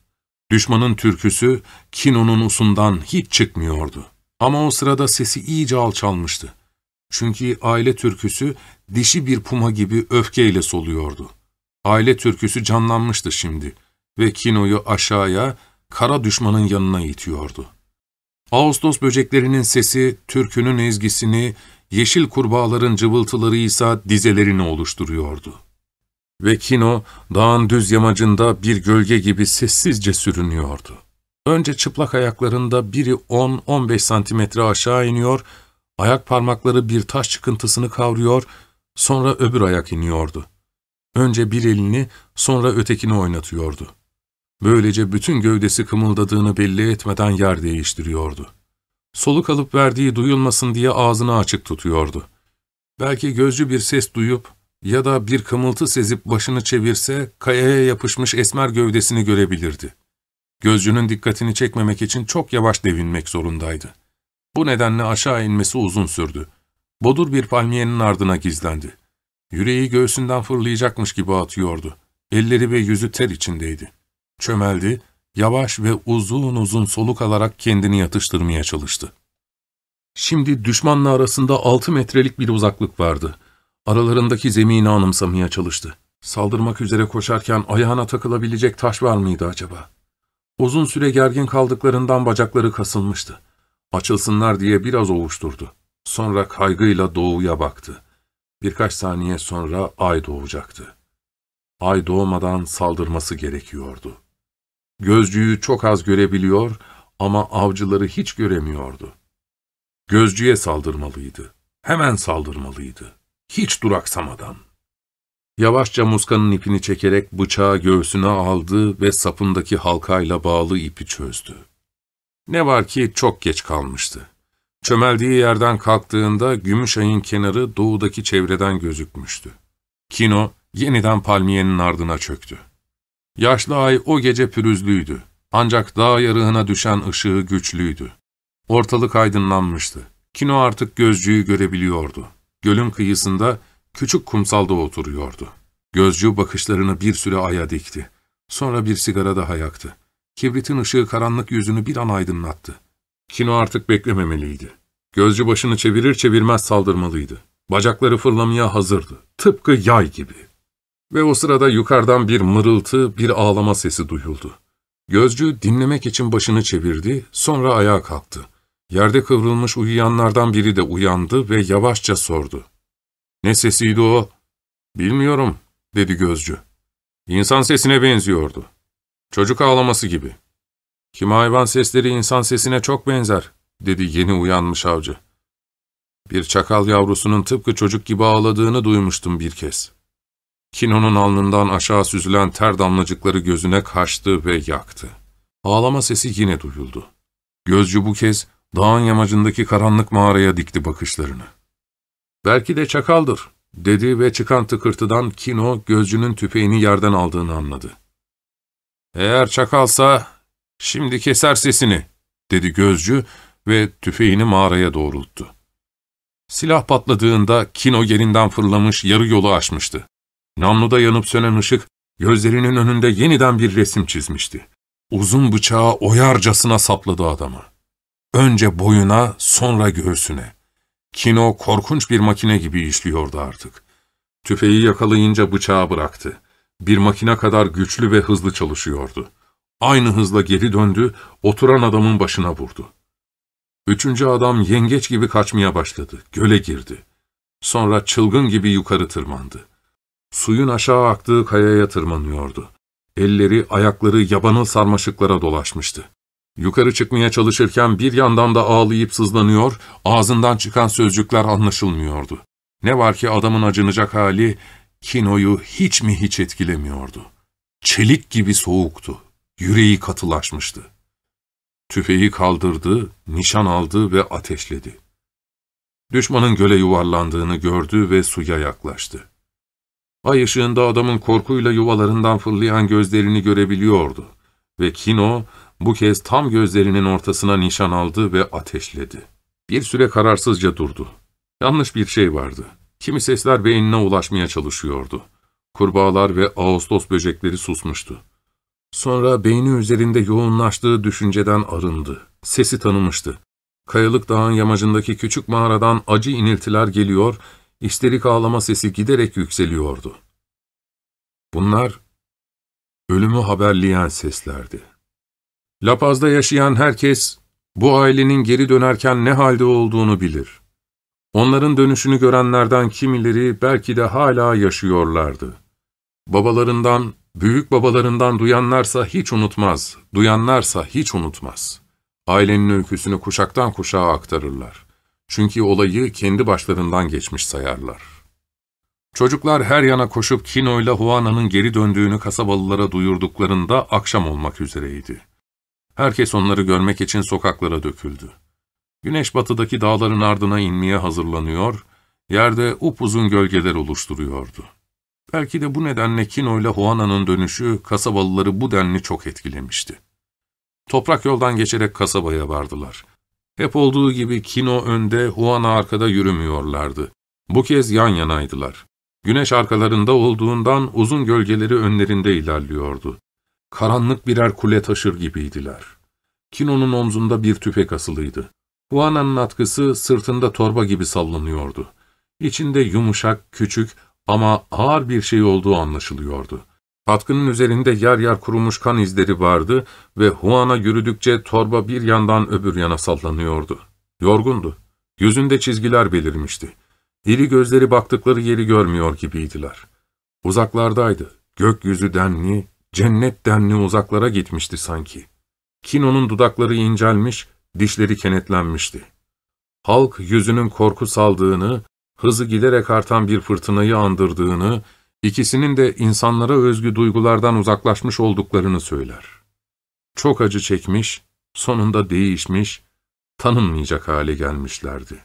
Düşmanın türküsü Kino'nun usundan hiç çıkmıyordu. Ama o sırada sesi iyice alçalmıştı. Çünkü aile türküsü dişi bir puma gibi öfkeyle soluyordu. Aile türküsü canlanmıştı şimdi ve Kino'yu aşağıya, kara düşmanın yanına itiyordu. Ağustos böceklerinin sesi, türkünün ezgisini, yeşil kurbağaların cıvıltıları ise dizelerini oluşturuyordu. Ve Kino, dağın düz yamacında bir gölge gibi sessizce sürünüyordu. Önce çıplak ayaklarında biri 10-15 santimetre aşağı iniyor, ayak parmakları bir taş çıkıntısını kavruyor, sonra öbür ayak iniyordu. Önce bir elini, sonra ötekini oynatıyordu. Böylece bütün gövdesi kımıldadığını belli etmeden yer değiştiriyordu. Soluk alıp verdiği duyulmasın diye ağzını açık tutuyordu. Belki gözcü bir ses duyup ya da bir kımıltı sezip başını çevirse kayaya yapışmış esmer gövdesini görebilirdi. Gözcünün dikkatini çekmemek için çok yavaş devinmek zorundaydı. Bu nedenle aşağı inmesi uzun sürdü. Bodur bir palmiyenin ardına gizlendi. Yüreği göğsünden fırlayacakmış gibi atıyordu. Elleri ve yüzü ter içindeydi. Çömeldi, yavaş ve uzun uzun soluk alarak kendini yatıştırmaya çalıştı. Şimdi düşmanla arasında altı metrelik bir uzaklık vardı. Aralarındaki zemini anımsamaya çalıştı. Saldırmak üzere koşarken ayağına takılabilecek taş var mıydı acaba? Uzun süre gergin kaldıklarından bacakları kasılmıştı. Açılsınlar diye biraz ovuşturdu. Sonra kaygıyla doğuya baktı. Birkaç saniye sonra ay doğacaktı. Ay doğmadan saldırması gerekiyordu. Gözcüyü çok az görebiliyor ama avcıları hiç göremiyordu. Gözcüye saldırmalıydı. Hemen saldırmalıydı. Hiç duraksamadan. Yavaşça muskanın ipini çekerek bıçağı göğsüne aldı ve sapındaki halkayla bağlı ipi çözdü. Ne var ki çok geç kalmıştı. Çömeldiği yerden kalktığında gümüş ayın kenarı doğudaki çevreden gözükmüştü. Kino yeniden palmiyenin ardına çöktü. Yaşlı ay o gece pürüzlüydü. Ancak dağ yarığına düşen ışığı güçlüydü. Ortalık aydınlanmıştı. Kino artık gözcüyü görebiliyordu. Gölün kıyısında küçük kumsalda oturuyordu. Gözcü bakışlarını bir süre aya dikti. Sonra bir sigara daha yaktı. Kibritin ışığı karanlık yüzünü bir an aydınlattı. Kino artık beklememeliydi. Gözcü başını çevirir çevirmez saldırmalıydı. Bacakları fırlamaya hazırdı. Tıpkı yay gibi. Ve o sırada yukarıdan bir mırıltı, bir ağlama sesi duyuldu. Gözcü dinlemek için başını çevirdi, sonra ayağa kalktı. Yerde kıvrılmış uyuyanlardan biri de uyandı ve yavaşça sordu. ''Ne sesiydi o?'' ''Bilmiyorum.'' dedi gözcü. ''İnsan sesine benziyordu. Çocuk ağlaması gibi.'' ''Kim hayvan sesleri insan sesine çok benzer.'' dedi yeni uyanmış avcı. ''Bir çakal yavrusunun tıpkı çocuk gibi ağladığını duymuştum bir kez.'' Kino'nun alnından aşağı süzülen ter damlacıkları gözüne kaçtı ve yaktı. Ağlama sesi yine duyuldu. Gözcü bu kez dağın yamacındaki karanlık mağaraya dikti bakışlarını. ''Belki de çakaldır.'' dedi ve çıkan tıkırtıdan Kino gözcünün tüfeğini yerden aldığını anladı. ''Eğer çakalsa şimdi keser sesini.'' dedi gözcü ve tüfeğini mağaraya doğrulttu. Silah patladığında Kino yerinden fırlamış yarı yolu aşmıştı. Namluda yanıp sönen ışık, gözlerinin önünde yeniden bir resim çizmişti. Uzun bıçağı oyarcasına sapladı adamı. Önce boyuna, sonra göğsüne. Kino korkunç bir makine gibi işliyordu artık. Tüfeği yakalayınca bıçağı bıraktı. Bir makine kadar güçlü ve hızlı çalışıyordu. Aynı hızla geri döndü, oturan adamın başına vurdu. Üçüncü adam yengeç gibi kaçmaya başladı, göle girdi. Sonra çılgın gibi yukarı tırmandı. Suyun aşağı aktığı kayaya tırmanıyordu. Elleri, ayakları yabanıl sarmaşıklara dolaşmıştı. Yukarı çıkmaya çalışırken bir yandan da ağlayıp sızlanıyor, ağzından çıkan sözcükler anlaşılmıyordu. Ne var ki adamın acınacak hali, Kino'yu hiç mi hiç etkilemiyordu. Çelik gibi soğuktu, yüreği katılaşmıştı. Tüfeği kaldırdı, nişan aldı ve ateşledi. Düşmanın göle yuvarlandığını gördü ve suya yaklaştı. Ay ışığında adamın korkuyla yuvalarından fırlayan gözlerini görebiliyordu. Ve Kino bu kez tam gözlerinin ortasına nişan aldı ve ateşledi. Bir süre kararsızca durdu. Yanlış bir şey vardı. Kimi sesler beynine ulaşmaya çalışıyordu. Kurbağalar ve ağustos böcekleri susmuştu. Sonra beyni üzerinde yoğunlaştığı düşünceden arındı. Sesi tanımıştı. Kayalık dağın yamacındaki küçük mağaradan acı iniltiler geliyor İsterik ağlama sesi giderek yükseliyordu. Bunlar, ölümü haberleyen seslerdi. Lapaz'da yaşayan herkes, bu ailenin geri dönerken ne halde olduğunu bilir. Onların dönüşünü görenlerden kimileri belki de hala yaşıyorlardı. Babalarından, büyük babalarından duyanlarsa hiç unutmaz, duyanlarsa hiç unutmaz. Ailenin öyküsünü kuşaktan kuşağa aktarırlar. Çünkü olayı kendi başlarından geçmiş sayarlar. Çocuklar her yana koşup Kino ile Juana'nın geri döndüğünü kasabalılara duyurduklarında akşam olmak üzereydi. Herkes onları görmek için sokaklara döküldü. Güneş batıdaki dağların ardına inmeye hazırlanıyor, yerde upuzun gölgeler oluşturuyordu. Belki de bu nedenle Kino ile Juana'nın dönüşü kasabalıları bu denli çok etkilemişti. Toprak yoldan geçerek kasabaya vardılar. Hep olduğu gibi Kino önde, Juana arkada yürümüyorlardı. Bu kez yan yanaydılar. Güneş arkalarında olduğundan uzun gölgeleri önlerinde ilerliyordu. Karanlık birer kule taşır gibiydiler. Kino'nun omzunda bir tüfek asılıydı. Juana'nın atkısı sırtında torba gibi sallanıyordu. İçinde yumuşak, küçük ama ağır bir şey olduğu anlaşılıyordu. Atkının üzerinde yer yer kurumuş kan izleri vardı ve Juana yürüdükçe torba bir yandan öbür yana sallanıyordu. Yorgundu. Yüzünde çizgiler belirmişti. İri gözleri baktıkları yeri görmüyor gibiydiler. Uzaklardaydı. Gökyüzü denli, cennet denli uzaklara gitmişti sanki. Kino'nun dudakları incelmiş, dişleri kenetlenmişti. Halk yüzünün korku saldığını, hızı giderek artan bir fırtınayı andırdığını, ikisinin de insanlara özgü duygulardan uzaklaşmış olduklarını söyler. Çok acı çekmiş, sonunda değişmiş, tanınmayacak hale gelmişlerdi.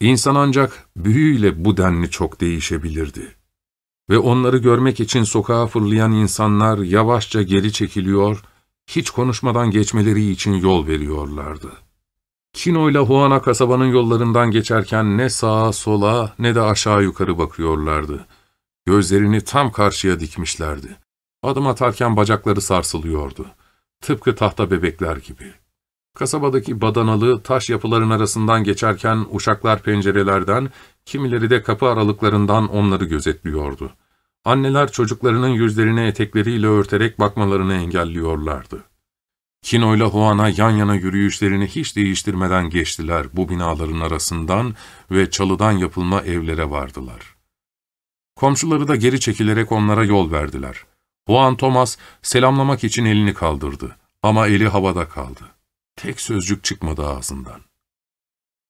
İnsan ancak büyüyle bu denli çok değişebilirdi. Ve onları görmek için sokağa fırlayan insanlar yavaşça geri çekiliyor, hiç konuşmadan geçmeleri için yol veriyorlardı. Kino ile Juana kasabanın yollarından geçerken ne sağa sola ne de aşağı yukarı bakıyorlardı. Gözlerini tam karşıya dikmişlerdi. Adım atarken bacakları sarsılıyordu. Tıpkı tahta bebekler gibi. Kasabadaki badanalı taş yapıların arasından geçerken uşaklar pencerelerden, kimileri de kapı aralıklarından onları gözetliyordu. Anneler çocuklarının yüzlerini etekleriyle örterek bakmalarını engelliyorlardı. Kino ile Juana yan yana yürüyüşlerini hiç değiştirmeden geçtiler bu binaların arasından ve çalıdan yapılma evlere vardılar. Komşuları da geri çekilerek onlara yol verdiler. Juan Thomas selamlamak için elini kaldırdı ama eli havada kaldı. Tek sözcük çıkmadı ağzından.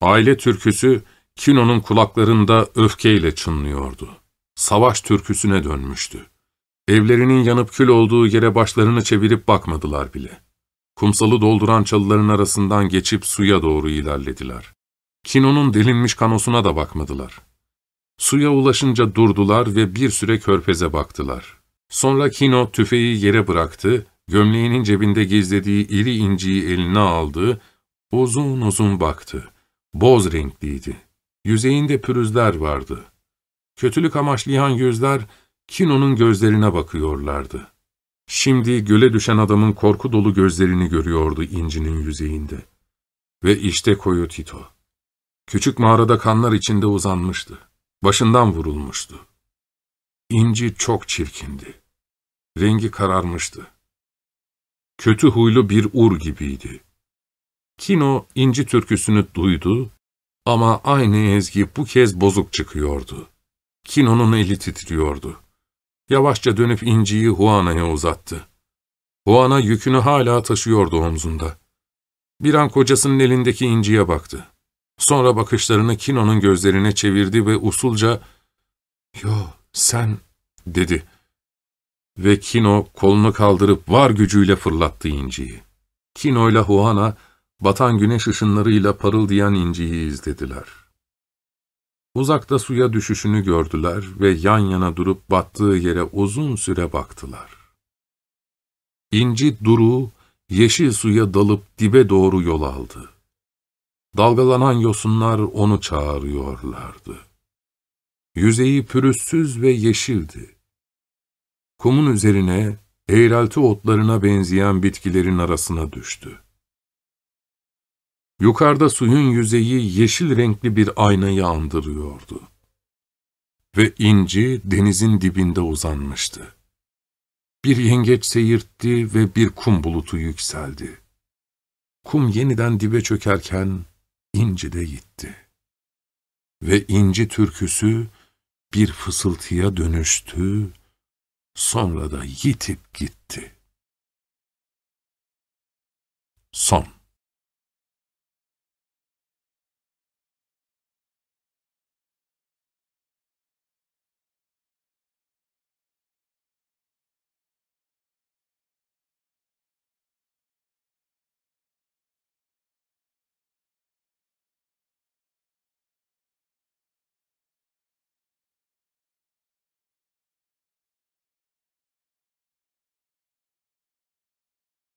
Aile türküsü Kino'nun kulaklarında öfkeyle çınlıyordu. Savaş türküsüne dönmüştü. Evlerinin yanıp kül olduğu yere başlarını çevirip bakmadılar bile. Kumsalı dolduran çalıların arasından geçip suya doğru ilerlediler. Kino'nun delinmiş kanosuna da bakmadılar. Suya ulaşınca durdular ve bir süre körfeze baktılar. Sonra Kino tüfeği yere bıraktı, gömleğinin cebinde gizlediği iri inciyi eline aldı, uzun uzun baktı. Boz renkliydi. Yüzeyinde pürüzler vardı. Kötülük amaçlayan gözler Kino'nun gözlerine bakıyorlardı. Şimdi göle düşen adamın korku dolu gözlerini görüyordu incinin yüzeyinde. Ve işte koyu Tito. Küçük mağarada kanlar içinde uzanmıştı. Başından vurulmuştu. İnci çok çirkindi. Rengi kararmıştı. Kötü huylu bir ur gibiydi. Kino inci türküsünü duydu ama aynı ezgi bu kez bozuk çıkıyordu. Kino'nun eli titriyordu. Yavaşça dönüp inciyi Juana'ya uzattı. Juana yükünü hala taşıyordu omzunda. Bir an kocasının elindeki inciye baktı. Sonra bakışlarını Kino'nun gözlerine çevirdi ve usulca ''Yo, sen'' dedi. Ve Kino kolunu kaldırıp var gücüyle fırlattı inciyi. Kino ile Juana, batan güneş ışınlarıyla parıldayan inciyi izlediler. Uzakta suya düşüşünü gördüler ve yan yana durup battığı yere uzun süre baktılar. İnci duru, yeşil suya dalıp dibe doğru yol aldı. Dalgalanan yosunlar onu çağırıyorlardı. Yüzeyi pürüzsüz ve yeşildi. Kumun üzerine, eğrelti otlarına benzeyen bitkilerin arasına düştü. Yukarıda suyun yüzeyi yeşil renkli bir aynayı andırıyordu. Ve inci denizin dibinde uzanmıştı. Bir yengeç seyirtti ve bir kum bulutu yükseldi. Kum yeniden dibe çökerken inci de gitti. ve inci türküsü bir fısıltıya dönüştü, sonra da yitip gitti. Son